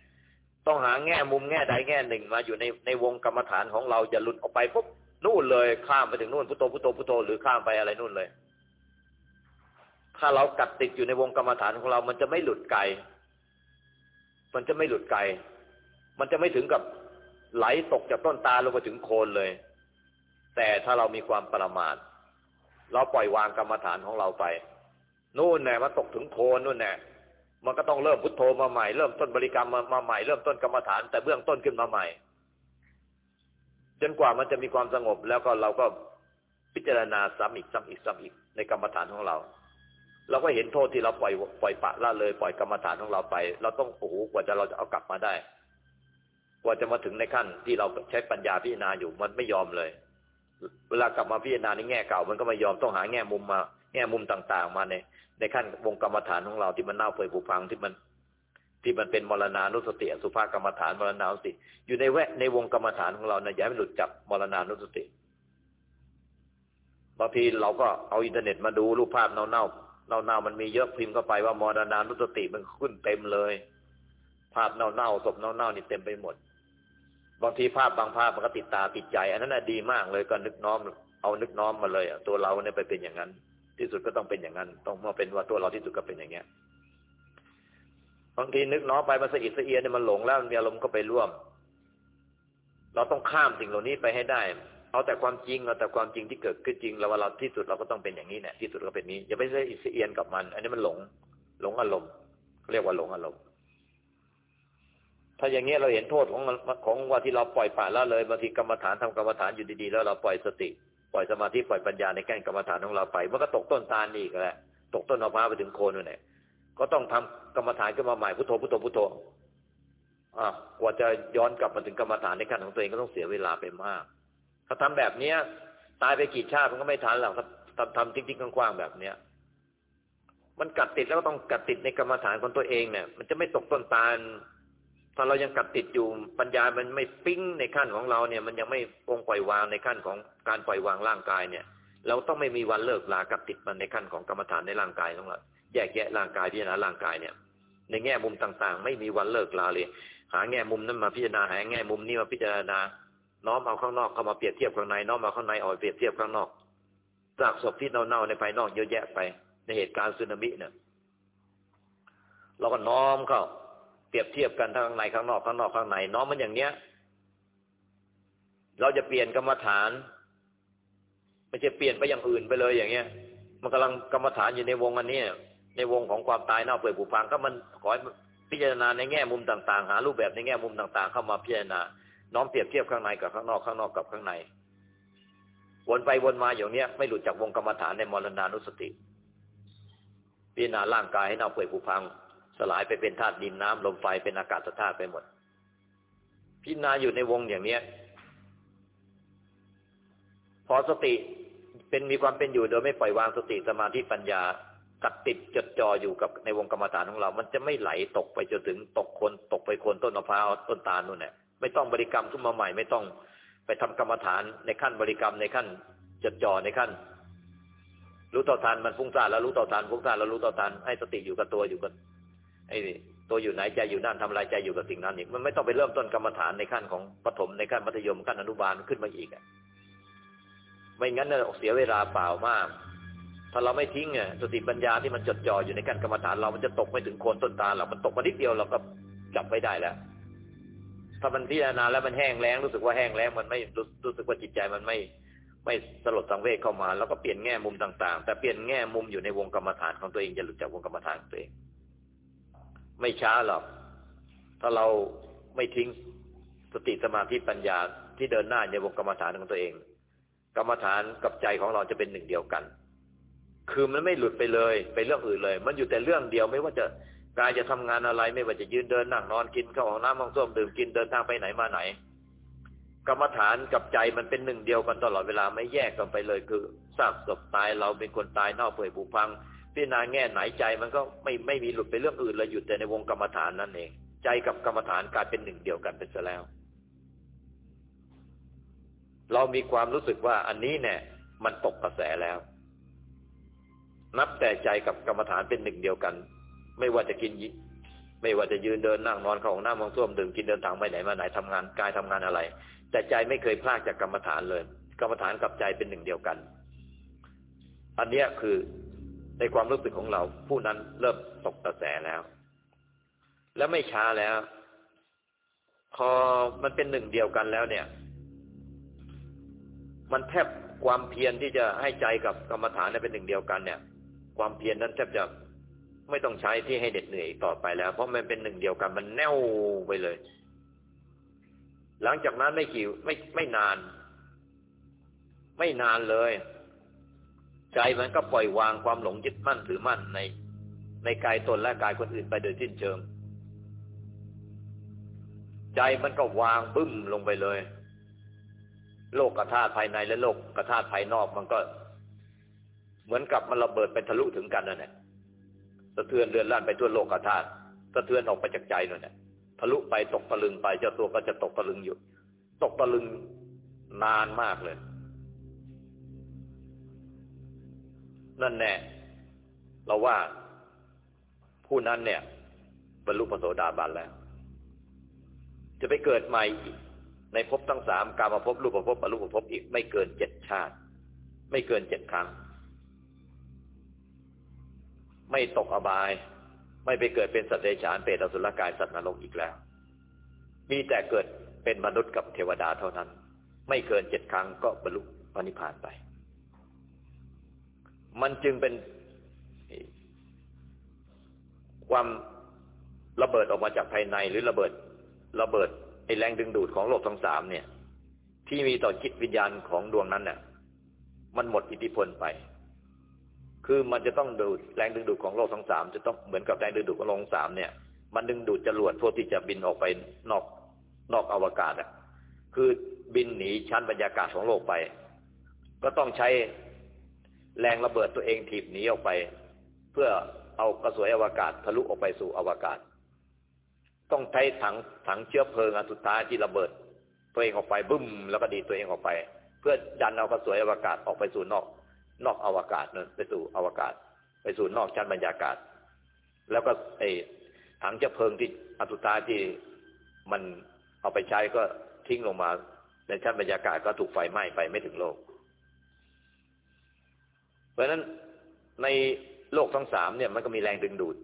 ต้องหาแง่มุมแง่ใดแง่หนึ่งมาอยู่ในในวงกรรมฐานของเราจะหลุดออกไปปุ๊บนู่นเลยข้ามไปถึงนู่นพุทโธพุทโธพุทโธหรือข้ามไปอะไรนู่นเลย ถ้าเรากัดติดอยู่ในวงกรรมฐานของเรา มันจะไม่หลุดไกล มันจะไม่หลุดไกล มันจะไม่ถึงกับไหลตกจากต้นตาลงมาถึงโคนเลย แต่ถ้าเรามีความประมาทเราปล่อยวางกรรมฐานของเราไป นู่นแน่มาตกถึงโคนนู่นแน่มันก็ต้องเริ่มพุทโธมาใหม่เริ่มต้นบริกรรมมามาใหม่เริ่มต้นกรรมฐาน แต่เบื้องต้นขึ้นมาใหม่ จนกว่ามันจะมีความสงบ แล้วก็เราก็พิจารณาซ้ำอีกซ้ำอีกซ้ำอีกในกรรมฐานของเรา เราก็เห็นโทษที่เราปล่อยปล่อยปะละเลยปล่อยกรรมฐานของเราไป เราต้องโอ้โหกว่าจะเราจะเอากลับมาได้ กว่าจะมาถึงในขั้นที่เราใช้ปัญญาพิจารณาอยู่มันไม่ยอมเลย เวลากลับมาพิจารณาในแง่เก่า มันก็ไม่ยอมต้องหาแง่มุมมา แง่มุมต่างๆ มาในในขั้นวงกรรมฐานของเราที่มันเน่าเปื่อยผุพังที่มันที่มันเป็นมรณานุสติสุภากรรมฐานมรณานุสติ อยู่ในแวะในวงกรรมฐานของเรานะอย่าให้หลุดจับมรณานุสติบางทีเราก็เอาอินเทอร์เน็ตมาดูรูปภาพเน่าเน่าเน่าเน่ามันมีเยอะพิมพ์เข้าไปว่ามรณานุสติมันขึ้นเต็มเลย ภาพเน่าเน่าศพเน่าเน่านี่เต็มไปหมด บางทีภาพบางภาพมันก็ติดตาติดใจ อันนั้นน่ะดีมากเลยก็นึกน้อม เอานึกน้อมมาเลยตัวเราเนี่ยไปเป็นอย่างนั้น ที่สุดก็ต้องเป็นอย่างนั้น ต้องมาเป็นว่าตัวเราที่สุดก็เป็นอย่างเงี้ยบางทีนึกน้อไปมันสะอิดสะเอียนเนี่ยมันหลงแล้วมีอารมณ์ก็ไปร่วม เราต้องข้ามสิ่งเหล่านี้ไปให้ได้ เอาแต่ความจริงเอาแต่ความจริงที่เกิดขึ้นจริงแล้วว่าเราที่สุดเราก็ต้องเป็นอย่างนี้เนี่ยที่สุดก็เป็นนี้อย่าไปสะอิดสะเอียนกับมัน อันนี้มันหลง หลงอารมณ์เรียกว่าหลงอารมณ์ถ้าอย่างเงี้ยเราเห็นโทษของของว่าที่เราปล่อยป่าละเลยบางทีกรรมฐานทำกรรมฐานอยู่ดีๆแล้วเราปล่อยสติ ปล่อยสมาธิปล่อยปัญญาในแก้กรรมฐานของเราไปมันก็ตกต้นตาลนี่ก็แหละตกต้นมะพร้าวไปถึงโคนนู่นแหละก็ต้องทำกรรมฐานขึ้นมาใหม่พุทโธพุทโธพุทโธอ่ากว่าจะย้อนกลับมาถึงกรรมฐานในขั้นของตัวเองก็ต้องเสียเวลาไปมาก ถ้าทำแบบเนี้ย ตายไปกี่ชาติมันก็ไม่ทันหรอกถ้าทำทำทิ้งๆกว้างๆแบบเนี้ยมันกัดติดแล้วก็ต้องกัดติดในกรรมฐานของตัวเองเนี่ย มันจะไม่ตกต้นตาล ถ้าเรายังกัดติดอยู่ปัญญามันไม่ปิ้งในขั้นของเราเนี่ย มันยังไม่ปรงปล่อยวางในขั้นของการปล่อยวางร่างกายเนี่ย เราต้องไม่มีวันเลิกลากัดติดมันในขั้นของกรรมฐานในร่างกายของเราแยกแยะร่างกายพิจารณาร่างกายเนี่ย ในแง่มุมต่างๆ ไม่มีวันเลิกลาเลย หาแง่มุมนั้นมาพิจารณาหาแง่มุมนี้มาพิจารณา น้อมเอาข้างนอกเข้ามาเปรียบเทียบข้างในน้อมเอาข้างในออกเปรียบเทียบข้างนอกจากศพที่เน่าๆในภายนอกเยอะแยะไป ในเหตุการณ์สึนามิเนี่ยเราก็น้อมเข้า รียบเทียบกันทั้งข้างในข้างนอกข้างนอกข้างในน้อมมันอย่างเนี้ย เราจะเปลี่ยนกรรมฐานไม่ใช่เปลี่ยนไปอย่างอื่นไปเลยอย่างเงี้ย มันกำลังกรรมฐานอยู่ในวงอันนี้ในวงของความตายเน่าเปื่อยผุพังก็มันขอให้พิจารณาในแง่มุมต่างๆ หา รูปแบบในแง่มุมต่าง ๆ เข้ามาพิจารณา น้อมเปรียบเทียบข้างในกับข้างนอกข้างนอกกับข้างใน วนไปวนมาอย่างเนี้ย ไม่หลุดจากวงกรรมฐานในมรณานุสติ พิจารณาร่างกายให้เน่าเปื่อยผุพัง สลายไปเป็นธาตุดินน้ำลมไฟเป็นอากาศธาตุไปหมด พิจารณาอยู่ในวงอย่างเนี้ย พอสติเป็นมีความเป็นอยู่โดยไม่ปล่อยวางสติสมาธิปัญญากัดติดจดจ่ออยู่กับในวงกรรมฐานของเรา มันจะไม่ไหลตกไปจนถึงตกคนตกไปคนต้นมะพร้าวต้นตาลนู่นแหละไม่ต้องบริกรรมขึ้นมาใหม่ ไม่ต้องไปทำกรรมฐานในขั้นบริกรรมในขั้นจดจ่อในขั้น รู้ต่อทานมันฟุ้งซ่านแล้วรู้ต่อทานฟุ้งซ่านแล้วรู้ต่อทานให้สติอยู่กับตัวอยู่กับ ไอ้ตัวอยู่ไหนใจอยู่นั่นทำลายใจอยู่กับสิ่งนั้นอีกมันไม่ต้องไปเริ่มต้นกรรมฐานในขั้นของปฐมในขั้นมัธยมขั้นอนุบาลขึ้นมาอีกอะไม่งั้นเนี่ยเสียเวลาเปล่ามาก ถ้าเราไม่ทิ้งเนี่ยสติปัญญาที่มันจดจ่ออยู่ในการกรรมฐานเรามันจะตกไม่ถึงโคนต้นตาเรามันตกมานิดเดียวเราก็จับไม่ได้แล้ว ถ้ามันพิจารณาแล้วมันแห้งแล้งรู้สึกว่าแห้งแล้งมันไม่รู้สึกว่าจิตใจมันไม่ไม่สลดสังเวชเข้ามา แล้วก็เปลี่ยนแง่มุมต่าง ๆ แต่เปลี่ยนแง่มุมอยู่ในวงกรรมฐานของตัวเองจะหลุดจากวงกรรมฐานของตัวเอง ไม่ช้าหรอก ถ้าเราไม่ทิ้งสติสมาธิปัญญาที่เดินหน้าในวงกรรมฐานของตัวเอง กรรมฐานกับใจของเราจะเป็นหนึ่งเดียวกัน คือมันไม่หลุดไปเลยไปเรื่องอื่นเลย มันอยู่แต่เรื่องเดียวไม่ว่าจะกายจะทำงานอะไร ไม่ว่าจะยืนเดินนั่งนอนกินข้าวของน้ำมังส้วมดื่มกินเดินทางไปไหนมาไหน กรรมฐานกับใจมันเป็นหนึ่งเดียวกันตลอดเวลาไม่แยกกันไปเลย คือซากศพตายเราเป็นคนตายเน่าเปื่อยผุพัง พิจารณาแง่ไหนใจมันก็ไม่ไม่มีหลุดไปเรื่องอื่นเลยหยุดแต่ในวงกรรมฐานนั่นเอง ใจกับกรรมฐานกลายเป็นหนึ่งเดียวกันเป็นซะแล้ว เรามีความรู้สึกว่าอันนี้เนี่ย มันตกกระแสแล้ว นับแต่ใจกับกรรมฐานเป็นหนึ่งเดียวกัน ไม่ว่าจะกินไม่ว่าจะยืนเดินนั่งนอนเข้าห้องน้ำมองส้วมดื่มกินเดินทางไปไหนมาไหนทำงานกายทำงานอะไร แต่ใจไม่เคยพลากจากกรรมฐานเลย กรรมฐานกับใจเป็นหนึ่งเดียวกัน อันเนี้ยคือ ในความรู้สึกของเรา ผู้นั้นเริ่มตกกระแสแล้ว แล้วไม่ช้าแล้ว พอมันเป็นหนึ่งเดียวกันแล้วเนี่ย มันแทบความเพียรที่จะให้ใจกับกรรมฐานเป็นหนึ่งเดียวกันเนี่ย ความเพียรนั้นแทบจะไม่ต้องใช้ที่ให้เด็ดเหนื่อยต่อไปแล้ว เพราะมันเป็นหนึ่งเดียวกันมันแน่วไปเลย หลังจากนั้นไม่กี่ไม่ไม่นาน ไม่นานเลย ใจมันก็ปล่อยวางความหลงยึดมั่นถือมั่นใน ในกายตนและกายคนอื่นไปโดยสิ้นเชิง ใจมันก็วางบึ้มลงไปเลย โลกกระธาภายในและโลกกระธาภายนอกมันก็ เหมือนกับมันระเบิดเป็นทะลุถึงกันนั่นแหละสะเทือนเรือนลั่นไปทั่วโลกกระธาสะเทือนออกไปจากใจนั่นแหละทะลุไปตกตะลึงไปเจ้าตัวก็จะตกตะลึงอยู่ ตกตะลึงนานมากเลย นั่นแน่ เราว่าผู้นั้นเนี่ย บรรลุพระโสดาบันแล้ว จะไปเกิดใหม่อีก ในภพทั้งสามกามาภพรูปภพบรรลุภพอีกไม่เกินเจ็ดชาติ ไม่เกินเจ็ดครั้ง ไม่ตกอบาย ไม่ไปเกิดเป็นสัตว์เดรัจฉานเปรตอสุรกายสัตว์นรกอีกแล้ว มีแต่เกิดเป็นมนุษย์กับเทวดาเท่านั้น ไม่เกินเจ็ดครั้งก็บรรลุพระนิพพานไป มันจึงเป็นความระเบิดออกมาจากภายในหรือระเบิดระเบิดไอแรงดึงดูดของโลกทั้งสามเนี่ย ที่มีต่อจิตวิญญาณของดวงนั้นเนี่ยมันหมดอิทธิพลไป คือมันจะต้องดูดแรงดึงดูดของโลกทั้งสามจะต้องเหมือนกับแรงดึงดูดของโลกทั้งสามเนี่ย มันดึงดูดจรวดเพื่อที่จะบินออกไปนอกนอกอวกาศอะ คือบินหนีชั้นบรรยากาศของโลกไป ก็ต้องใช้ แรงระเบิดตัวเองถีบหนีออกไป เพื่อเอากระสวยอวกาศทะลุออกไปสู่อวกาศ ต้องใช้ถังถังเชื้อเพลิงอันสุดท้ายที่ระเบิด ตัวเองออกไปบึ้มแล้วก็ดีตัวเองออกไป เพื่อดันเอากระสวยอวกาศออกไปสู่นอก นอกอวกาศนั่นไปสู่อวกาศ ไปสู่นอกชั้นบรรยากาศ แล้วก็ไอ้ถังเชื้อเพลิงที่อันสุดท้ายที่มันเอาไปใช้ก็ทิ้งลงมาในชั้นบรรยากาศก็ถูกไฟไหม้ไปไม่ถึงโลก เพราะฉะนั้นในโลกทั้งสามเนี่ยมันก็มีแรงดึงดูด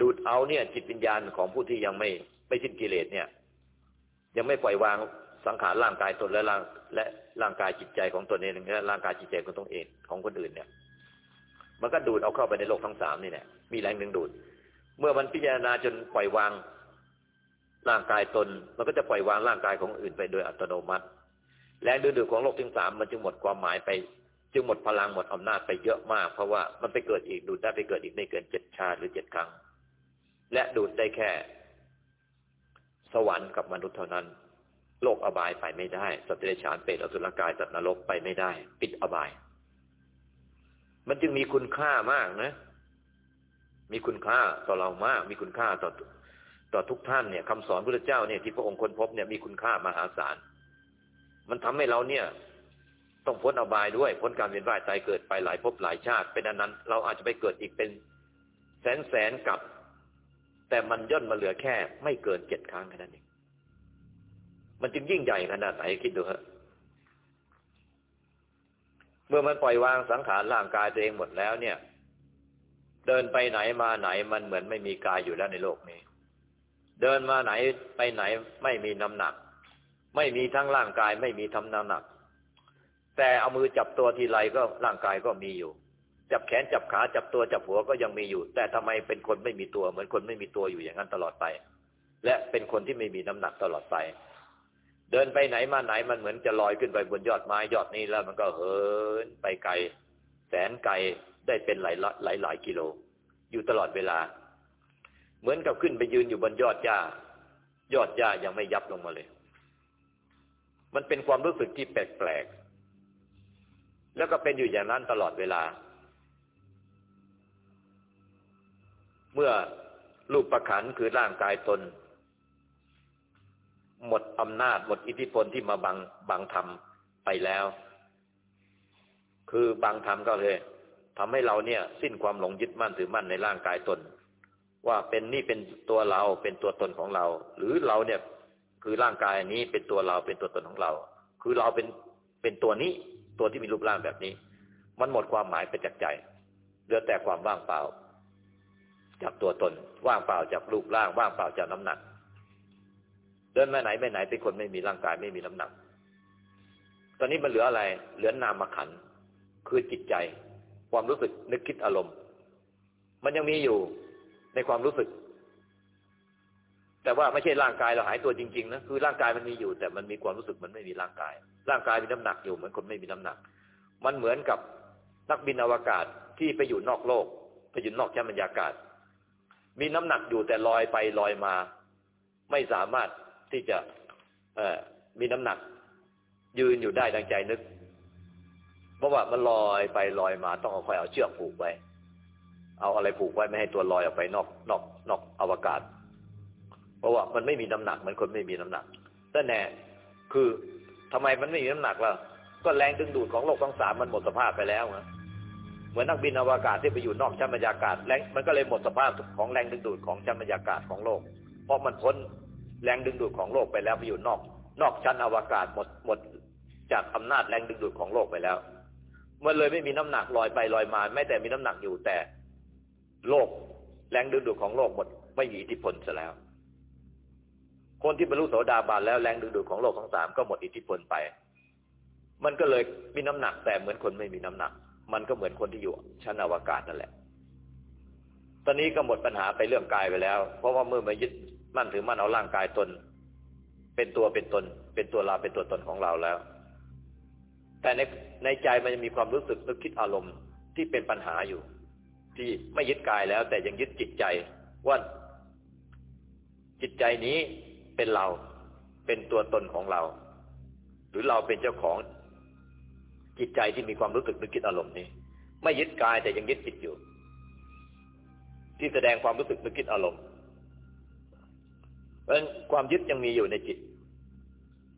ดูดเอาเนี่ย จิตวิญญาณของผู้ที่ยังไม่ไม่สิ้นกิเลสเนี่ย ยังไม่ปล่อยวางสังขารร่างกายตนและร่างและร่างกายจิตใจของตนเองและร่างกายจิตใจของตนเองของคนอื่นเนี่ย มันก็ดูดเอาเข้าไปในโลกทั้งสามนี่แหละมีแรงดึงดูด เมื่อมันพิจารณาจนปล่อยวางร่างกายตน มันก็จะปล่อยวางร่างกายของอื่นไปโดยอัตโนมัติ แรงดึงดูดของโลกทั้งสามมันจึงหมดความหมายไป จึงหมดพลังหมดอำนาจไปเยอะมาก เพราะว่ามันไปเกิดอีกดูดได้ไปเกิดอีกไม่เกินเจ็ดชาติหรือเจ็ดครั้ง และดูดได้แค่ สวรรค์กับมนุษย์เท่านั้น โลกอบายไปไม่ได้ สัตว์เดรัจฉานเปรตอสุรกายสัตว์นรกไปไม่ได้ ปิดอบาย มันจึงมีคุณค่ามากนะ มีคุณค่าต่อเรามาก มีคุณค่าต่อต่อทุกท่านเนี่ยคำสอนพระเจ้าเนี่ยที่พระองค์ค้นพบเนี่ยมีคุณค่ามหาศาลมันทำให้เราเนี่ย ต้องพ้นอบายด้วยพ้นการเวียนว่ายตายเกิดไปหลายภพหลายชาติ เป็นอันนั้น เราอาจจะไปเกิดอีกเป็นแสนแสนกับ แต่มันย่นมาเหลือแค่ ไม่เกินเจ็ดครั้งแค่นั้นเองมันจึงยิ่งใหญ่ขนาดไหนคิดดูฮะเมื่อมันปล่อยวางสังขารร่างกายตัวเองหมดแล้วเนี่ย เดินไปไหนมาไหนมันเหมือนไม่มีกายอยู่แล้วในโลกนี้ เดินมาไหนไปไหนไม่มีน้ำหนัก ไม่มีทั้งร่างกาย ไม่มีทั้งน้ำหนัก แต่เอามือจับตัวทีไรก็ร่างกายก็มีอยู่ จับแขนจับขาจับตัวจับหัวก็ยังมีอยู่ แต่ทำไมเป็นคนไม่มีตัว เหมือนคนไม่มีตัวอยู่อย่างนั้นตลอดไป และเป็นคนที่ไม่มีน้ำหนักตลอดไป เดินไปไหนมาไหนมันเหมือนจะลอยขึ้นไปบนยอดไม้ยอดนี้แล้วมันก็เหินไปไกล แสนไกลได้เป็นหลายหลายหลายกิโล อยู่ตลอดเวลา เหมือนกับขึ้นไปยืนอยู่บนยอดหญ้ายอดหญ้ายังไม่ยับลงมาเลย มันเป็นความรู้สึกที่แปลกๆ แล้วก็เป็นอยู่อย่างนั้นตลอดเวลา เมื่อรูปประขันคือร่างกายตน หมดอำนาจหมดอิทธิพลที่มาบังบังธรรมไปแล้ว คือบังธรรมก็เลยทำให้เราเนี่ย สิ้นความหลงยึดมั่นถือมั่นในร่างกายตน ว่าเป็นนี่เป็นตัวเราเป็นตัวตนของเรา หรือเราเนี่ย คือร่างกายนี้เป็นตัวเราเป็นตัวตนของเรา คือเราเป็นเป็นตัวนี้ ตัวที่มีรูปร่างแบบนี้ มันหมดความหมายไปจากใจเหลือแต่ความว่างเปล่า จากตัวตน ว่างเปล่าจากรูปร่าง ว่างเปล่าจากน้ำหนัก เดินมาไหนไปไหนเป็นคนไม่มีร่างกายไม่มีน้ำหนัก ตอนนี้มันเหลืออะไร เหลือนามขันคือจิตใจ ความรู้สึกนึกคิดอารมณ์ มันยังมีอยู่ในความรู้สึก แต่ว่าไม่ใช่ร่างกายเราหายตัวจริง ๆ นะคือร่างกายมันมีอยู่ แต่มันมีความรู้สึกมันไม่มีร่างกาย ร่างกายมีน้ำหนักอยู่เหมือนคนไม่มีน้ำหนัก มันเหมือนกับนักบินอวกาศที่ไปอยู่นอกโลก ไปอยู่นอกชั้นบรรยากาศ มีน้ำหนักอยู่แต่ลอยไปลอยมา ไม่สามารถที่จะเอมีน้ำหนัก ยืนอยู่ได้ดังใจนึก เพราะว่ามันลอยไปลอยมา ต้องเอาคอยเอาเชือกผูกไว้ เอาอะไรผูกไว้ไม่ให้ตัวลอยออกไปนอกนอกนอกอวกาศ เพราะว่ามันไม่มีน้ำหนักเหมือนคนไม่มีน้ำหนักแต่แน่คือ ทำไมมันไม่มีน้ำหนักล่ะก็แรงดึงดูดของโลกทั้งสามมันหมดสภาพไปแล้วนะเหมือนนักบินอวกาศที่ไปอยู่นอกชั้นบรรยากาศแรงมันก็เลยหมดสภาพของแรงดึงดูดของชั้นบรรยากาศของโลก เพราะมันพ้นแรงดึงดูดของโลกไปแล้วไปอยู่นอก นอกชั้นอวกาศหมดหมดจากอำนาจแรงดึงดูดของโลกไปแล้ว มันเลยไม่มีน้ำหนักลอยไปลอยมา ไม่แต่มีน้ำหนักอยู่แต่โลกแรงดึงดูดของโลกหมดไม่มีอิทธิพลซะแล้ว คนที่บรรลุโสดาบันแล้วแรงดึงดูดของโลกทั้งสามก็หมดอิทธิพลไป มันก็เลยมีน้ำหนักแต่เหมือนคนไม่มีน้ำหนัก มันก็เหมือนคนที่อยู่ชั้นอวกาศนั่นแหละ ตอนนี้ก็หมดปัญหาไปเรื่องกายไปแล้ว เพราะว่าเมื่อมายึดมั่นถือมั่นเอาร่างกายตน เป็นตัวเป็นตน เป็นตัวเราเป็นตัวตนของเราแล้ว แต่ในในใจมันจะมีความรู้สึกนึกคิดอารมณ์ที่เป็นปัญหาอยู่ ที่ไม่ยึดกายแล้ว แต่ยังยึดจิตใจว่าจิตใจนี้ เป็นเราเป็นตัวตนของเรา หรือเราเป็นเจ้าของจิตใจที่มีความรู้สึกนึกคิดอารมณ์นี้ ไม่ยึดกายแต่ยังยึดจิตอยู่ ที่แสดงความรู้สึกนึกคิดอารมณ์เพราะฉะนั้นความยึดยังมีอยู่ในจิต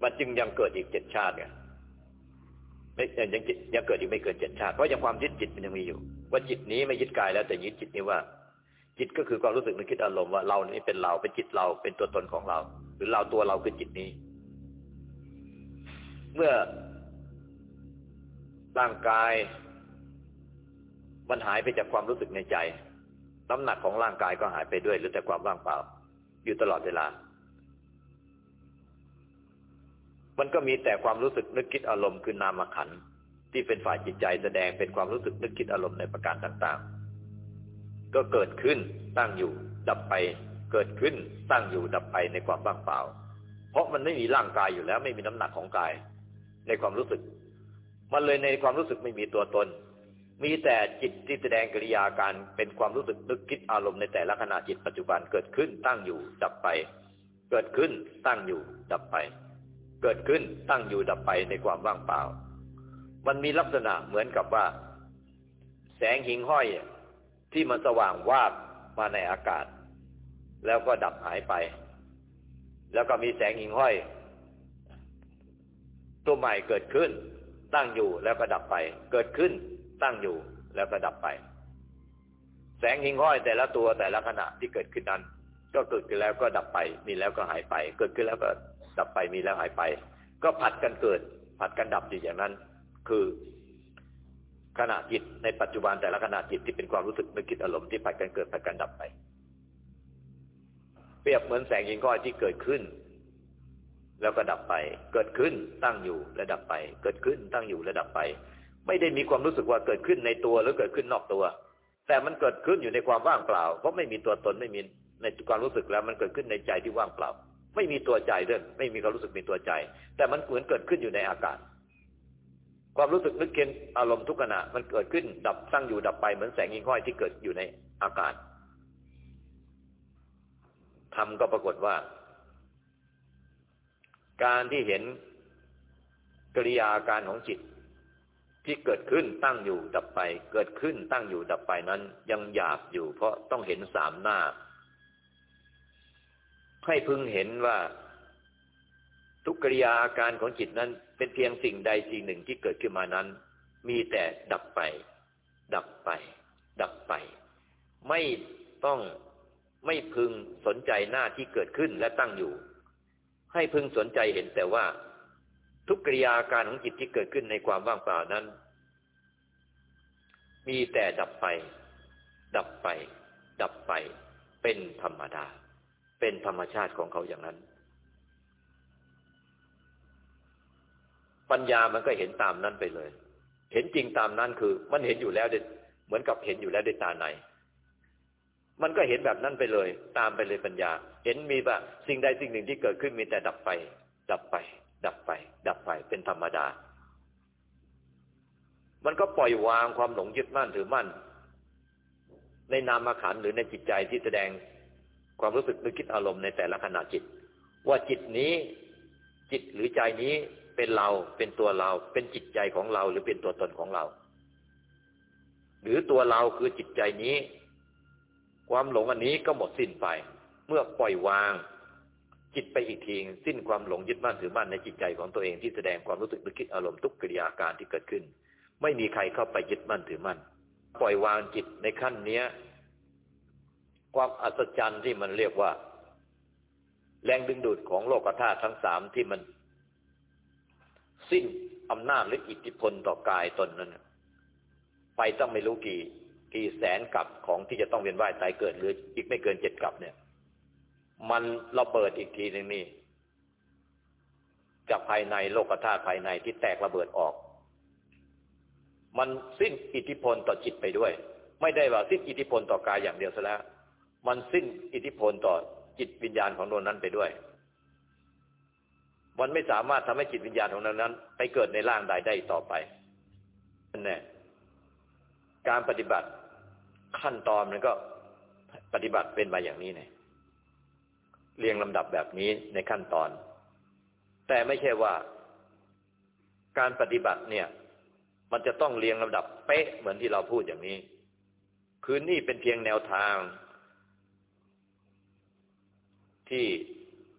มันจึงยังเกิดอีกเจ็ดชาติไงไม่ยังยังเกิดอีกไม่เกินเจ็ดชาติเพราะยังความยึดจิตมันยังมีอยู่ ว่าจิตนี้ไม่ยึดกายแล้วแต่ยึดจิตนี้ว่า จิตก็คือความรู้สึกนึกคิดอารมณ์ว่าเรานี่เป็นเราเป็นจิตเราเป็นตัวตนของเรา หรือเราตัวเราคือจิตนี้ เมื่อร่างกาย มันหายไปจากความรู้สึกในใจ น้ำหนักของร่างกายก็หายไปด้วยหรือแต่ความว่างเปล่า อยู่ตลอดเวลา มันก็มีแต่ความรู้สึกนึกคิดอารมณ์คือนามขันที่เป็นฝ่ายจิตใจแสดงเป็นความรู้สึกนึกคิดอารมณ์ในประการต่าง ๆ ก็เกิดขึ้นตั้งอยู่ดับไป เกิดขึ้นตั้งอยู่ดับไปในความว่างเปล่า เพราะมันไม่มีร่างกายอยู่แล้ว ไม่มีน้ำหนักของกาย ในความรู้สึก มันเลยในความรู้สึกไม่มีตัวตน มีแต่จิตที่แสดงกิริยาการเป็นความรู้สึกนึกคิดอารมณ์ในแต่ละขณะจิตปัจจุบันเกิดขึ้นตั้งอยู่ดับไป เกิดขึ้นตั้งอยู่ดับไป เกิดขึ้นตั้งอยู่ดับไปในความว่างเปล่า มันมีลักษณะเหมือนกับว่า แสงหิงห้อยที่มันสว่างวาบมาในอากาศ แล้วก็ดับหายไป แล้วก็มีแสงหิงห้อย ตัวใหม่เกิดขึ้น ตั้งอยู่แล้วก็ดับไป เกิดขึ้น ตั้งอยู่แล้วก็ดับไป แสงหิงห้อยแต่ละตัวแต่ละขณะที่เกิดขึ้นนั้น ก็เกิดขึ้นแล้วก็ดับไป มีแล้วก็หายไป เกิดขึ้นแล้วก็ดับไปมีแล้วหายไป ก็ผัดกันเกิด ผัดกันดับอยู่อย่างนั้น คือขณะจิตในปัจจุบันแต่ละขณะจิตที่เป็นความรู้สึกนึกคิดอารมณ์ที่ผัดกันเกิดผัดกันดับไป เปรียบเหมือนแสงหิงห้อยที่เกิดขึ้น แล้วก็ดับไป เกิดขึ้นตั้งอยู่และดับไป เกิดขึ้นตั้งอยู่และดับไป ไม่ได้มีความรู้สึกว่าเกิดขึ้นในตัวหรือเกิดขึ้นนอกตัว แต่มันเกิดขึ้นอยู่ในความว่างเปล่า เพราะไม่มีตัวตนไม่มีในความรู้สึกแล้วมันเกิดขึ้นในใจที่ว่างเปล่า ไม่มีตัวใจด้วยไม่มีความรู้สึกมีตัวใจ แต่มันเหมือนเกิดขึ้นอยู่ในอากาศ ความรู้สึกนึกเคินอารมณ์ทุกขณะมันเกิดขึ้นดับตั้งอยู่ดับไปเหมือนแสงยิงห้อยที่เกิดอยู่ในอากาศ ทำก็ปรากฏว่า การที่เห็นกิริยาการของจิต ที่เกิดขึ้นตั้งอยู่ดับไป เกิดขึ้นตั้งอยู่ดับไปนั้น ยังหยาบอยู่ เพราะต้องเห็นสามหน้า ให้พึงเห็นว่าทุกกิริยาอาการของจิตนั้น เป็นเพียงสิ่งใดสิ่งหนึ่งที่เกิดขึ้นมานั้น มีแต่ดับไป ดับไป ดับไป ไม่ต้อง ไม่พึงสนใจหน้าที่เกิดขึ้นและตั้งอยู่ ให้พึงสนใจเห็นแต่ว่า ทุกกิริยาการของจิตที่เกิดขึ้นในความว่างเปล่านั้น มีแต่ดับไป ดับไป ดับไป เป็นธรรมดา เป็นธรรมชาติของเขาอย่างนั้น ปัญญามันก็เห็นตามนั้นไปเลย เห็นจริงตามนั้นคือ มันเห็นอยู่แล้วเหมือนกับเห็นอยู่แล้วด้วยตาใน มันก็เห็นแบบนั้นไปเลย ตามไปเลยปัญญา เห็นมีว่าสิ่งใดสิ่งหนึ่งที่เกิดขึ้นมีแต่ดับไป ดับไป ดับไป ดับไปเป็นธรรมดา มันก็ปล่อยวางความหลงยึดมั่นถือมั่น ในนามขันหรือในจิตใจที่แสดงความรู้สึกนึกคิดอารมณ์ในแต่ละขณะจิต ว่าจิตนี้จิตหรือใจนี้เป็นเราเป็นตัวเรา เป็นจิตใจของเราหรือเป็นตัวตนของเรา หรือตัวเราคือจิตใจนี้ ความหลงอันนี้ก็หมดสิ้นไป เมื่อปล่อยวาง จิตไปอีกทีสิ้นความหลงยึดมั่นถือมั่นในจิตใจของตัวเองที่แสดงความรู้สึกนึกคิดอารมณ์ทุกกิริยาการที่เกิดขึ้น ไม่มีใครเข้าไปยึดมั่นถือมั่น ปล่อยวางจิตในขั้นเนี้ย ความอัศจรรย์ที่มันเรียกว่า แรงดึงดูดของโลกธาตุทั้งสามที่มัน สิ้นอำนาจหรืออิทธิพลต่อกายตนนั้น ไปต้องไม่รู้กี่ กี่แสนกับของที่จะต้องเวียนว่ายตายเกิดหรืออีกไม่เกินเจ็ดกับเนี่ย มันระเบิดอีกทีหนึ่งนี่จากภายในโลกธาตุภายในที่แตกระเบิดออก มันสิ้นอิทธิพลต่อจิตไปด้วย ไม่ได้ว่าสิ้นอิทธิพลต่อกายอย่างเดียวซะแล้ว มันสิ้นอิทธิพลต่อจิตวิญญาณของดวงนั้นไปด้วย มันไม่สามารถทำให้จิตวิญญาณของนั้น ไปเกิดในร่างใดได้ต่อไปนั่นแน่การปฏิบัติ ขั้นตอนมันก็ปฏิบัติเป็นมาอย่างนี้เนี่ยเรียงลำดับแบบนี้ในขั้นตอน แต่ไม่ใช่ว่า การปฏิบัติเนี่ย มันจะต้องเรียงลำดับเป๊ะเหมือนที่เราพูดอย่างนี้ คือนี่เป็นเพียงแนวทาง ที่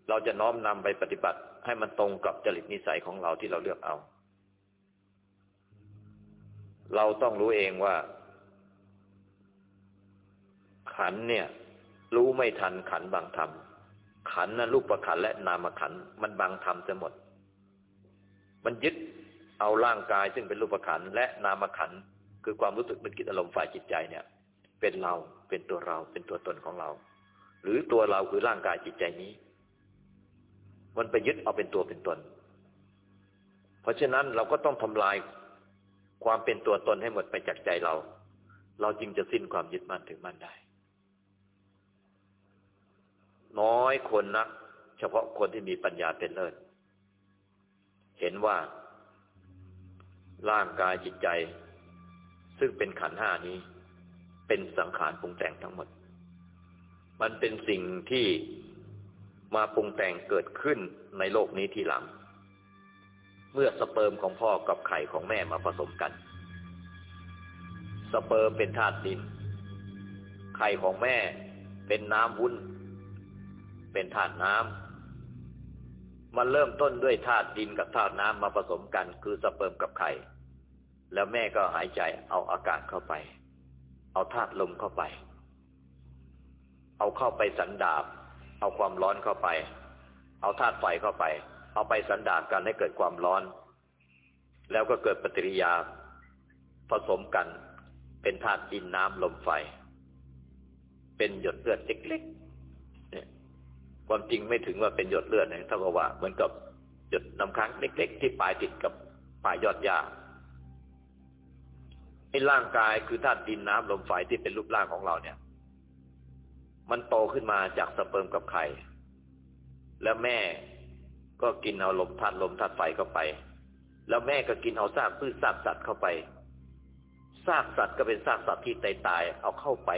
เราจะน้อมนำไปปฏิบัติ ให้มันตรงกับจริตนิสัยของเราที่เราเลือกเอา เราต้องรู้เองว่า ขันเนี่ย รู้ไม่ทันขันบางธรรม ขันนะรูปประขันและนามขันมันบางธรรมจะหมด มันยึดเอาร่างกายซึ่งเป็นรูปขันและนามขันคือความรู้สึกเป็นกิจอารมณ์ฝ่ายจิตใจเนี่ย เป็นเราเป็นตัวเราเป็นตัวตนของเรา หรือตัวเราคือร่างกายจิตใจนี้ มันไปยึดเอาเป็นตัวเป็นตน เพราะฉะนั้นเราก็ต้องทำลายความเป็นตัวตนให้หมดไปจากใจเรา เราจึงจะสิ้นความยึดมั่นถึงมั่นได้ น้อยคนนัก เฉพาะคนที่มีปัญญาเป็นเลิศเห็นว่า ร่างกายจิตใจ ซึ่งเป็นขันห้านี้ เป็นสังขารปรุงแต่งทั้งหมด มันเป็นสิ่งที่มาปรุงแต่งเกิดขึ้นในโลกนี้ทีหลัง เมื่อสเปิร์มของพ่อกับไข่ของแม่มาผสมกัน สเปิร์มเป็นธาตุดิน ไข่ของแม่เป็นน้ำวุ้น เป็นธาตุน้ำมันเริ่มต้นด้วยธาตุดินกับธาตุน้ำมาผสมกัน คือสเปิร์มกับไข่ แล้วแม่ก็หายใจเอาอากาศเข้าไป เอาธาตุลมเข้าไป เอาเข้าไปสันดาบ เอาความร้อนเข้าไป เอาธาตุไฟเข้าไป เอาไปสันดาบกันให้เกิดความร้อน แล้วก็เกิดปฏิกิริยา ผสมกัน เป็นธาตุดินน้ำลมไฟ เป็นหยดเลือดเล็ก ความจริงไม่ถึงว่าเป็นหยดเลือดนะเท่ากับว่าเหมือนกับหยดน้ำค้างเล็ก ๆ ที่ปลายติดกับปลายยอดหญ้าไอ้ร่างกายคือธาตุดินน้ำลมไฟที่เป็นรูปร่างของเราเนี่ย มันโตขึ้นมาจากสเปิร์มกับไข่ แล้วแม่ก็กินเอาลมธาตุลมธาตุไฟเข้าไป แล้วแม่ก็กินเอาซากพืชซากสัตว์เข้าไปซากสัตว์ก็เป็นซากสัตว์ที่ตายตายเอาเข้าไป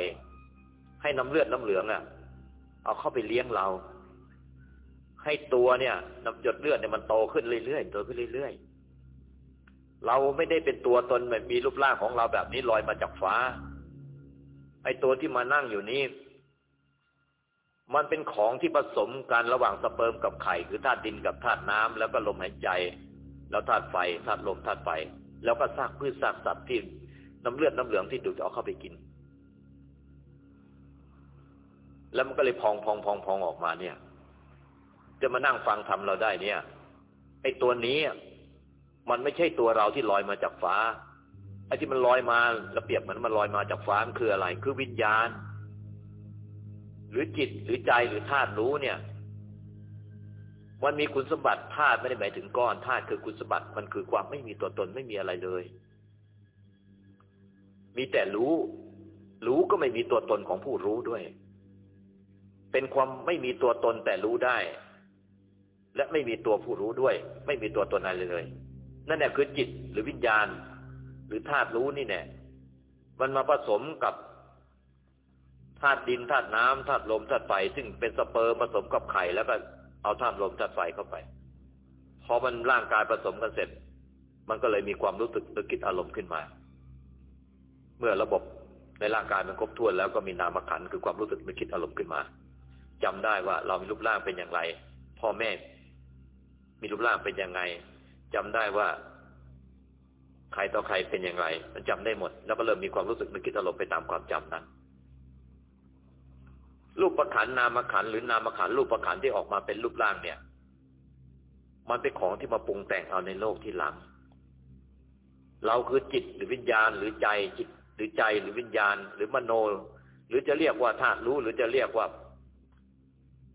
ให้น้ำเลือดน้ำเหลืองอะ เอาเข้าไปเลี้ยงเรา ให้ตัวเนี่ยน้ำหยดเลือดเนี่ยมันโตขึ้นเรื่อยๆโตขึ้นเรื่อยๆเราไม่ได้เป็นตัวตนแบบมีรูปร่างของเราแบบนี้ลอยมาจากฟ้าไอ้ตัวที่มานั่งอยู่นี้ มันเป็นของที่ผสมกันระหว่างสเปิร์มกับไข่คือธาตุดินกับธาตุน้ำแล้วก็ลมหายใจ แล้วธาตุไฟธาตุลมธาตุไฟ แล้วก็ซากพืชซากสัตว์ที่น้ำเลือดน้ำเหลืองที่ดูดเอาเข้าไปกิน แล้วมันก็เลยพองพองพองพองออกมาเนี่ย จะมานั่งฟังทำเราได้เนี่ยไอ้ตัวนี้มันไม่ใช่ตัวเราที่ลอยมาจากฟ้าไอ้ที่มันลอยมาระเบียบเหมือนมันลอยมาจากฟ้ามันคืออะไร คือวิญญาณ หรือจิตหรือใจหรือธาตุรู้เนี่ย มันมีคุณสมบัติธาตุไม่ได้หมายถึงก้อนธาตุคือคุณสมบัติมันคือความไม่มีตัวตนไม่มีอะไรเลย มีแต่รู้ รู้ก็ไม่มีตัวตนของผู้รู้ด้วย เป็นความไม่มีตัวตนแต่รู้ได้ และไม่มีตัวผู้รู้ด้วย ไม่มีตัวตนอะไรเลย นั่นแหละคือจิตหรือวิญญาณ หรือธาตุรู้นี่แน่มันมาผสมกับธาตุดินธาตุน้ำธาตุลมธาตุไฟซึ่งเป็นสเปิร์มผสมกับไข่แล้วก็เอาธาตุลมธาตุไฟเข้าไป พอมันร่างกายผสมกันเสร็จ มันก็เลยมีความรู้สึกตึกิจอารมณ์ขึ้นมา เมื่อระบบในร่างกายมันครบถ้วนแล้วก็มีนามขันคือความรู้สึกนึกคิดอารมณ์ขึ้นมาจำได้ว่าเรามีรูปร่างเป็นอย่างไร พ่อแม่ มีรูปร่างเป็นยังไงจำได้ว่าใครต่อใครเป็นอย่างไร มันจำได้หมด แล้วก็เริ่มมีความรู้สึกนึกคิดอารมณ์ไปตามความจำนั้นรูปประขันนามขันหรือนามขันรูปประขันที่ออกมาเป็นรูปร่างเนี่ย มันเป็นของที่มาปรุงแต่งเอาในโลกที่หลัง เราคือจิตหรือวิญญาณหรือใจจิต หรือใจหรือวิญญาณ หรือมโน หรือจะเรียกว่าธาตุรู้หรือจะเรียกว่า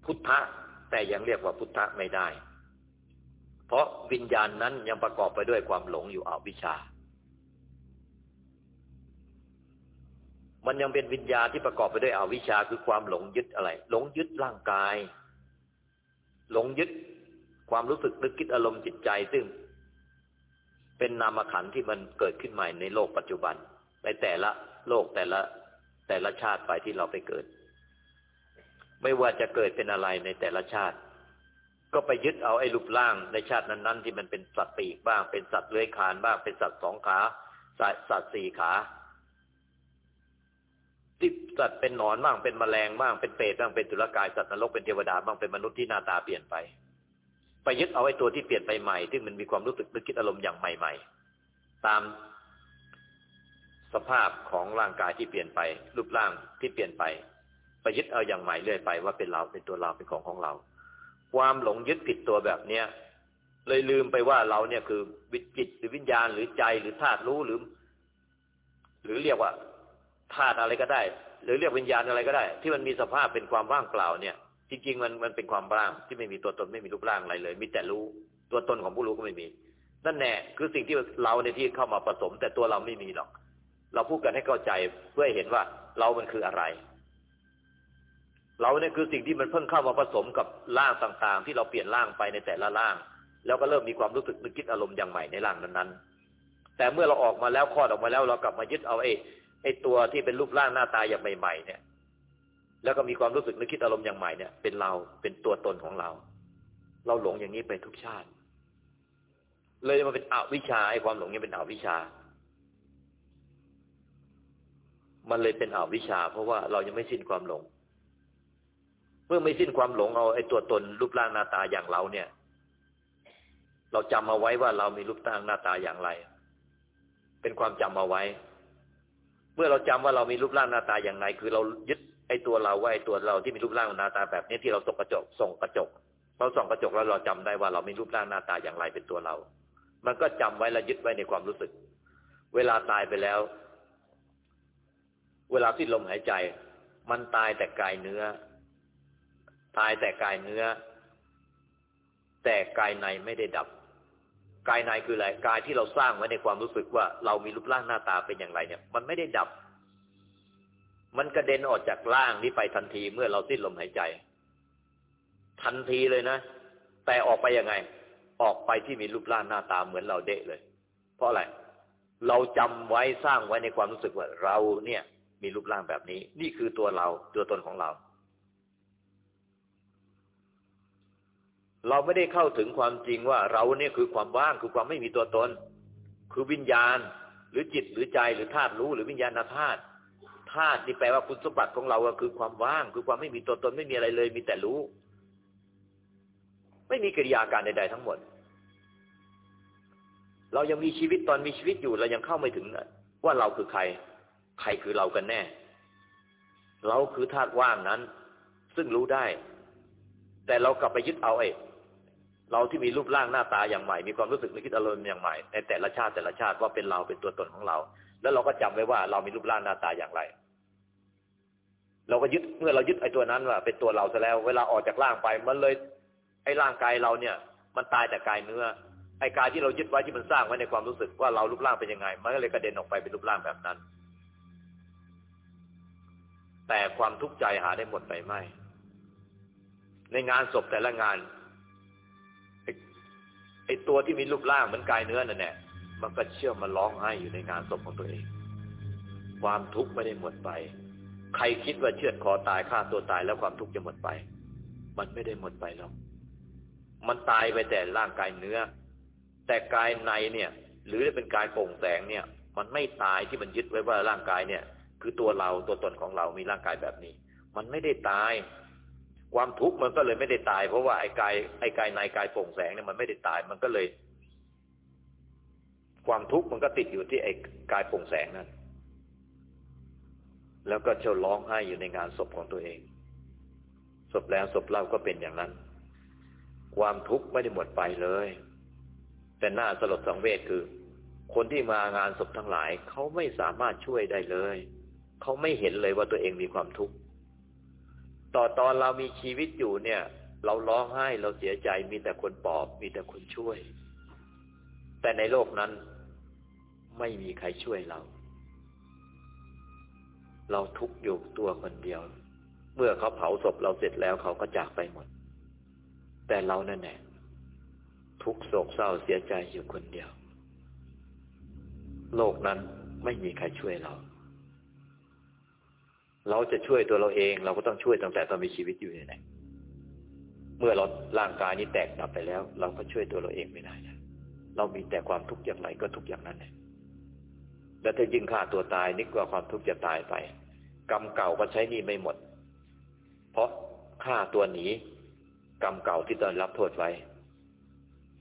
พุทธะแต่ยังเรียกว่าพุทธะไม่ได้ เพราะวิญญาณนั้นยังประกอบไปด้วยความหลงอยู่อวิชชา มันยังเป็นวิญญาณที่ประกอบไปด้วยอวิชชาคือความหลงยึดอะไร หลงยึดร่างกาย หลงยึดความรู้สึกนึกคิดอารมณ์จิตใจซึ่ง เป็นนามขันที่มันเกิดขึ้นใหม่ในโลกปัจจุบัน ในแต่ละโลกแต่ละแต่ละชาติไปที่เราไปเกิด ไม่ว่าจะเกิดเป็นอะไรในแต่ละชาติ ก็ไปยึดเอาไอ้รูปร่างในชาตินั้น ๆ ที่มันเป็นสัตว์ปีกบ้าง เป็นสัตว์เลื้อยคลานบ้าง เป็นสัตว์สองขา สัตว์สี่ขาที่สัตว์เป็นหนอนบ้าง เป็นแมลงบ้าง เป็นเปรตบ้าง เป็นจุลกาย สัตว์นรก เป็นเทวดาบ้าง เป็นมนุษย์ที่หน้าตาเปลี่ยนไป ไปยึดเอาไอ้ตัวที่เปลี่ยนไปใหม่ ที่มันมีความรู้สึกนึกคิดอารมณ์อย่างใหม่ ๆ ตามสภาพของร่างกายที่เปลี่ยนไป รูปร่างที่เปลี่ยนไป ไปยึดเอาอย่างใหม่เรื่อยไปว่าเป็นเรา เป็นตัวเรา เป็นของของเรา ความหลงยึดผิดตัวแบบเนี้ยเลยลืมไปว่าเราเนี่ยคือวิจิตหรือวิญญาณหรือใจหรือธาตุรู้หรือ หรือเรียกว่าธาตุอะไรก็ได้ หรือเรียกวิญญาณอะไรก็ได้ ที่มันมีสภาพเป็นความว่างเปล่าเนี่ย จริง ๆ มันมันเป็นความว่างที่ไม่มีตัวตนไม่มีรูปร่างอะไรเลย มีแต่รู้ตัวตนของผู้รู้ก็ไม่มี นั่นแน่คือสิ่งที่เราในที่เข้ามาผสม แต่ตัวเราไม่มีหรอก เราพูดกันให้เข้าใจเพื่อเห็นว่าเรามันคืออะไร เราเนี่ยคือสิ่งที่มันเพิ่งเข้ามาผสมกับร่างต่างๆ ที่เราเปลี่ยนร่างไปในแต่ละร่าง แล้วก็เริ่มมีความรู้สึกนึกคิดอารมณ์อย่างใหม่ในร่างนั้นๆ แต่เมื่อเราออกมาแล้วคลอดออกมาแล้วเรากลับมายึดเอาไอ้ไอ้ตัวที่เป็นรูปร่างหน้าตาอย่างใหม่ ๆ เนี่ย แล้วก็มีความรู้สึกนึกคิดอารมณ์อย่างใหม่เนี่ย เป็นเราเป็นตัวตนของเรา เราหลงอย่างนี้ไปทุกชาติ เลยมาเป็นอวิชชาไอ้ความหลงนี้เป็นอวิชชามันเลยเป็นอวิชชา เพราะว่าเรายังไม่สิ้นความหลง มื่อไม่สิ้นความหลงเอาไอ้ตัวตนรูปร่างหน้าตาอย่างเราเนี่ย เราจำเอาไว้ว่าเรามีรูปร่างหน้าตาอย่างไร เป็นความจำเอาไว้ เมื่อเราจำว่าเรามีรูปร่างหน้าตาอย่างไร คือเรายึดไอ้ตัวเราว่าไอ้ตัวเราที่มีรูปร่างหน้าตาแบบนี้ที่เราส่องกระจกส่องกระจก เราส่องกระจกแล้วเราจำได้ว่าเรามีรูปร่างหน้าตาอย่างไรเป็นตัวเรา มันก็จำไว้และยึดไว้ในความรู้สึก เวลาตายไปแล้ว เวลาที่ลมหายใจ มันตายแต่กายเนื้อ ตายแต่กายเนื้อ แต่กายในไม่ได้ดับ กายในคืออะไรกายที่เราสร้างไว้ในความรู้สึกว่า เรามีรูปร่างหน้าตาเป็นอย่างไรเนี่ย มันไม่ได้ดับ มันกระเด็นออกจากร่างนี้ไปทันทีเมื่อเราสิ้นลมหายใจ ทันทีเลยนะ แต่ออกไปยังไง ออกไปที่มีรูปร่างหน้าตาเหมือนเราเดะเลย เพราะอะไรเราจำไว้สร้างไว้ในความรู้สึกว่าเราเนี่ย มีรูปร่างแบบนี้ นี่คือตัวเราตัวตนของเรา เราไม่ได้เข้าถึงความจริงว่าเราเนี่ยคือความว่างคือความไม่มีตัวตน คือวิญญาณ หรือจิตหรือใจหรือธาตุรู้หรือวิญญาณธาตุธาตุนี่แปลว่าคุณสมบัติของเราก็คือความว่าง คือความไม่มีตัวตนไม่มีอะไรเลย มีแต่รู้ ไม่มีกิริยาการใด ๆ ทั้งหมด เรายังมีชีวิตตอนมีชีวิตอยู่เรายังเข้าไม่ถึงว่าเราคือใคร ใครคือเรากันแน่ เราคือธาตุว่างนั้น ซึ่งรู้ได้ แต่เรากลับไปยึดเอาไอ้ เราที่มีรูปร่างหน้าตาอย่างใหม่ มีความรู้สึกนึกคิดอารมณ์อย่างใหม่ ในแต่ละชาติแต่ละชาติว่าเป็นเราเป็นตัวตนของเรา แล้วเราก็จำไว้ว่าเรามีรูปร่างหน้าตาอย่างไร เราก็ยึดเมื่อเรายึดไอ้ตัวนั้นว่าเป็นตัวเราซะแล้ว เวลาออกจากร่างไปมันเลย ไอ้ร่างกายเราเนี่ย มันตายแต่กายเนื้อไอ้กายที่เรายึดไว้ที่มันสร้างไว้ในความรู้สึกว่าเรารูปร่างเป็นยังไง มันก็เลยกระเด็นออกไปเป็นรูปร่างแบบนั้น แต่ความทุกข์ใจหาได้หมดไปไม่ ในงานศพแต่ละงาน ไอ้ตัวที่มีรูปร่างเหมือนกายเนื้อนั่นแหละมันก็เชื่อมันร้องไห้อยู่ในงานศพของตัวเอง ความทุกข์ไม่ได้หมดไป ใครคิดว่าเชือดคอตายฆ่าตัวตายแล้วความทุกข์จะหมดไป มันไม่ได้หมดไปหรอกมันตายไปแต่ร่างกายเนื้อ แต่กายในเนี่ย หรือเป็นกายโปร่งแสงเนี่ย มันไม่ตายที่มันยึดไว้ว่าร่างกายเนี่ย คือตัวเราตัวตนของเรามีร่างกายแบบนี้ มันไม่ได้ตาย ความทุกข์มันก็เลยไม่ได้ตาย เพราะว่าไอ้กายไอ้กายในกายโปร่งแสงเนี่ยมันไม่ได้ตายมันก็เลย ความทุกข์มันก็ติดอยู่ที่ไอ้กายโปร่งแสงนั้นแล้วก็เช่าร้องไห้อยู่ในงานศพของตัวเองศพแล้วศพเล่าก็เป็นอย่างนั้น ความทุกข์ไม่ได้หมดไปเลย แต่หน้าสลดสังเวชคือ คนที่มางานศพทั้งหลาย เขาไม่สามารถช่วยได้เลย เขาไม่เห็นเลยว่าตัวเองมีความทุกข์ ต่อตอนเรามีชีวิตอยู่เนี่ย เราร้องไห้เราเสียใจมีแต่คนปลอบมีแต่คนช่วย แต่ในโลกนั้นไม่มีใครช่วยเรา เราทุกข์อยู่ตัวคนเดียว เมื่อเขาเผาศพเราเสร็จแล้วเขาก็จากไปหมด แต่เรานั่นแหละทุกโศกเศร้าเสียใจอยู่คนเดียว โลกนั้นไม่มีใครช่วยเรา เราจะช่วยตัวเราเอง เราก็ต้องช่วยตั้งแต่ตอนมีชีวิตอยู่นี่แหละเมื่อเราร่างกายนี้แตกดับไปแล้ว เราก็ช่วยตัวเราเองไม่ได้เรามีแต่ความทุกข์อย่างไรก็ทุกอย่างนั้นเลยแล้วถ้ายิ่งฆ่าตัวตายนึกว่าความทุกข์จะตายไป กรรมเก่าก็ใช้นี่ไม่หมด เพราะฆ่าตัวหนีกรรมเก่าที่ตอนรับโทษไว้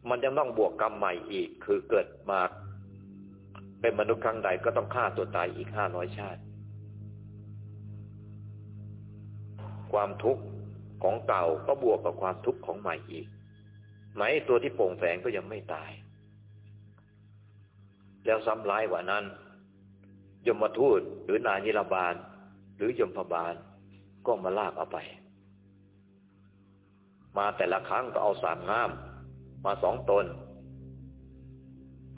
มันยังต้องบวกกรรมใหม่อีก คือเกิดมาเป็นมนุษย์ครั้งใดก็ต้องฆ่าตัวตายอีกห้าร้อยชาติ ความทุกข์ของเก่าก็บวกกับความทุกข์ของใหม่อีกไหมตัวที่โปร่งแสงก็ยังไม่ตาย แล้วซ้ำร้ายกว่านั้น ยมทูตหรือนายิรบาล หรือยมพบาลก็มาลากเอาไป มาแต่ละครั้งก็เอาสามง่าม มาสองตน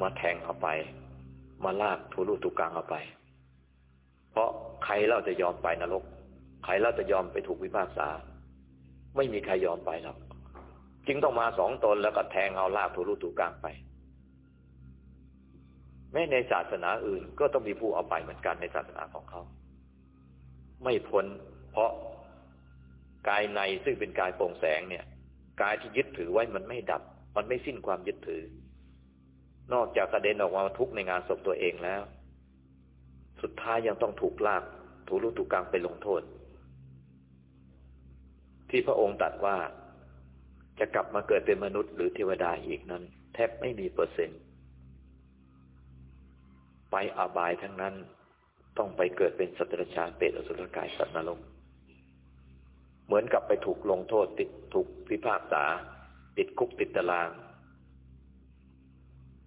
มาแทงเอาไป มาลากทุลุทุกกลางเอาไป เพราะใครเล่าจะยอมไปนรก ใครเราจะยอมไปถูกวิพากษา ไม่มีใครยอมไปหรอกจึงต้องมาสองตนแล้วก็แทงเอาลากถูรูถูกลางไป แม้ในศาสนาอื่น ก็ต้องมีผู้เอาไปเหมือนกันในศาสนาของเขา ไม่พ้นเพราะกายในซึ่งเป็นกายโปร่งแสงเนี่ย กายที่ยึดถือไว้มันไม่ดับ มันไม่สิ้นความยึดถือ นอกจากกระเด็นออกมาทุกในงานศพตัวเองแล้ว สุดท้ายยังต้องถูกลากถูรูถูกกลางไปลงโทษ ที่พระองค์ตรัสว่าจะกลับมาเกิดเป็นมนุษย์หรือเทวดาอีกนั้น แทบไม่มีเปอร์เซ็นต์ ไปอบายทั้งนั้นต้องไปเกิดเป็นสัตว์ปราชาเปรตอสุรกายสัตว์นรกเหมือนกับไปถูกลงโทษติดถูกพิพากษา ติดคุกติดตาราง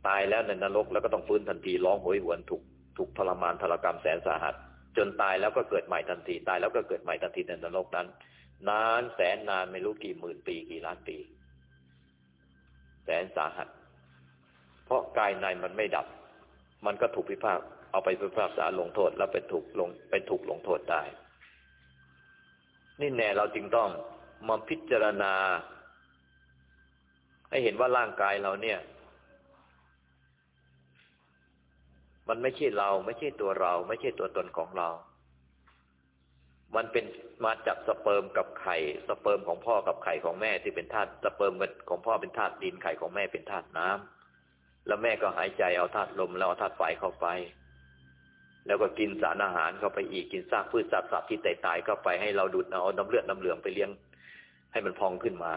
ตายแล้วในนรกแล้วก็ต้องฟื้นทันทีร้องโหยหวนถูกถูกทรมานทรกรรมแสนสาหัส จนตายแล้วก็เกิดใหม่ทันที ตายแล้วก็เกิดใหม่ทันทีในนรกนั้น นานแสนนานไม่รู้กี่หมื่นปีกี่ล้านปี แสนสาหัส เพราะกายในมันไม่ดับ มันก็ถูกพิพากษาเอาไปพิพากษาลงโทษ แล้วไปถูกลงไปถูกลงโทษได้ นี่แน่เราจึงต้องมาพิจารณา ให้เห็นว่าร่างกายเราเนี่ย มันไม่ใช่เรา ไม่ใช่ตัวเรา ไม่ใช่ตัวตนของเรา มันเป็นมาจากสเปิร์มกับไข่ สเปิร์มของพ่อกับไข่ของแม่ที่เป็นธาตุสเปิร์มของพ่อเป็นธาตุดินไข่ของแม่เป็นธาตุน้ำแล้วแม่ก็หายใจเอาธาตุลมแล้วเอาธาตุไฟเข้าไป แล้วก็กินสารอาหารเข้าไปอีกกินซากพืชซากสัตว์ที่ตายตายเข้าไปให้เราดูดเอาน้ำเลือดน้ำเหลืองไปเลี้ยง ให้มันพองขึ้นมา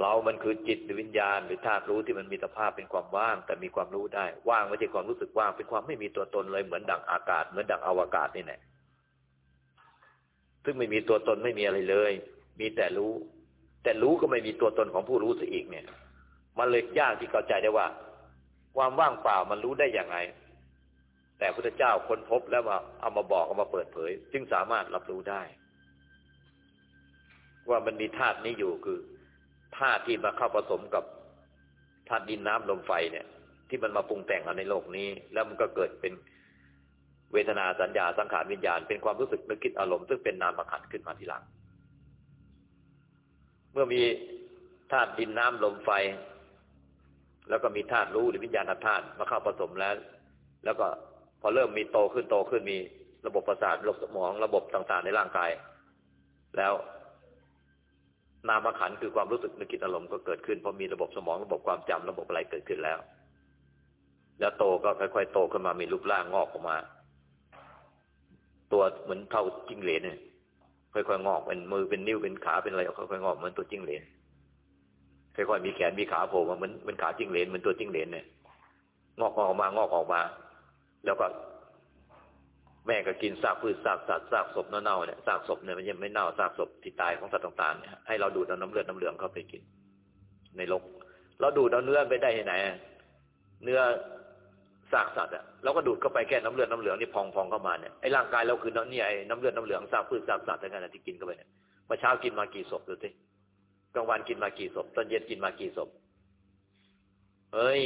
เรามันคือจิตหรือวิญญาณหรือธาตุรู้ที่มันมีสภาพเป็นความว่าง แต่มีความรู้ได้ ว่างไม่ใช่ความรู้สึกว่างเป็นความไม่มีตัวตนเลยเหมือนดังอากาศเหมือนดังอวกาศนี่แหละซึ่งไม่มีตัวตนไม่มีอะไรเลย มีแต่รู้ แต่รู้ก็ไม่มีตัวตนของผู้รู้ซะอีกเนี่ย มันเลยยากที่เข้าใจได้ว่า ความว่างเปล่ามันรู้ได้อย่างไง แต่พระเจ้าค้นพบแล้วมาเอามาบอกเอามาเปิดเผย จึงสามารถรับรู้ได้ ว่ามันมีธาตุนี้อยู่คือ ธาตุที่มาเข้าผสมกับธาตุดินน้ำลมไฟเนี่ย ที่มันมาปรุงแต่งกันในโลกนี้ แล้วมันก็เกิดเป็นเวทนาสัญญาสังขารวิญญาณเป็นความรู้สึกนึกคิดอารมณ์ซึ่งเป็นนามขันขึ้นมาทีหลัง เมื่อมีธาตุดินน้ำลมไฟ แล้วก็มีธาตุรู้หรือวิญญาณธาตุมาเข้าผสมแล้ว แล้วก็พอเริ่มมีโตขึ้นโตขึ้นมีระบบประสาทระบบสมองระบบต่างๆในร่างกาย แล้ว นามขันคือความรู้สึกนึกคิดอารมณ์ก็เกิดขึ้นเพราะมีระบบสมองระบบความจำระบบอะไรเกิดขึ้นแล้ว แล้วโตก็ค่อยๆโตขึ้นมามีรูปร่างงอกออกมา ตัวเหมือนเท่าจิ้งเหลนเนี่ยค่อยๆงอกเป็นมือเป็นนิ้วเป็นขาเป็นอะไรค่อยๆงอกเหมือนตัวจิ้งเหลนค่อยๆมีแขนมีขาโผล่มาเหมือนเป็นขาจิ้งเหลนเหมือนตัวจิ้งเหลนเนี่ยงอกออกมางอกออกมา แล้วก็ แม่ก็กินซากพืชซากสัตว์ซากศพเน่าๆเนี่ยซากศพเนี่ยมันยังไม่เน่าซากศพที่ตายของสัตว์ต่างๆเนี่ยให้เราดูดเอาน้ำเลือดน้ำเหลืองเข้าไปกิน ในลกเราดูดเอาเนื้อไปได้ที่ไหน เนื้อซากสัตว์อะเราก็ดูดเข้าไปแค่น้ำเลือดน้ำเหลืองนี่พองๆเข้ามาเนี่ยไอ้ร่างกายเราคือน้ำเนี่ยไอ้น้ำเลือดน้ำเหลืองซากพืชซากสัตว์ทั้งนั้นที่กินเข้าไปเนี่ยเมื่อเช้ากินมากี่ศพดูสิกลางวันกินมากี่ศพตอนเย็นกินมากี่ศพเฮ้ย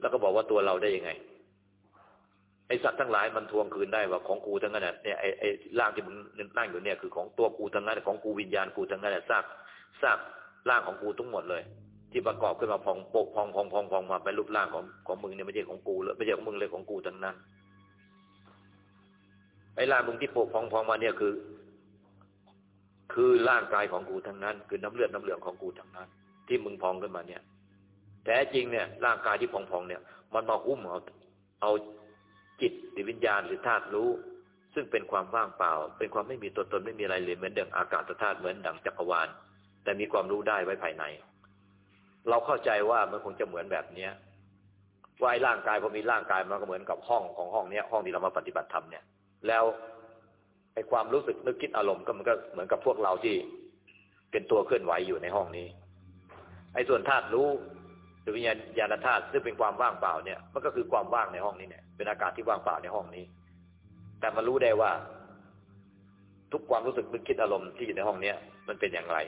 แล้วก็บอกว่าตัวเราได้ยังไง ไอสัตว์ทั้งหลายมันทวงคืนได้ว่าของกูทั้งนั้นเนี่ยไอไอร่างที่มึงนั่งอยู่เนี่ยคือของตัวกูทั้งนั้นของกูวิญญาณกูทั้งนั้นซากซากร่างของกูทั้งหมดเลย ที่ประกอบขึ้นมาพองโปกพองพองพองพองมาเป็นรูปร่างของของมึงเนี่ยไม่ใช่ของกูเลยไม่ใช่ของมึงเลยของกูทั้งนั้นไอ้ร่างมึงที่โปกพองพองมาเนี่ยคือ คือร่างกายของกูทั้งนั้น คือน้ำเลือดน้ำเหลืองของกูทั้งนั้น ที่มึงพองขึ้นมาเนี่ยแต่จริงเนี่ยร่างกายที่พองพองเนี่ย มันมาหุ้มเอาเอา จิตหรือวิญญาณหรือธาตุรู้ ซึ่งเป็นความว่างเปล่า เป็นความไม่มีตัวตนไม่มีอะไรเลยเหมือนดังอากาศธาตุเหมือนดังจักรวาล แต่มีความรู้ได้ไว้ภายใน เราเข้าใจว่ามันคงจะเหมือนแบบเนี้ยว่าไอ้ร่างกายพอมีร่างกายมันก็เหมือนกับห้องของห้องเนี้ยห้องที่เรามาปฏิบัติธรรมเนี่ย แล้วไอ้ความรู้สึกนึกคิดอารมณ์ก็มันก็เหมือนกับพวกเราที่เป็นตัวเคลื่อนไหวอยู่ในห้องนี้ ไอ้ส่วนธาตุรู้หรือวิญญาณธาตุซึ่งเป็นความว่างเปล่าเนี่ย มันก็คือความว่างในห้องนี้เนี่ย เป็นอากาศที่ว่างเปล่าในห้องนี้ แต่มันรู้ได้ว่า ทุกความรู้สึกนึกคิดอารมณ์ที่อยู่ในห้องเนี้ยมันเป็นอย่างไร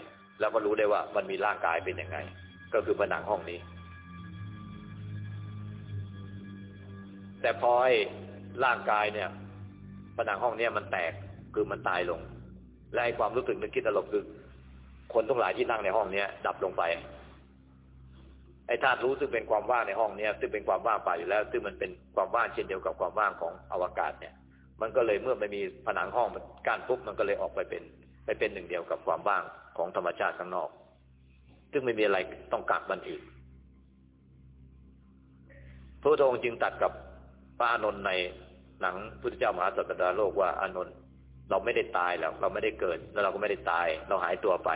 แล้วก็รู้ได้ว่ามันมีร่างกายเป็นอย่างไง ก็คือผนังห้องนี้ แต่พอไอ้ร่างกายเนี่ยผนังห้องเนี้ยมันแตกคือมันตายลง และไอ้ความรู้สึกนึกคิดอารมณ์คือคนทุกหลายที่นั่งในห้องเนี้ยดับลงไป ไอ้ธาตุรู้ซึ่งเป็นความว่างในห้องเนี้ยซึ่งเป็นความว่างเปล่าอยู่แล้ว ซึ่งมันเป็นความว่างเช่นเดียวกับความว่างของอวกาศเนี่ย มันก็เลยเมื่อไม่มีผนังห้องมันการปุ๊บมันก็เลยออกไปเป็นไปเป็นหนึ่งเดียวกับความว่างของธรรมชาติข้างนอก ซึ่งไม่มีอะไรต้องกักมันอีกพระองค์จึงตัดกับพระอานนท์ในหนังพุทธเจ้ามหาสัตตาโลกว่าอานนท์เราไม่ได้ตายแล้วเราไม่ได้เกิด แล้วเราก็ไม่ได้ตาย เราหายตัวไป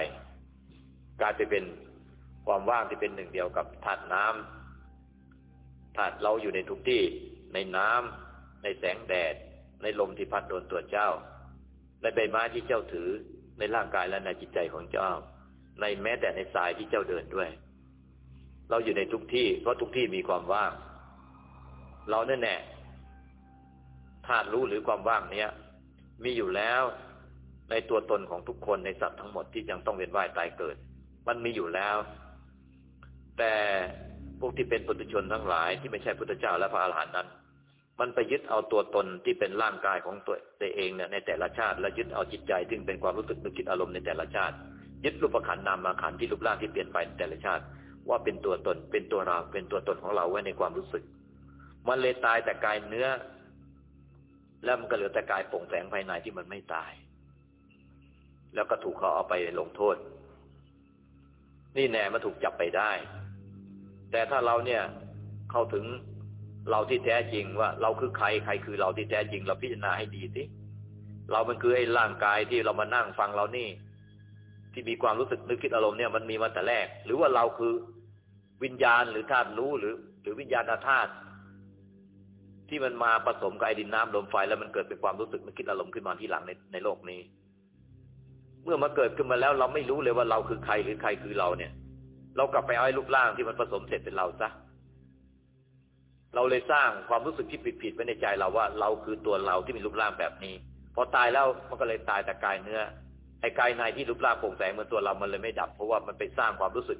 กลายไปเป็น ความว่างที่เป็นหนึ่งเดียวกับธาตุน้ำธาตุเราอยู่ในทุกที่ในน้ำในแสงแดด ในลมที่พัดโดนตัวเจ้า ในใบไม้ที่เจ้าถือในร่างกายและในจิตใจของเจ้า ในแม้แต่ในสายที่เจ้าเดินด้วย เราอยู่ในทุกที่เพราะทุกที่มีความว่าง เราแน่แน่ธาตุรู้หรือความว่างเนี้ยมีอยู่แล้วในตัวตนของทุกคนในสัตว์ทั้งหมดที่ยังต้องเวียนว่ายตายเกิด มันมีอยู่แล้ว แต่พวกที่เป็นปุถุชนทั้งหลายที่ไม่ใช่พุทธเจ้าและพระอรหันต์นั้น มันไปยึดเอาตัวตนที่เป็นร่างกายของตัวตัวเองเนี่ยในแต่ละชาติ และยึดเอาจิตใจซึ่งเป็นความรู้สึกนึกคิดอารมณ์ในแต่ละชาติ ยึดรูปขันนามขันที่รูปร่างที่เปลี่ยนไปในแต่ละชาติ ว่าเป็นตัวตนเป็นตัวเราเป็นตัวตนของเราไว้ในความรู้สึก มันเลยตายแต่กายเนื้อ แล้วมันก็เหลือแต่กายโปร่งแสงภายในที่มันไม่ตาย แล้วก็ถูกเขาเอาไปลงโทษ นี่แน่มาถูกจับไปได้ แต่ถ้าเราเนี่ยเข้าถึงเราที่แท้จริงว่า เราคือใครใครคือเราที่แท้จริง เราพิจารณาให้ดีสิเรามันคือไอ้ร่างกายที่เรามานั่งฟังเรานี่ ที่มีความรู้สึกนึกคิดอารมณ์เนี่ยมันมีมาแต่แรก หรือว่าเราคือวิญญาณหรือธาตุรู้หรือ หรือวิญญาณธาตุที่มันมาผสมกับไอ้ดินน้ำลมไฟแล้วมันเกิดเป็นความรู้สึกนึกคิดอารมณ์ขึ้นมาที่หลังในในโลกนี้ เมื่อมาเกิดขึ้นมาแล้ว เราไม่รู้เลยว่าเราคือใครหรือใครคือเราเนี่ย เรากลับไปเอาไอ้รูปร่างที่มันผสมเสร็จเป็นเราซะเราเลยสร้างความรู้สึกที่ผิดๆไว้ในใจเราว่า เราคือตัวเราที่มีรูปร่างแบบนี้ พอตายแล้วมันก็เลยตายแต่กายเนื้อ ไอ้กายในที่รูปร่างโปร่งแสงเหมือนตัวเรามันเลยไม่ดับ เพราะว่ามันไปสร้างความรู้สึก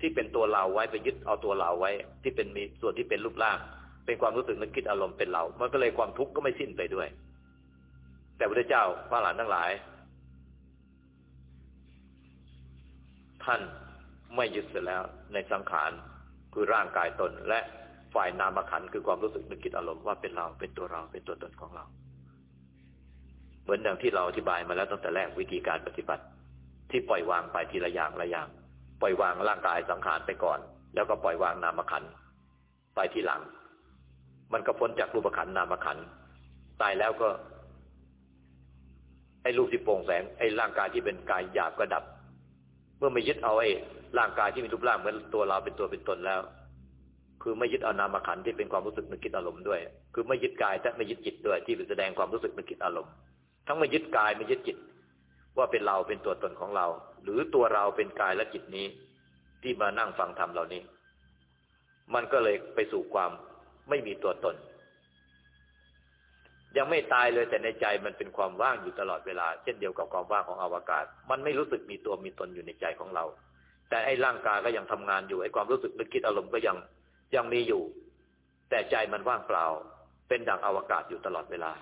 ที่เป็นตัวเราไว้ไปยึดเอาตัวเราไว้ ที่เป็นมีส่วนที่เป็นรูปร่าง เป็นความรู้สึกนึกคิดอารมณ์เป็นเรา มันก็เลยความทุกข์ก็ไม่สิ้นไปด้วย แต่พระเจ้าพระหลานทั้งหลาย ท่าน ไม่ยึดเสร็จแล้วในสังขารคือร่างกายตน และฝ่ายนามขันคือความรู้สึกนึกคิดอารมณ์ว่าเป็นเราเป็นตัวเราเป็นตัวตนของเรา เหมือนอย่างที่เราอธิบายมาแล้วตั้งแต่แรกวิธีการปฏิบัติ ที่ปล่อยวางไปทีละอย่างละอย่าง ปล่อยวางร่างกายสังขารไปก่อน แล้วก็ปล่อยวางนามขันไปทีหลัง มันก็พ้นจากรูปขันนามขันตายแล้วก็ไอ้รูปที่โปร่งแสงไอ้ร่างกายที่เป็นกายหยาบก็ดับ เมื่อไม่ยึดเอาไอ้ ร่างกายที่มีรูปร่างเหมือนตัวเราเป็นตัวเป็นตนแล้ว คือไม่ยึดเอานามขันที่เป็นความรู้สึกนึกคิดอารมณ์ด้วย คือไม่ยึดกายแต่ไม่ยึดจิตด้วย ที่เป็นแสดงความรู้สึกนึกคิดอารมณ์ ทั้งไม่ยึดกายไม่ยึดจิต ว่าเป็นเราเป็นตัวตนของเรา หรือตัวเราเป็นกายและจิตนี้ ที่มานั่งฟังธรรมเหล่านี้ มันก็เลยไปสู่ความไม่มีตัวตน ยังไม่ตายเลยแต่ในใจมันเป็นความว่างอยู่ตลอดเวลา เช่นเดียวกับความว่างของอวกาศ มันไม่รู้สึกมีตัวมีตนอยู่ในใจของเรา แต่ไอ้ร่างกายก็ยังทำงานอยู่ไอ้ความรู้สึกนึกคิดอารมณ์ก็ยังยังมีอยู่ แต่ใจมันว่างเปล่า เป็นดังอวกาศอยู่ตลอดเวลา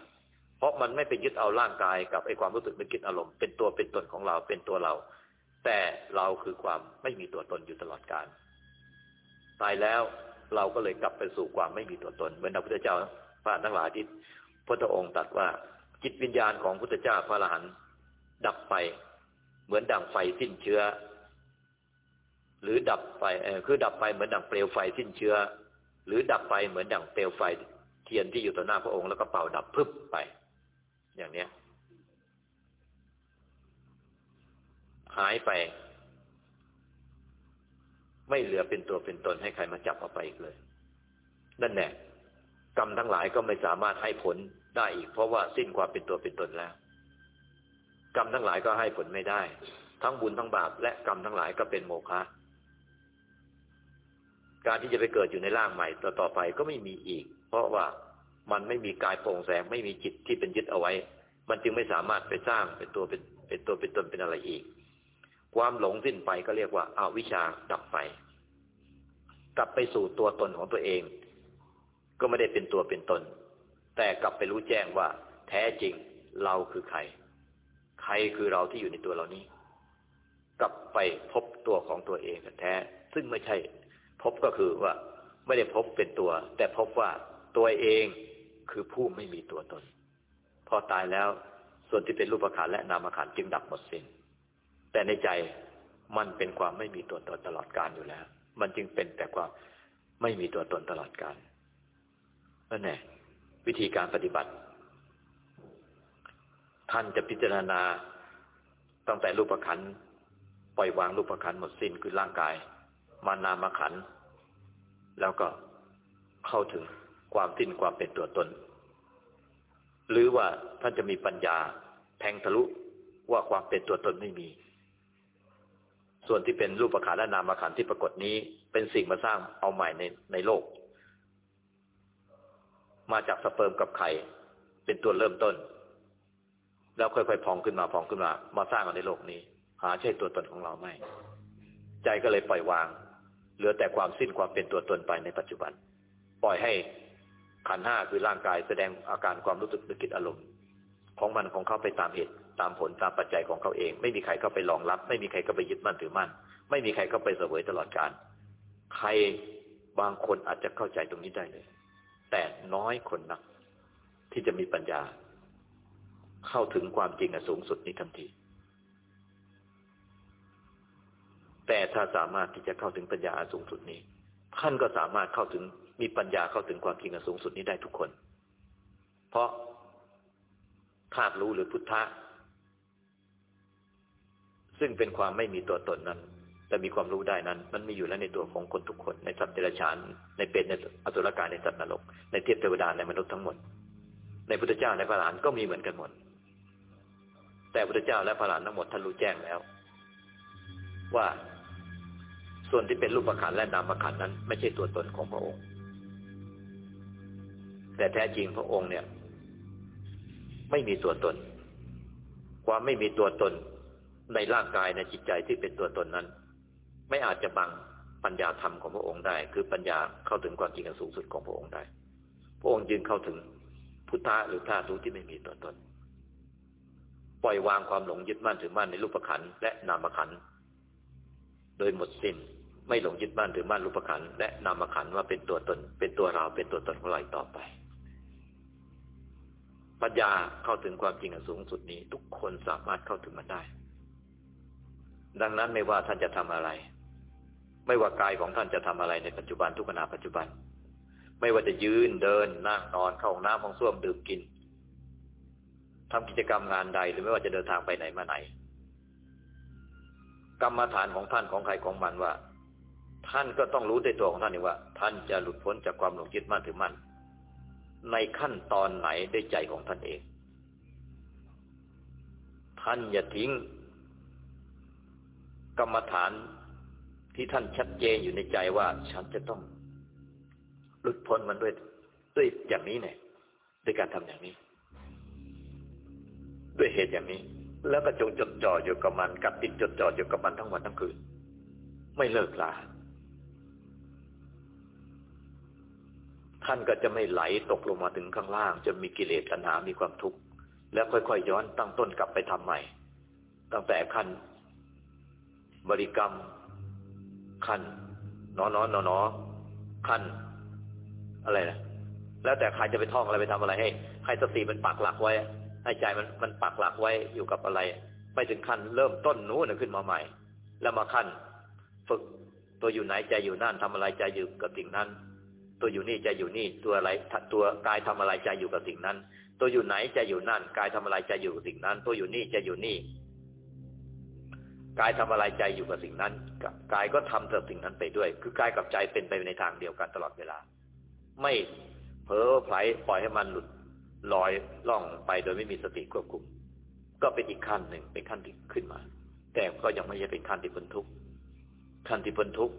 เพราะมันไม่ไปยึดเอาร่างกายกับไอ้ความรู้สึกนึกคิดอารมณ์เป็นตัวเป็นตนของเราเป็นตัวเรา แต่เราคือความไม่มีตัวตนอยู่ตลอดกาลตายแล้วเราก็เลยกลับไปสู่ความไม่มีตัวตน เหมือนพระพุทธเจ้าพระทั้งหลายที่พระองค์ตรัสว่าจิตวิญญาณของพุทธเจ้าพระอรหันต์ดับไป เหมือนดังไฟสิ้นเชื้อ หรือดับไฟคือดับไปเหมือนดังเปลวไฟสิ้นเชื้อ หรือดับไปเหมือนดังเปลวไฟเทียนที่อยู่ต่อหน้าพระองค์แล้วก็เป่าดับพึบไป อย่างเนี้ยหายไป ไม่เหลือเป็นตัวเป็นตนให้ใครมาจับเอาไปอีกเลย นั่นแหละกรรมทั้งหลายก็ไม่สามารถให้ผลได้อีก เพราะว่าสิ้นความเป็นตัวเป็นตนแล้ว กรรมทั้งหลายก็ให้ผลไม่ได้ ทั้งบุญทั้งบาปและกรรมทั้งหลายก็เป็นโมฆะ การที่จะไปเกิดอยู่ในร่างใหม่ต่อต่อไปก็ไม่มีอีก เพราะว่ามันไม่มีกายโปร่งแสงไม่มีจิตที่เป็นยึดเอาไว้ มันจึงไม่สามารถไปสร้างเป็นตัวเป็นเป็นตัวเป็นตนเป็นอะไรอีก ความหลงสิ้นไปก็เรียกว่าอาวิชาดับไป กลับไปสู่ตัวตนของตัวเอง ก็ไม่ได้เป็นตัวเป็นตน แต่กลับไปรู้แจ้งว่า แท้จริงเราคือใคร ใครคือเราที่อยู่ในตัวเรานี้ กลับไปพบตัวของตัวเองแท้ซึ่งไม่ใช่ พบก็คือว่าไม่ได้พบเป็นตัว แต่พบว่าตัวเองคือผู้ไม่มีตัวตน พอตายแล้วส่วนที่เป็นรูปขันและนามขันจึงดับหมดสิ้น แต่ในใจมันเป็นความไม่มีตัวตนตลอดกาลอยู่แล้ว มันจึงเป็นแต่ความไม่มีตัวตนตลอดกาลนั่นแหละวิธีการปฏิบัติ ท่านจะพิจารณาตั้งแต่รูปขันปล่อยวางรูปขันหมดสิ้นคือร่างกาย มานามขัน แล้วก็เข้าถึงความสิ้นความเป็นตัวตน หรือว่าท่านจะมีปัญญาแทงทะลุว่าความเป็นตัวตนไม่มี ส่วนที่เป็นรูปขันและนามขันที่ปรากฏนี้ เป็นสิ่งมาสร้างเอาใหม่ในในโลก มาจากสเปิร์มกับไข่เป็นตัวเริ่มต้น แล้วค่อยๆพองขึ้นมาพองขึ้นมา มาสร้างในโลกนี้ หาใช่ตัวตนของเราไหมใจก็เลยปล่อยวาง เหลือแต่ความสิ้นความเป็นตัวตนไปในปัจจุบัน ปล่อยให้ขันห้าคือร่างกายแสดงอาการความรู้สึกนึกคิดอารมณ์ ของมันของเขาไปตามเหตุตามผลตามปัจจัยของเขาเอง ไม่มีใครเข้าไปรองรับ ไม่มีใครเข้าไปยึดมั่นถือมั่น ไม่มีใครเข้าไปเสวยตลอดการ ใครบางคนอาจจะเข้าใจตรงนี้ได้เลย แต่น้อยคนนัก ที่จะมีปัญญา เข้าถึงความจริงสูงสุดนี้ทันที แต่ถ้าสามารถที่จะเข้าถึงปัญญาสูงสุดนี้ ท่านก็สามารถเข้าถึงมีปัญญาเข้าถึงความจริงสูงสุดนี้ได้ทุกคน เพราะธาตุรู้หรือพุทธะ ซึ่งเป็นความไม่มีตัวตนนั้น แต่มีความรู้ได้นั้น มันมีอยู่แล้วในตัวของคนทุกคน ในสัตว์เดรัจฉาน ในเป็นในอสุรกายในสัตว์นรก ในเทพเทวดาในมนุษย์ทั้งหมด ในพุทธเจ้าในพระหลานก็มีเหมือนกันหมด แต่พุทธเจ้าและพระหลานทั้งหมดท่านรู้แจ้งแล้ว ว่า ส่วนที่เป็นรูปขันและนามขันนั้น ไม่ใช่ตัวตนของพระองค์ แต่แท้จริงพระองค์เนี่ย ไม่มีตัวตน ความไม่มีตัวตนในร่างกายในจิตใจที่เป็นตัวตนนั้น ไม่อาจจะบังปัญญาธรรมของพระองค์ได้ คือปัญญาเข้าถึงความจริงอันสูงสุดของพระองค์ได้ พระองค์จึงเข้าถึงพุทธะหรือธาตุรู้ที่ไม่มีตัวตน ปล่อยวางความหลงยึดมั่นถือมั่นในรูปขันและนามขันโดยหมดสิน้น ไม่หลงยึดมั่นถือมั่นรูปขันและนามขันว่าเป็นตัวตน เป็นตัวเราเป็นตัวตนของเราต่อไป ปัญญาเข้าถึงความจริงอันสูงสุดนี้ ทุกคนสามารถเข้าถึงมันได้ ดังนั้นไม่ว่าท่านจะทำอะไร ไม่ว่ากายของท่านจะทำอะไรในปัจจุบันทุกขณะปัจจุบัน ไม่ว่าจะยืนเดินนั่งนอนเข้าห้องน้ำห้องส้วมดื่มกินทำกิจกรรมงานใดหรือไม่ว่าจะเดินทางไปไหนมาไหนกรรมฐานของท่านของใครของมันว่า ท่านก็ต้องรู้ในตัวของท่านเองว่า ท่านจะหลุดพ้นจากความหลงยึดมั่นถือมั่นในขั้นตอนไหนได้ใจของท่านเอง ท่านอย่าทิ้ง กรรมฐานที่ท่านชัดเจนอยู่ในใจว่า ฉันจะต้องหลุดพ้นมันด้วยด้วยอย่างนี้เนี่ยด้วยการทำอย่างนี้ ด้วยเหตุอย่างนี้ แล้วก็จงจดจ่ออยู่กับมันกับติดจดจ่ออยู่กับมันทั้งวันทั้งคืน ไม่เลิกลา ท่านก็จะไม่ไหลตกลงมาถึงข้างล่างจนมีกิเลสตัณหามีความทุกข์แล้วค่อยๆย้อนตั้งต้นกลับไปทำใหม่ ตั้งแต่ขั้นบริกรรมขั้นนอนนอนนอนขั้นอะไรนะแล้วแต่ใครจะไปท่องอะไรไปทำอะไรให้ให้สติมันปักหลักไว้ ให้ใจมันมันปักหลักไว้อยู่กับอะไร ไปถึงขั้นเริ่มต้นนู้นขึ้นมาใหม่ แล้วมาขั้น ฝึกตัวอยู่ไหนใจอยู่นั่นทำอะไรใจอยู่กับสิ่งนั้น ตัวอยู่นี่ใจอยู่นี่ตัวอะไรตัวกายทำอะไรใจอยู่กับสิ่งนั้น ตัวอยู่ไหนใจอยู่นั่นกายทำอะไรใจอยู่กับสิ่งนั้น ตัวอยู่นี่ใจอยู่นี่กายทำอะไรใจอยู่กับสิ่งนั้นกายก็ทำแต่สิ่งนั้นไปด้วย คือกายกับใจเป็นไปในทางเดียวกันตลอดเวลา ไม่เผลอไผลปล่อยให้มันหลุดลอยล่องไปโดยไม่มีสติควบคุม ก็เป็นอีกขั้นหนึ่งเป็นขั้นที่ขึ้นมา แต่ก็ยังไม่ใช่เป็นขั้นที่พ้นทุกข์ขั้นที่พ้นทุกข์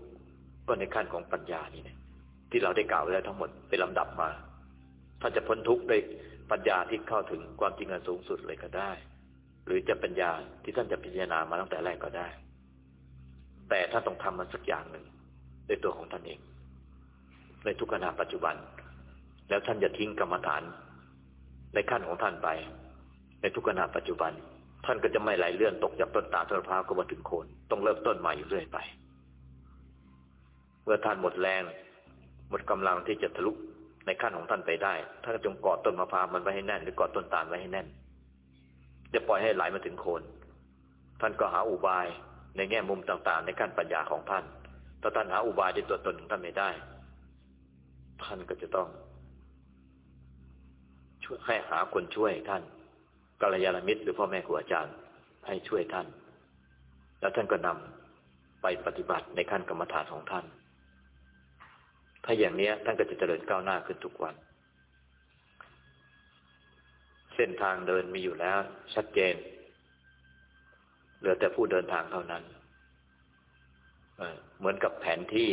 ก็ในขั้นของปัญญานี่เนี่ย ที่เราได้กล่าวไว้แล้วทั้งหมดเป็นลำดับมาท่านจะพ้นทุกข์ด้วยปัญญาที่เข้าถึงความจริงอันสูงสุดเลยก็ได้ หรือจะปัญญาที่ท่านจะพิจารณามาตั้งแต่แรกก็ได้ แต่ท่านต้องทำมันสักอย่างหนึ่งด้วยตัวของท่านเอง ในทุกขณะปัจจุบัน แล้วท่านจะทิ้งกรรมฐาน ในขั้นของท่านไป ในทุกขณะปัจจุบัน ท่านก็จะไม่ไหลเลื่อนตกจากต้นตาต้นพร้าวก็มาถึงโคนต้องเริ่มต้นใหม่อยู่เรื่อยไป เมื่อท่านหมดแรง หมดกำลังที่จะทะลุในขั้นของท่านไปได้ท่านจงกอดต้นมะพร้าวมันไว้ให้แน่นหรือกอดต้นตาลไว้ให้แน่นจะปล่อยให้ไหลมาถึงโคน ท่านก็หาอุบายในแง่มุมต่าง ๆ ในขั้นปัญญาของท่านถ้าท่านหาอุบายในตัวตนของท่านไม่ได้ ท่านก็จะต้อง ช่วยให้หาคนช่วยท่านกัลยาณมิตรหรือพ่อแม่ครูอาจารย์ ให้ช่วยท่าน แล้วท่านก็นำไปปฏิบัติในขั้นกรรมฐานของท่าน ถ้าอย่างนี้ท่านก็จะเจริญก้าวหน้าขึ้นทุกวัน เส้นทางเดินมีอยู่แล้ว ชัดเจน เหลือแต่ผู้เดินทางเท่านั้นเหมือนกับแผนที่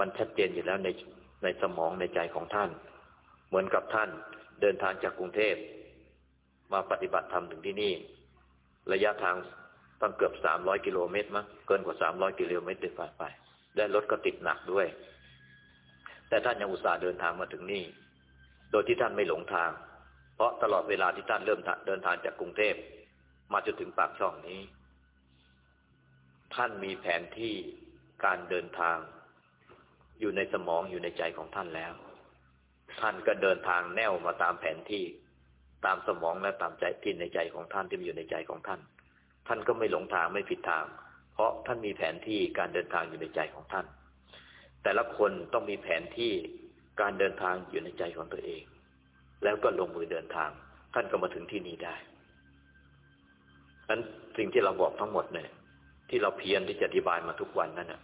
มันชัดเจนอยู่แล้วในในสมองในใจของท่าน เหมือนกับท่านเดินทางจากกรุงเทพ มาปฏิบัติธรรมถึงที่นี่ ระยะทางต้องเกือบสามร้อยกิโลเมตรมั้งเกินกว่าสามร้อยกิโลเมตรไปไปและรถก็ติดหนักด้วย แต่ท่านยังอุตส่าห์เดินทางมาถึงนี่ โดยที่ท่านไม่หลงทาง เพราะตลอดเวลาที่ท่านเริ่มเดินทางจากกรุงเทพมาจนถึงปากช่องนี้ ท่านมีแผนที่การเดินทาง อยู่ในสมองอยู่ในใจของท่านแล้ว ท่านก็เดินทางแนวมาตามแผนที่ตามสมองและตามใจที่ในใจของท่านที่มีอยู่ในใจของท่าน ท่านก็ไม่หลงทางไม่ผิดทาง เพราะท่านมีแผนที่การเดินทางอยู่ในใจของท่าน แต่ละคนต้องมีแผนที่การเดินทางอยู่ในใจของตัวเอง แล้วก็ลงมือเดินทาง ท่านก็มาถึงที่นี้ได้นั้นสิ่งที่เราบอกทั้งหมดเนี่ย ที่เราเพียรที่จะอธิบายมาทุกวันนั่นนะ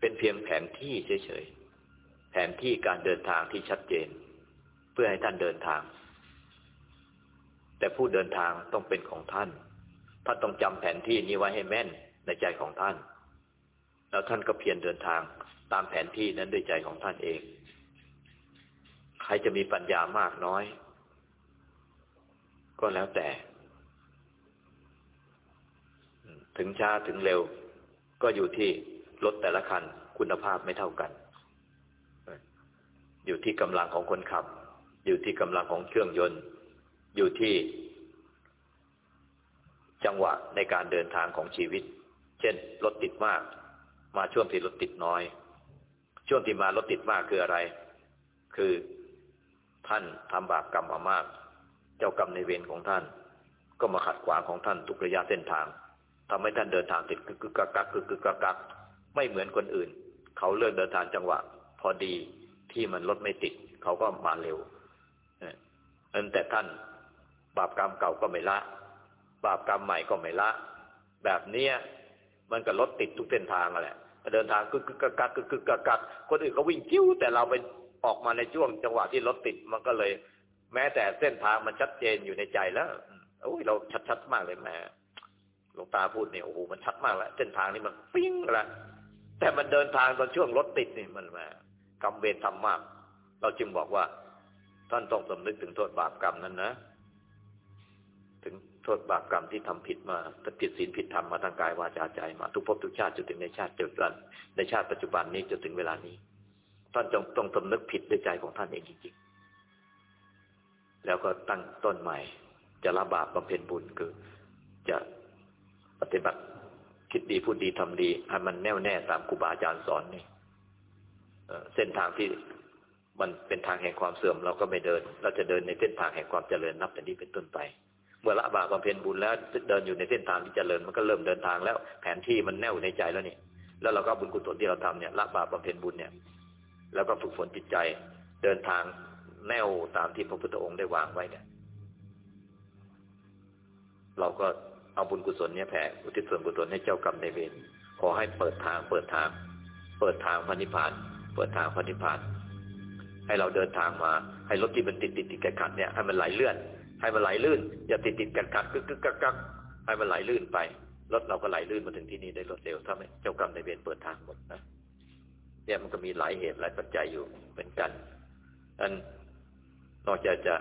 เป็นเพียงแผนที่เฉยๆแผนที่การเดินทางที่ชัดเจน เพื่อให้ท่านเดินทาง แต่ผู้เดินทางต้องเป็นของท่านท่านต้องจำแผนที่นี้ไว้ให้แม่นในใจของท่าน แล้วท่านก็เพียรเดินทาง ตามแผนที่นั้นด้วยใจของท่านเอง ใครจะมีปัญญามากน้อย ก็แล้วแต่ ถึงช้าถึงเร็ว ก็อยู่ที่รถแต่ละคันคุณภาพไม่เท่ากัน อยู่ที่กำลังของคนขับ อยู่ที่กำลังของเครื่องยนต์ อยู่ที่จังหวะในการเดินทางของชีวิต เช่น รถติดมาก มาช่วงที่รถติดน้อย ช่วงที่มารถติดมากคืออะไร คือท่านทำบาปกรรมมามาก เจ้ากรรมในเวรของท่าน ก็มาขัดขวางของท่านทุกระยะเส้นทางทำให้ท่านเดินทางติดกึกกึกกักกักกึกกึกกักกักไม่เหมือนคนอื่น เขาเลือกเดินทางจังหวะ พอดีที่มันรถไม่ติด เขาก็มาเร็วเออแต่ท่านบาปกรรมเก่าก็ไม่ละ บาปกรรมใหม่ก็ไม่ละ แบบเนี้ยมันก็รถติดทุกเส้นทางแหละ เดินทางกึกกึกกักกักกึกกึกกักกักคนอื่นเขาวิ่งจิ้วแต่เราไปออกมาในช่วงจังหวะที่รถติดมันก็เลย แม้แต่เส้นทางมันชัดเจนอยู่ในใจแล้วโอ้ยเราชัดๆมากเลยแม่หลวงตาพูดเนี่ยโอ้โหมันชัดมากแล้วเส้นทางนี้มันปิ้งละแต่มันเดินทางตอนช่วงรถติดนี่มันแม่กรรมเวรทำมาก เราจึงบอกว่า ท่านต้องสำนึกถึงโทษบาปกรรมนั้นนะ โทษบาปกรรมที่ทำผิดมาผิดศีลผิดธรรมมาทางกายวาจาใจมาทุกภพทุกชาติจนถึงในชาติจุบันในชาติปัจจุบันนี้จนถึงเวลานี้ ท่านจงต้องสำนึกผิดด้วยใจของท่านเองจริงๆ แล้วก็ตั้งต้นใหม่ จะละบาปบำเพ็ญบุญคือ จะปฏิบัติคิดดีพูดดีทำดีให้มันแน่วแน่ตามครูบาอาจารย์สอนนี่เส้นทางที่มันเป็นทางแห่งความเสื่อมเราก็ไม่เดิน เราจะเดินในเส้นทางแห่งความเจริญนับแต่นี้เป็นต้นไป เมื่อละบาปบำเพ็ญบุญแล้วเดินอยู่ในเส้นทางที่จเจริญมันก็เริ่มเดินทางแล้วแผนที่มันแน่วในใจแล้วนี่ แล้วเราก็บุญกุศลที่เราทำเนี่ยละบาปบำเพ็ญบุญเนี่ย แล้วก็ฝึกฝนจิตใจ เดินทางแน่วตามที่พระพุทธองค์ได้วางไว้เนี่ย เราก็เอาบุญกุศลเนี่ยแผ่อุทิศส่วนกุศลให้เจ้ากรรมในเวรขอให้เปิดทางเปิดทาง เปิดทางพันิพาน เปิดทางพันิพาน ให้เราเดินทางมา ให้รถที่มันติดติดติดกันเนี่ยให้มันไหลเลื่อน ให้มันไหลลื่น อย่าติดติดกันกัดกึกกึกกักกักให้มันไหลลื่นไปรถเราก็ไหลลื่นมาถึงที่นี่ได้รถเร็วถ้าไม่เจ้ากรรมในเวรเปิดทางหมดนะเนี่ยมันก็มีหลายเหตุหลายปัจจัยอยู่เหมือนกันอันนอกจากจะ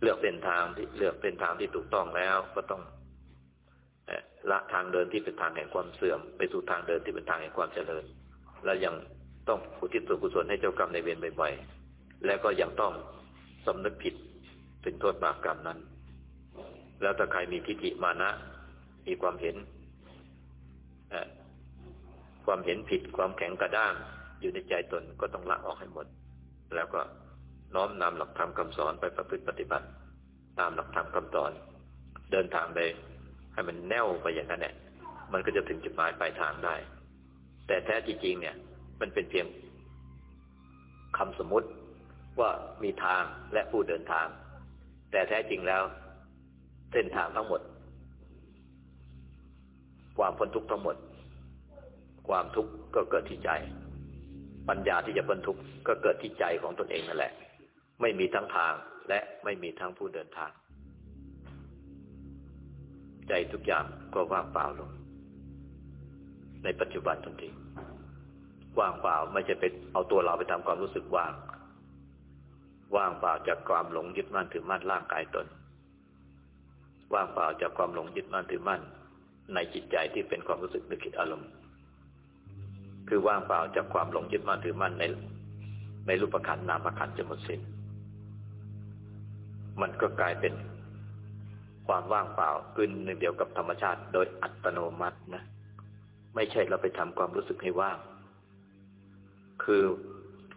เลือกเส้นทางที่เลือกเส้นทางที่ถูกต้องแล้วก็ต้องละทางเดินที่เป็นทางแห่งความเสื่อม ไปสู่ทางเดินที่เป็นทางแห่งความเจริญ แล้วยังต้องอุทิศส่วนกุศลให้เจ้ากรรมในเวรบ่อยๆ แล้วก็ยังต้องสำนึกผิด ถึงโทษบาปกรรมนั้น แล้วถ้าใครมีทิฏฐิมานะ มีความเห็นความเห็นผิดความแข็งกระด้างอยู่ในใจตนก็ต้องละออกให้หมด แล้วก็น้อมนำหลักธรรมคาสอนไปประพฤติปฏิบัติตามหลักธรรมคาสอน เดินทางไปให้มันแน่วไปอย่างนั้นแหละมันก็จะถึงจุดหมายปลายทางได้ แต่แท้จริงเนี่ย มันเป็นเพียงคำสมมติว่ามีทางและผู้เดินทาง แต่แท้จริงแล้ว เส้นทางทั้งหมด ความพ้นทุกข์ทั้งหมด ความทุกข์ก็เกิดที่ใจ ปัญญาที่จะพ้นทุกข์ก็เกิดที่ใจของตนเองนั่นแหละ ไม่มีทั้งทางและไม่มีทั้งผู้เดินทาง ใจทุกอย่างก็ว่างเปล่าลง ในปัจจุบันทันทีว่างเปล่าไม่ใช่เป็นเอาตัวเราไปทำความรู้สึกว่าง ว่างเปล่าจากความหลงยึดมั่นถือมั่นร่างกายตน ว่างเปล่าจากความหลงยึดมั่นถือมั่น ในจิตใจที่เป็นความรู้สึกนึกคิดอารมณ์ คือว่างเปล่าจากความหลงยึดมั่นถือมั่นในในรูปขันนามขันจะหมดสิ้น มันก็กลายเป็นความว่างเปล่าขึ้นหนึ่งเดียวกับธรรมชาติ โดยอัตโนมัตินะ ไม่ใช่เราไปทำความรู้สึกให้ว่าง คือ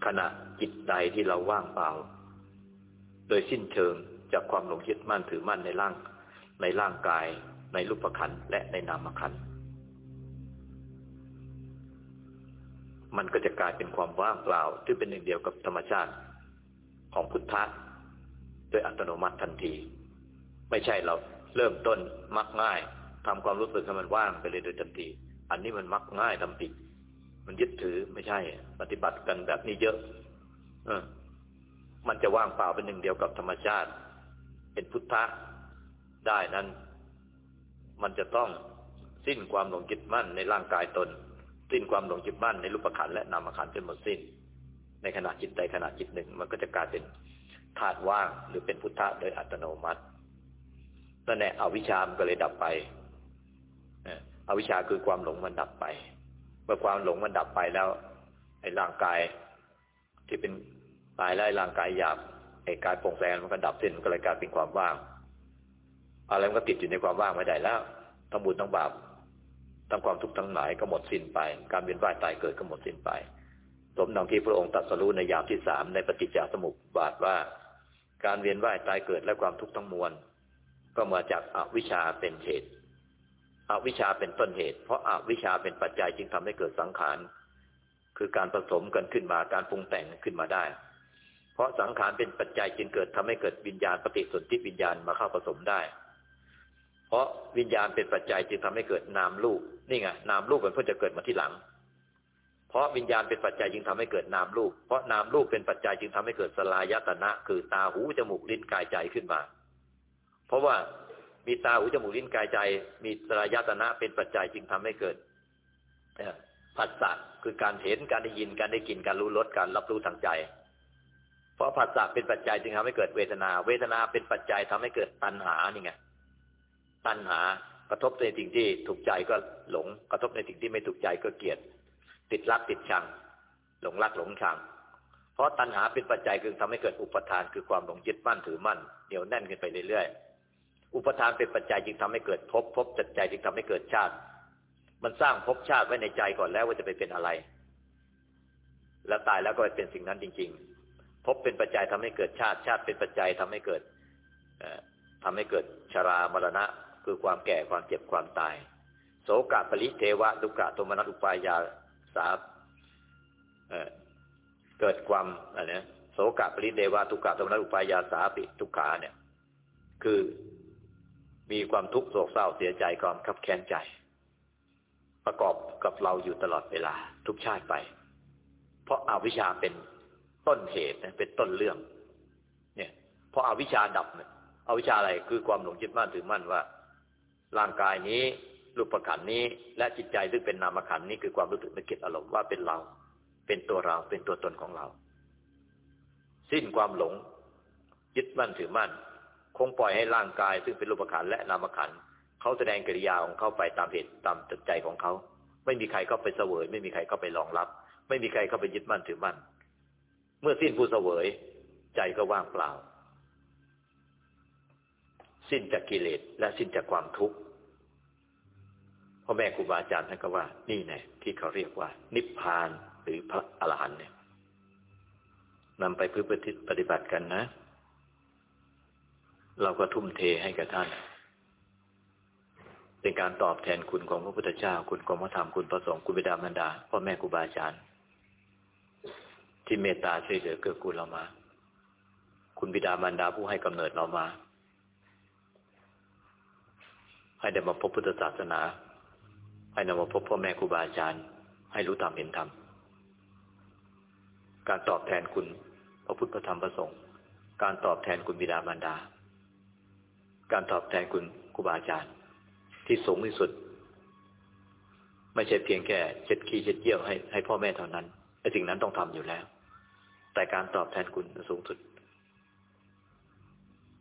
ขณะจิตใดที่เราว่างเปล่า โดยสิ้นเชิงจากความหลงยึดมั่นถือมั่นในร่าง ในร่างกาย ในรูปขันและในนามขันมันก็จะกลายเป็นความว่างเปล่าที่เป็นหนึ่งเดียวกับธรรมชาติของพุทธะโดยอัตโนมัติทันที ไม่ใช่เราเริ่มต้นมักง่ายทำความรู้สึกให้มันว่างไปเลยโดยทันที อันนี้มันมักง่ายทำติดมันยึดถือไม่ใช่ ปฏิบัติกันแบบนี้เยอะ เออ มันจะว่างเปล่าเป็นหนึ่งเดียวกับธรรมชาติ เป็นพุทธะได้นั้น มันจะต้องสิ้นความหลงยึดมั่นในร่างกายตน สิ้นความหลงยึดมั่นในรูปขันและนามขันจนหมดสิ้น ในขณะจิตใดขณะจิตหนึ่ง มันก็จะกลายเป็นธาตุว่างหรือเป็นพุทธะโดยอัตโนมัตินั่นแหละอวิชามก็เลยดับไปอวิชาคือความหลงมันดับไป เมื่อความหลงมันดับไปแล้วไอ้ร่างกายที่เป็น ตายแล้วร่างกายหยาบไอ้กายโปร่งแสงมันก็ดับสิ้นมันก็เลยกลายเป็นความว่าง อะไรมันก็ติดอยู่ในความว่างไม่ได้แล้วทั้งบุญทั้งบาปทั้งความทุกข์ทั้งหลายก็หมดสิ้นไป การเวียนว่ายตายเกิดก็หมดสิ้นไป สมดังที่พระองค์ตรัสรู้ในยามที่สามในปฏิจจสมุปบาทว่า การเวียนว่ายตายเกิดและความทุกข์ทั้งมวล ก็มาจากอาวิชชาเป็นเหตุอวิชชาเป็นต้นเหตุ เพราะอาวิชชาเป็นปัจจัยจึงทำให้เกิดสังขาร คือการผสมกันขึ้นมาการปรุงแต่งขึ้นมาได้ เพราะสังขารเป็นปัจจัยจึงเกิดทำให้เกิดวิญญาณปฏิสนธิวิญญาณมาเข้าผสมได้ เพราะวิญญาณเป็นปัจจัยจึงทำให้เกิดนามรูปนี่ไงนามรูปเป็นเพื่อจะเกิดมาที่หลัง เพราะวิญญาณเป็นปัจจัยจึงทำให้เกิดนามรูป เพราะนามรูปเป็นปัจจัยจึงทำให้เกิดสลายตนะ คือตาหูจมูกลิ้นกายใจขึ้นมา เพราะว่ามีตาหูจมูกลิ้นกายใจ มีสลายตนะเป็นปัจจัยจึงทำให้เกิดผัสสะคือการเห็นการได้ยินการได้กลิ่นการรู้รสการรับรู้ทางใจ เพราะผัสสะเป็นปัจจัยจึงทำให้เกิดเวทนา เวทนาเป็นปัจจัยทำให้เกิดตัณหานี่ไงตัณหากระทบในสิ่งที่ถูกใจก็หลง กระทบในสิ่งที่ไม่ถูกใจก็เกลียด ติดรักติดชัง หลงรักหลงชัง เพราะตัณหาเป็นปัจจัยคือทำให้เกิดอุปทานคือความหลงยึดมั่นถือมั่นเหนียวแน่นกันไปเรื่อยๆอุปทานเป็นปัจจัยจึงทำให้เกิดภพภพจัดใจจึงทำให้เกิดชาติ มันสร้างภพชาติไว้ในใจก่อนแล้วว่าจะไปเป็นอะไร แล้วตายแล้วก็ไปเป็นสิ่งนั้นจริง ๆ ภพเป็นปัจจัยทำให้เกิดชาติชาติเป็นปัจจัยทำให้เกิดทำให้เกิดชรามรณะ คือความแก่ความเจ็บความตาย โสกะปริเทวะทุกะโทมนัสอุปายาสาเกิดความอะไรเนี่ยโสกะปริเทวะทุกะโทมนัสอุปายาสาปิทุกขาเนี่ย คือมีความทุกข์โศกเศร้าเสียใจความขับแค้นใจ ประกอบกับเราอยู่ตลอดเวลา ทุกชาติไป เพราะอาวิชชาเป็น ต้นเหตุเป็นต้นเรื่อง เนี่ยเพราะอวิชชาดับเนี่ยอวิชชาอะไรคือความหลงยึดมั่นถือมั่นว่า ร่างกายนี้รูปขันนี้ และจิตใจซึ่งเป็นนามขันนี้คือความรู้สึกนึกคิดอารมณ์ว่าเป็นเรา เป็นตัวเราเป็นตัวตนของเรา สิ้นความหลง ยึดมั่นถือมั่น คงปล่อยให้ร่างกาย ซึ่งเป็นรูปขันและนามขันเขาแสดงกิริยาของเขาไปตามเหตุตามจิตใจของเขา ไม่มีใครเข้าไปเสวย ไม่มีใครเข้าไปรองรับ ไม่มีใครเข้าไปยึดมั่นถือมั่น เมื่อสิ้นผู้เสวย ใจก็ว่างเปล่า สิ้นจากกิเลสและสิ้นจากความทุกข์พ่อแม่ครูบาอาจารย์ท่านก็ว่า นี่แน่ที่เขาเรียกว่า นิพพานหรือพระอรหันต์เนี่ยนำไปพื่อปฏิบัติกันนะ เราก็ทุ่มเทให้กับท่าน เป็นการตอบแทนคุณของพระพุทธเจ้า คุณของพระธรรมคุณพระสงฆ์คุณบิดามารดาพ่อแม่ครูบาอาจารย์ ที่เมตตาช่วยเหลือเกื้อกูลเรามา คุณบิดามารดาผู้ให้กำเนิดเรามา ให้ได้มาพบพุทธศาสนา ให้นำมาพบพ่อแม่ครูบาอาจารย์ ให้รู้ตามเห็นธรรม การตอบแทนคุณพระพุทธธรรมประสงค์ การตอบแทนคุณบิดามารดา การตอบแทนคุณครูบาอาจารย์ ที่สูงที่สุด ไม่ใช่เพียงแค่เช็ดขี้เช็ดเยี่ยวให้ให้พ่อแม่เท่านั้นไอ้สิ่งนั้นต้องทำอยู่แล้ว แต่การตอบแทนคุณสูงสุด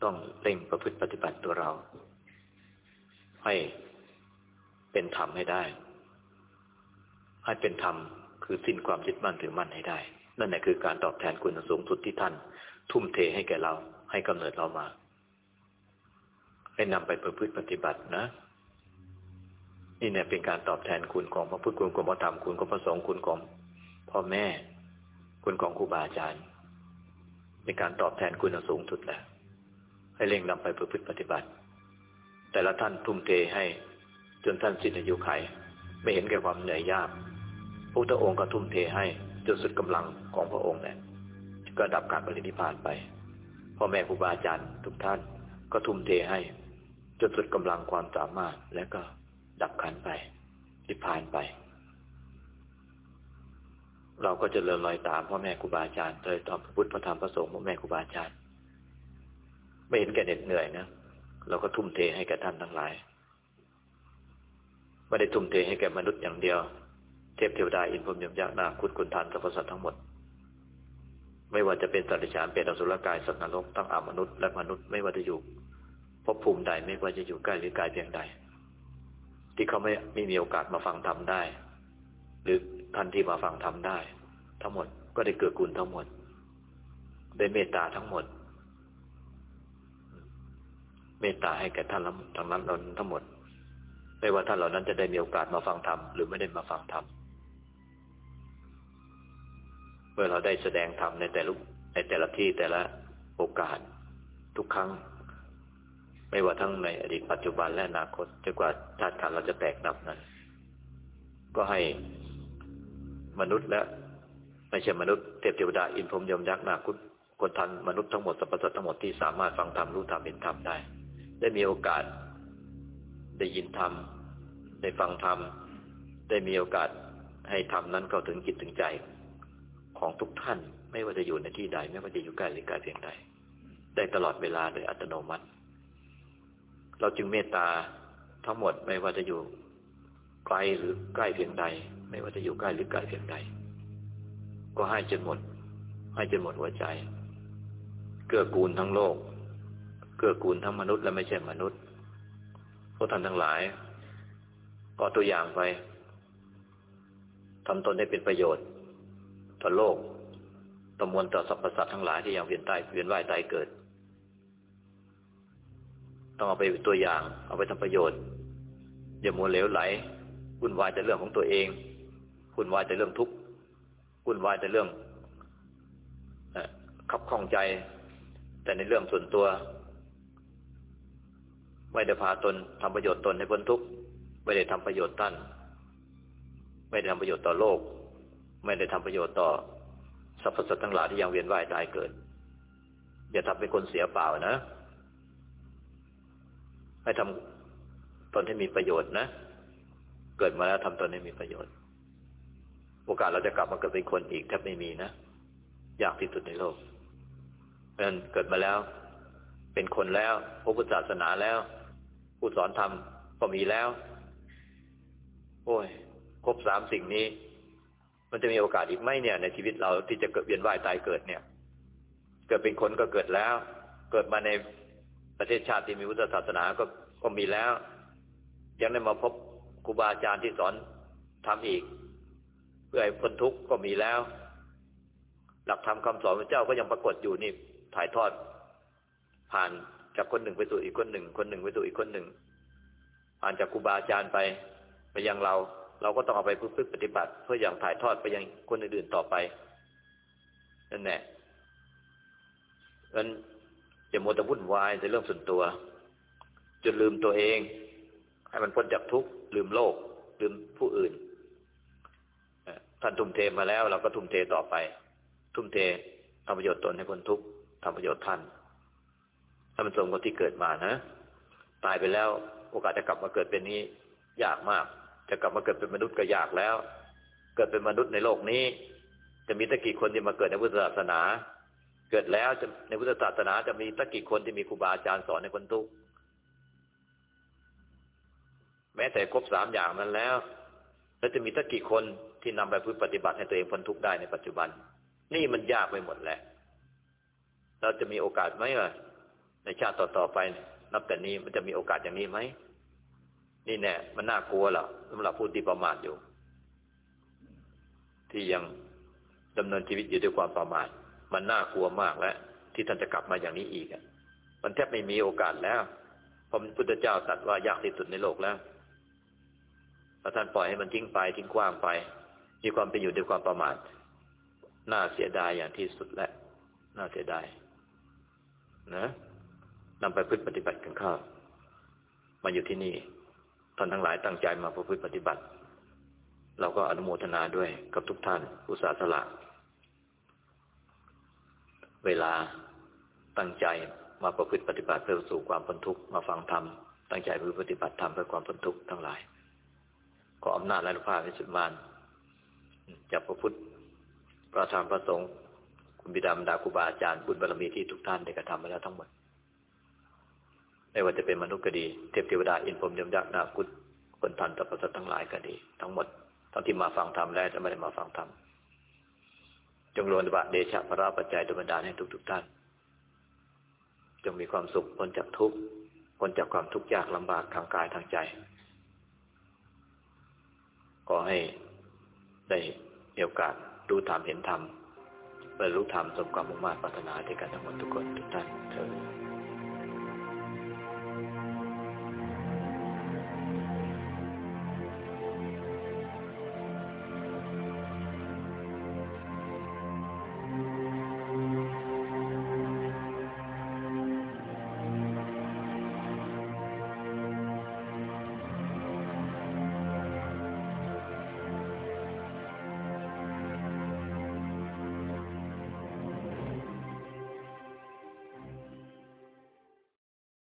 ต้องเร่งประพฤติปฏิบัติตัวเรา ให้เป็นธรรมให้ได้ ให้เป็นธรรมคือสิ้นความยึดมั่นถือมั่นให้ได้ นั่นแหละคือการตอบแทนคุณสูงสุดที่ท่าน ทุ่มเทให้แก่เรา ให้กำเนิดเรามา ให้นำไปประพฤติปฏิบัตินะนี่เนี่ยเป็นการตอบแทนคุณของพระพุทธคุณของพระธรรมคุณของพระสงฆ์คุณของพ่อแม่ คุณของครูบาอาจารย์เป็นการตอบแทนคุณสูงสุดแล้ว ให้เร่งนำไปประพฤติปฏิบัติ แต่ละท่านทุ่มเทให้ จนท่านสิ้นอายุไข ไม่เห็นแก่ความเหนื่อยยากพระพุทธองค์ก็ทุ่มเทให้จนสุดกำลังของพระองค์เนี่ยก็ดับการปรินิพพานไปพ่อแม่ครูบาอาจารย์ทุกท่านก็ทุ่มเทให้ จนสุดกำลังความสามารถและก็ดับขันไปนิพพานไป เราก็จะเริญรอยตามพ่อแม่ครูบาอาจารย์โดยตามพระพุทธพระธรรมพระสงฆ์พ่อแม่ครูบาอาจารย์ ไม่เห็นแก่เหน็ดเหนื่อยนะเราก็ทุ่มเทให้แก่ท่านทั้งหลายไม่ได้ทุ่มเทให้แก่มนุษย์อย่างเดียว เทพเทวดาอินพรมยมยักษ์นาคุดคุณทานสรรพสัตว์ทั้งหมด ไม่ว่าจะเป็นสัตว์ดิฉานเป็นอสุรกายสัตว์นรกทั้งอมนุษย์และมนุษย์ไม่ว่าจะอยู่ภพภูมิใดไม่ว่าจะอยู่ใกล้หรือไกลเพียงใด ที่เขาไม่ไม่มีโอกาสมาฟังธรรมได้ หรือท่านที่มาฟังธรรมได้ ทั้งหมดก็ได้เกิดกุลทั้งหมด ได้เมตตาทั้งหมด เมตตาให้แก่ท่านทั้งนั้นเราทั้งหมด ไม่ว่าท่านเหล่านั้นจะได้มีโอกาสมาฟังธรรมหรือไม่ได้มาฟังธรรมเมื่อเราได้แสดงธรรมในแต่ละในแต่ละที่แต่ละโอกาสทุกครั้ง ไม่ว่าทั้งในอดีตปัจจุบันและอนาคตจนกว่าชาติขันเราจะแตกดับนั้น ก็ให้ มนุษย์และไม่ใช่มนุษย์เทพเทวดาอินพรหมยมยักษ์นาคุคนทันมนุษย์ทั้งหมดสรรพสัตว์ทั้งหมดที่สามารถฟังธรรมรู้ธรรมเห็นธรรมได้ ได้มีโอกาสได้ยินธรรมได้ฟังธรรมได้มีโอกาสให้ธรรมนั้นเข้าถึงจิตถึงใจของทุกท่านไม่ว่าจะอยู่ในที่ใด ไม่ว่าจะอยู่ใกล้หรือไกลเพียงใดได้ตลอดเวลาโดยอัตโนมัติ เราจึงเมตตาทั้งหมดไม่ว่าจะอยู่ ไกลหรือใกล้เพียงใด ไม่ว่าจะอยู่ใกล้หรือไกลเพียงใด ก็ให้จนหมด ให้จนหมดหัวใจ เกื้อกูลทั้งโลก เกื้อกูลทั้งมนุษย์และไม่ใช่มนุษย์พวกท่านทั้งหลาย ก็ตัวอย่างไปทำตนได้เป็นประโยชน์ ต่อโลกต่อมวลต่อสรรพสัตว์ทั้งหลายที่ยังเวียนใตายเวียนว่ายตายเกิด ต้องเอาไปตัวอย่าง เอาไปทำประโยชน์ อย่ามัวเหลวไหล วุ่นวายแต่เรื่องของตัวเองวุ่นวายแต่เรื่องทุกข์วุ่นวายแต่เรื่องขับข้องใจ แต่ในเรื่องส่วนตัว ไม่ได้พาตนทำประโยชน์ตนให้พ้นทุกข์ไม่ได้ทำประโยชน์ท่านไม่ได้ทำประโยชน์ต่อโลก ไม่ได้ทำประโยชน์ต่อสรรพสัตว์ทั้งหลายที่ยังเวียนว่ายตายเกิด อย่าทำเป็นคนเสียเปล่านะ ให้ทำตนให้มีประโยชน์นะ เกิดมาแล้วทำตนให้มีประโยชน์ โอกาสเราจะกลับมาเกิดเป็นคนอีกแทบไม่มีนะ ยากที่สุดในโลกเพราะนั้นเกิดมาแล้ว เป็นคนแล้วพบพุทธศาสนาแล้ว ผู้สอนธรรมก็มีแล้ว โอ้ย ครบสามสิ่งนี้ มันจะมีโอกาสอีกไหมเนี่ย ในชีวิตเราที่จะเกิดเวียนว่ายตายเกิดเนี่ย เกิดเป็นคนก็เกิดแล้ว เกิดมาในประเทศชาติที่มีพุทธศาสนาก็ก็มีแล้ว ยังได้มาพบ ครูบาอาจารย์ที่สอนทำอีก เพื่อให้พ้นทุกข์ก็มีแล้ว หลักธรรมคาสอนพระเจ้าก็ยังปรากฏอยู่นี่ถ่ายทอด ผ่านจากคนหนึ่งไปสู่อีกคนหนึ่ง คนหนึ่งไปสู่อีกคนหนึ่งผ่านจากครูบาอาจารย์ไปไปยังเรา เราก็ต้องเอาไปพึ่งปฏิบัติ เพื่ออย่างถ่ายทอดไปยังคนอื่นๆต่อไปนั่นแหละนั้นอย่ามัวแต่วุ่นวายในเรื่องส่วนตัวจนลืมตัวเอง ให้มันพ้นจากทุกข์ลืมโลก ลืมผู้อื่นท่านทุ่มเทมาแล้ว เราก็ทุ่มเทต่อไป ทุ่มเททำประโยชน์ตนให้พ้นทุกข์ทำประโยชน์ท่านถ้ามันสมกับที่เกิดมานะ ตายไปแล้ว โอกาสจะกลับมาเกิดเป็นนี้ ยากมาก จะกลับมาเกิดเป็นมนุษย์ก็ยากแล้ว เกิดเป็นมนุษย์ในโลกนี้ จะมีตะกี่คนที่มาเกิดในพุทธศาสนา เกิดแล้วจะในพุทธศาสนาจะมีตะกี่คนที่มีครูบาอาจารย์สอนในคนทุกข์ แม้แต่ครบสามอย่างนั้นแล้ว แล้วจะมีตะกี่คนที่นำไปพึ่งปฏิบัติให้ตัวเองพ้นทุกข์ได้ในปัจจุบัน นี่มันยากไปหมดแหละ เราจะมีโอกาสไหมล่ะในชาติต่อๆไป นับแต่นี้มันจะมีโอกาสอย่างนี้ไหมนี่แน่มันน่ากลัวหรอสำหรับผู้ที่ประมาทอยู่ ที่ยังดำเนินชีวิตอยู่ด้วยความประมาทมันน่ากลัวมากแล้วที่ท่านจะกลับมาอย่างนี้อีกมันแทบไม่มีโอกาสแล้วพระพุทธเจ้าตรัสว่ายากที่สุดในโลกแล้ว ถ้าท่านปล่อยให้มันทิ้งไปทิ้งกว้างไป มีความเป็นอยู่ด้วยความประมาทน่าเสียดายอย่างที่สุดและน่าเสียดายนะนำไปพึ่งปฏิบัติกันข้าวมาอยู่ที่นี่ท่านทั้งหลายตั้งใจมาประพฤติปฏิบัติ เราก็อนุโมทนาด้วยกับทุกท่านอุตสาสละ เวลาตั้งใจมาประพฤติปฏิบัติเพื่อสู่ความพ้นทุกข์มาฟังธรรมตั้งใจเพื่อปฏิบัติธรรมเพื่อความพ้นทุกข์ทั้งหลาย ขออำนาจและลูกภาพในสุดมานจากพระพุทธพระธรรมพระสงฆ์คุณบิดามดาครูบาอาจารย์บุญบารมีที่ทุกท่านได้กระทำมาแล้วทั้งหมดไม่ว่าจะเป็นมนุษย์ก็ดีเทพเทวดาอินพรหมยมยักษ์นาคุตคนทันตประสทั้งหลายก็ดี ทั้งหมดทั้งที่มาฟังธรรมและจะไม่ได้มาฟังธรรมจงรวนบะเดชะพระราปัจจัยดลบันดาให้ทุกๆท่าน จงมีความสุขพ้นจากทุกข์พ้นจากความทุกข์ยากลำบากทางกายทางใจ ขอให้ได้มีโอกาสรู้ธรรมเห็นธรรมบรรลุธรรมสมความมุ่งมั่นปรารถนาด้วยกันทั้งหมดทุกคนทุกท่านเธอ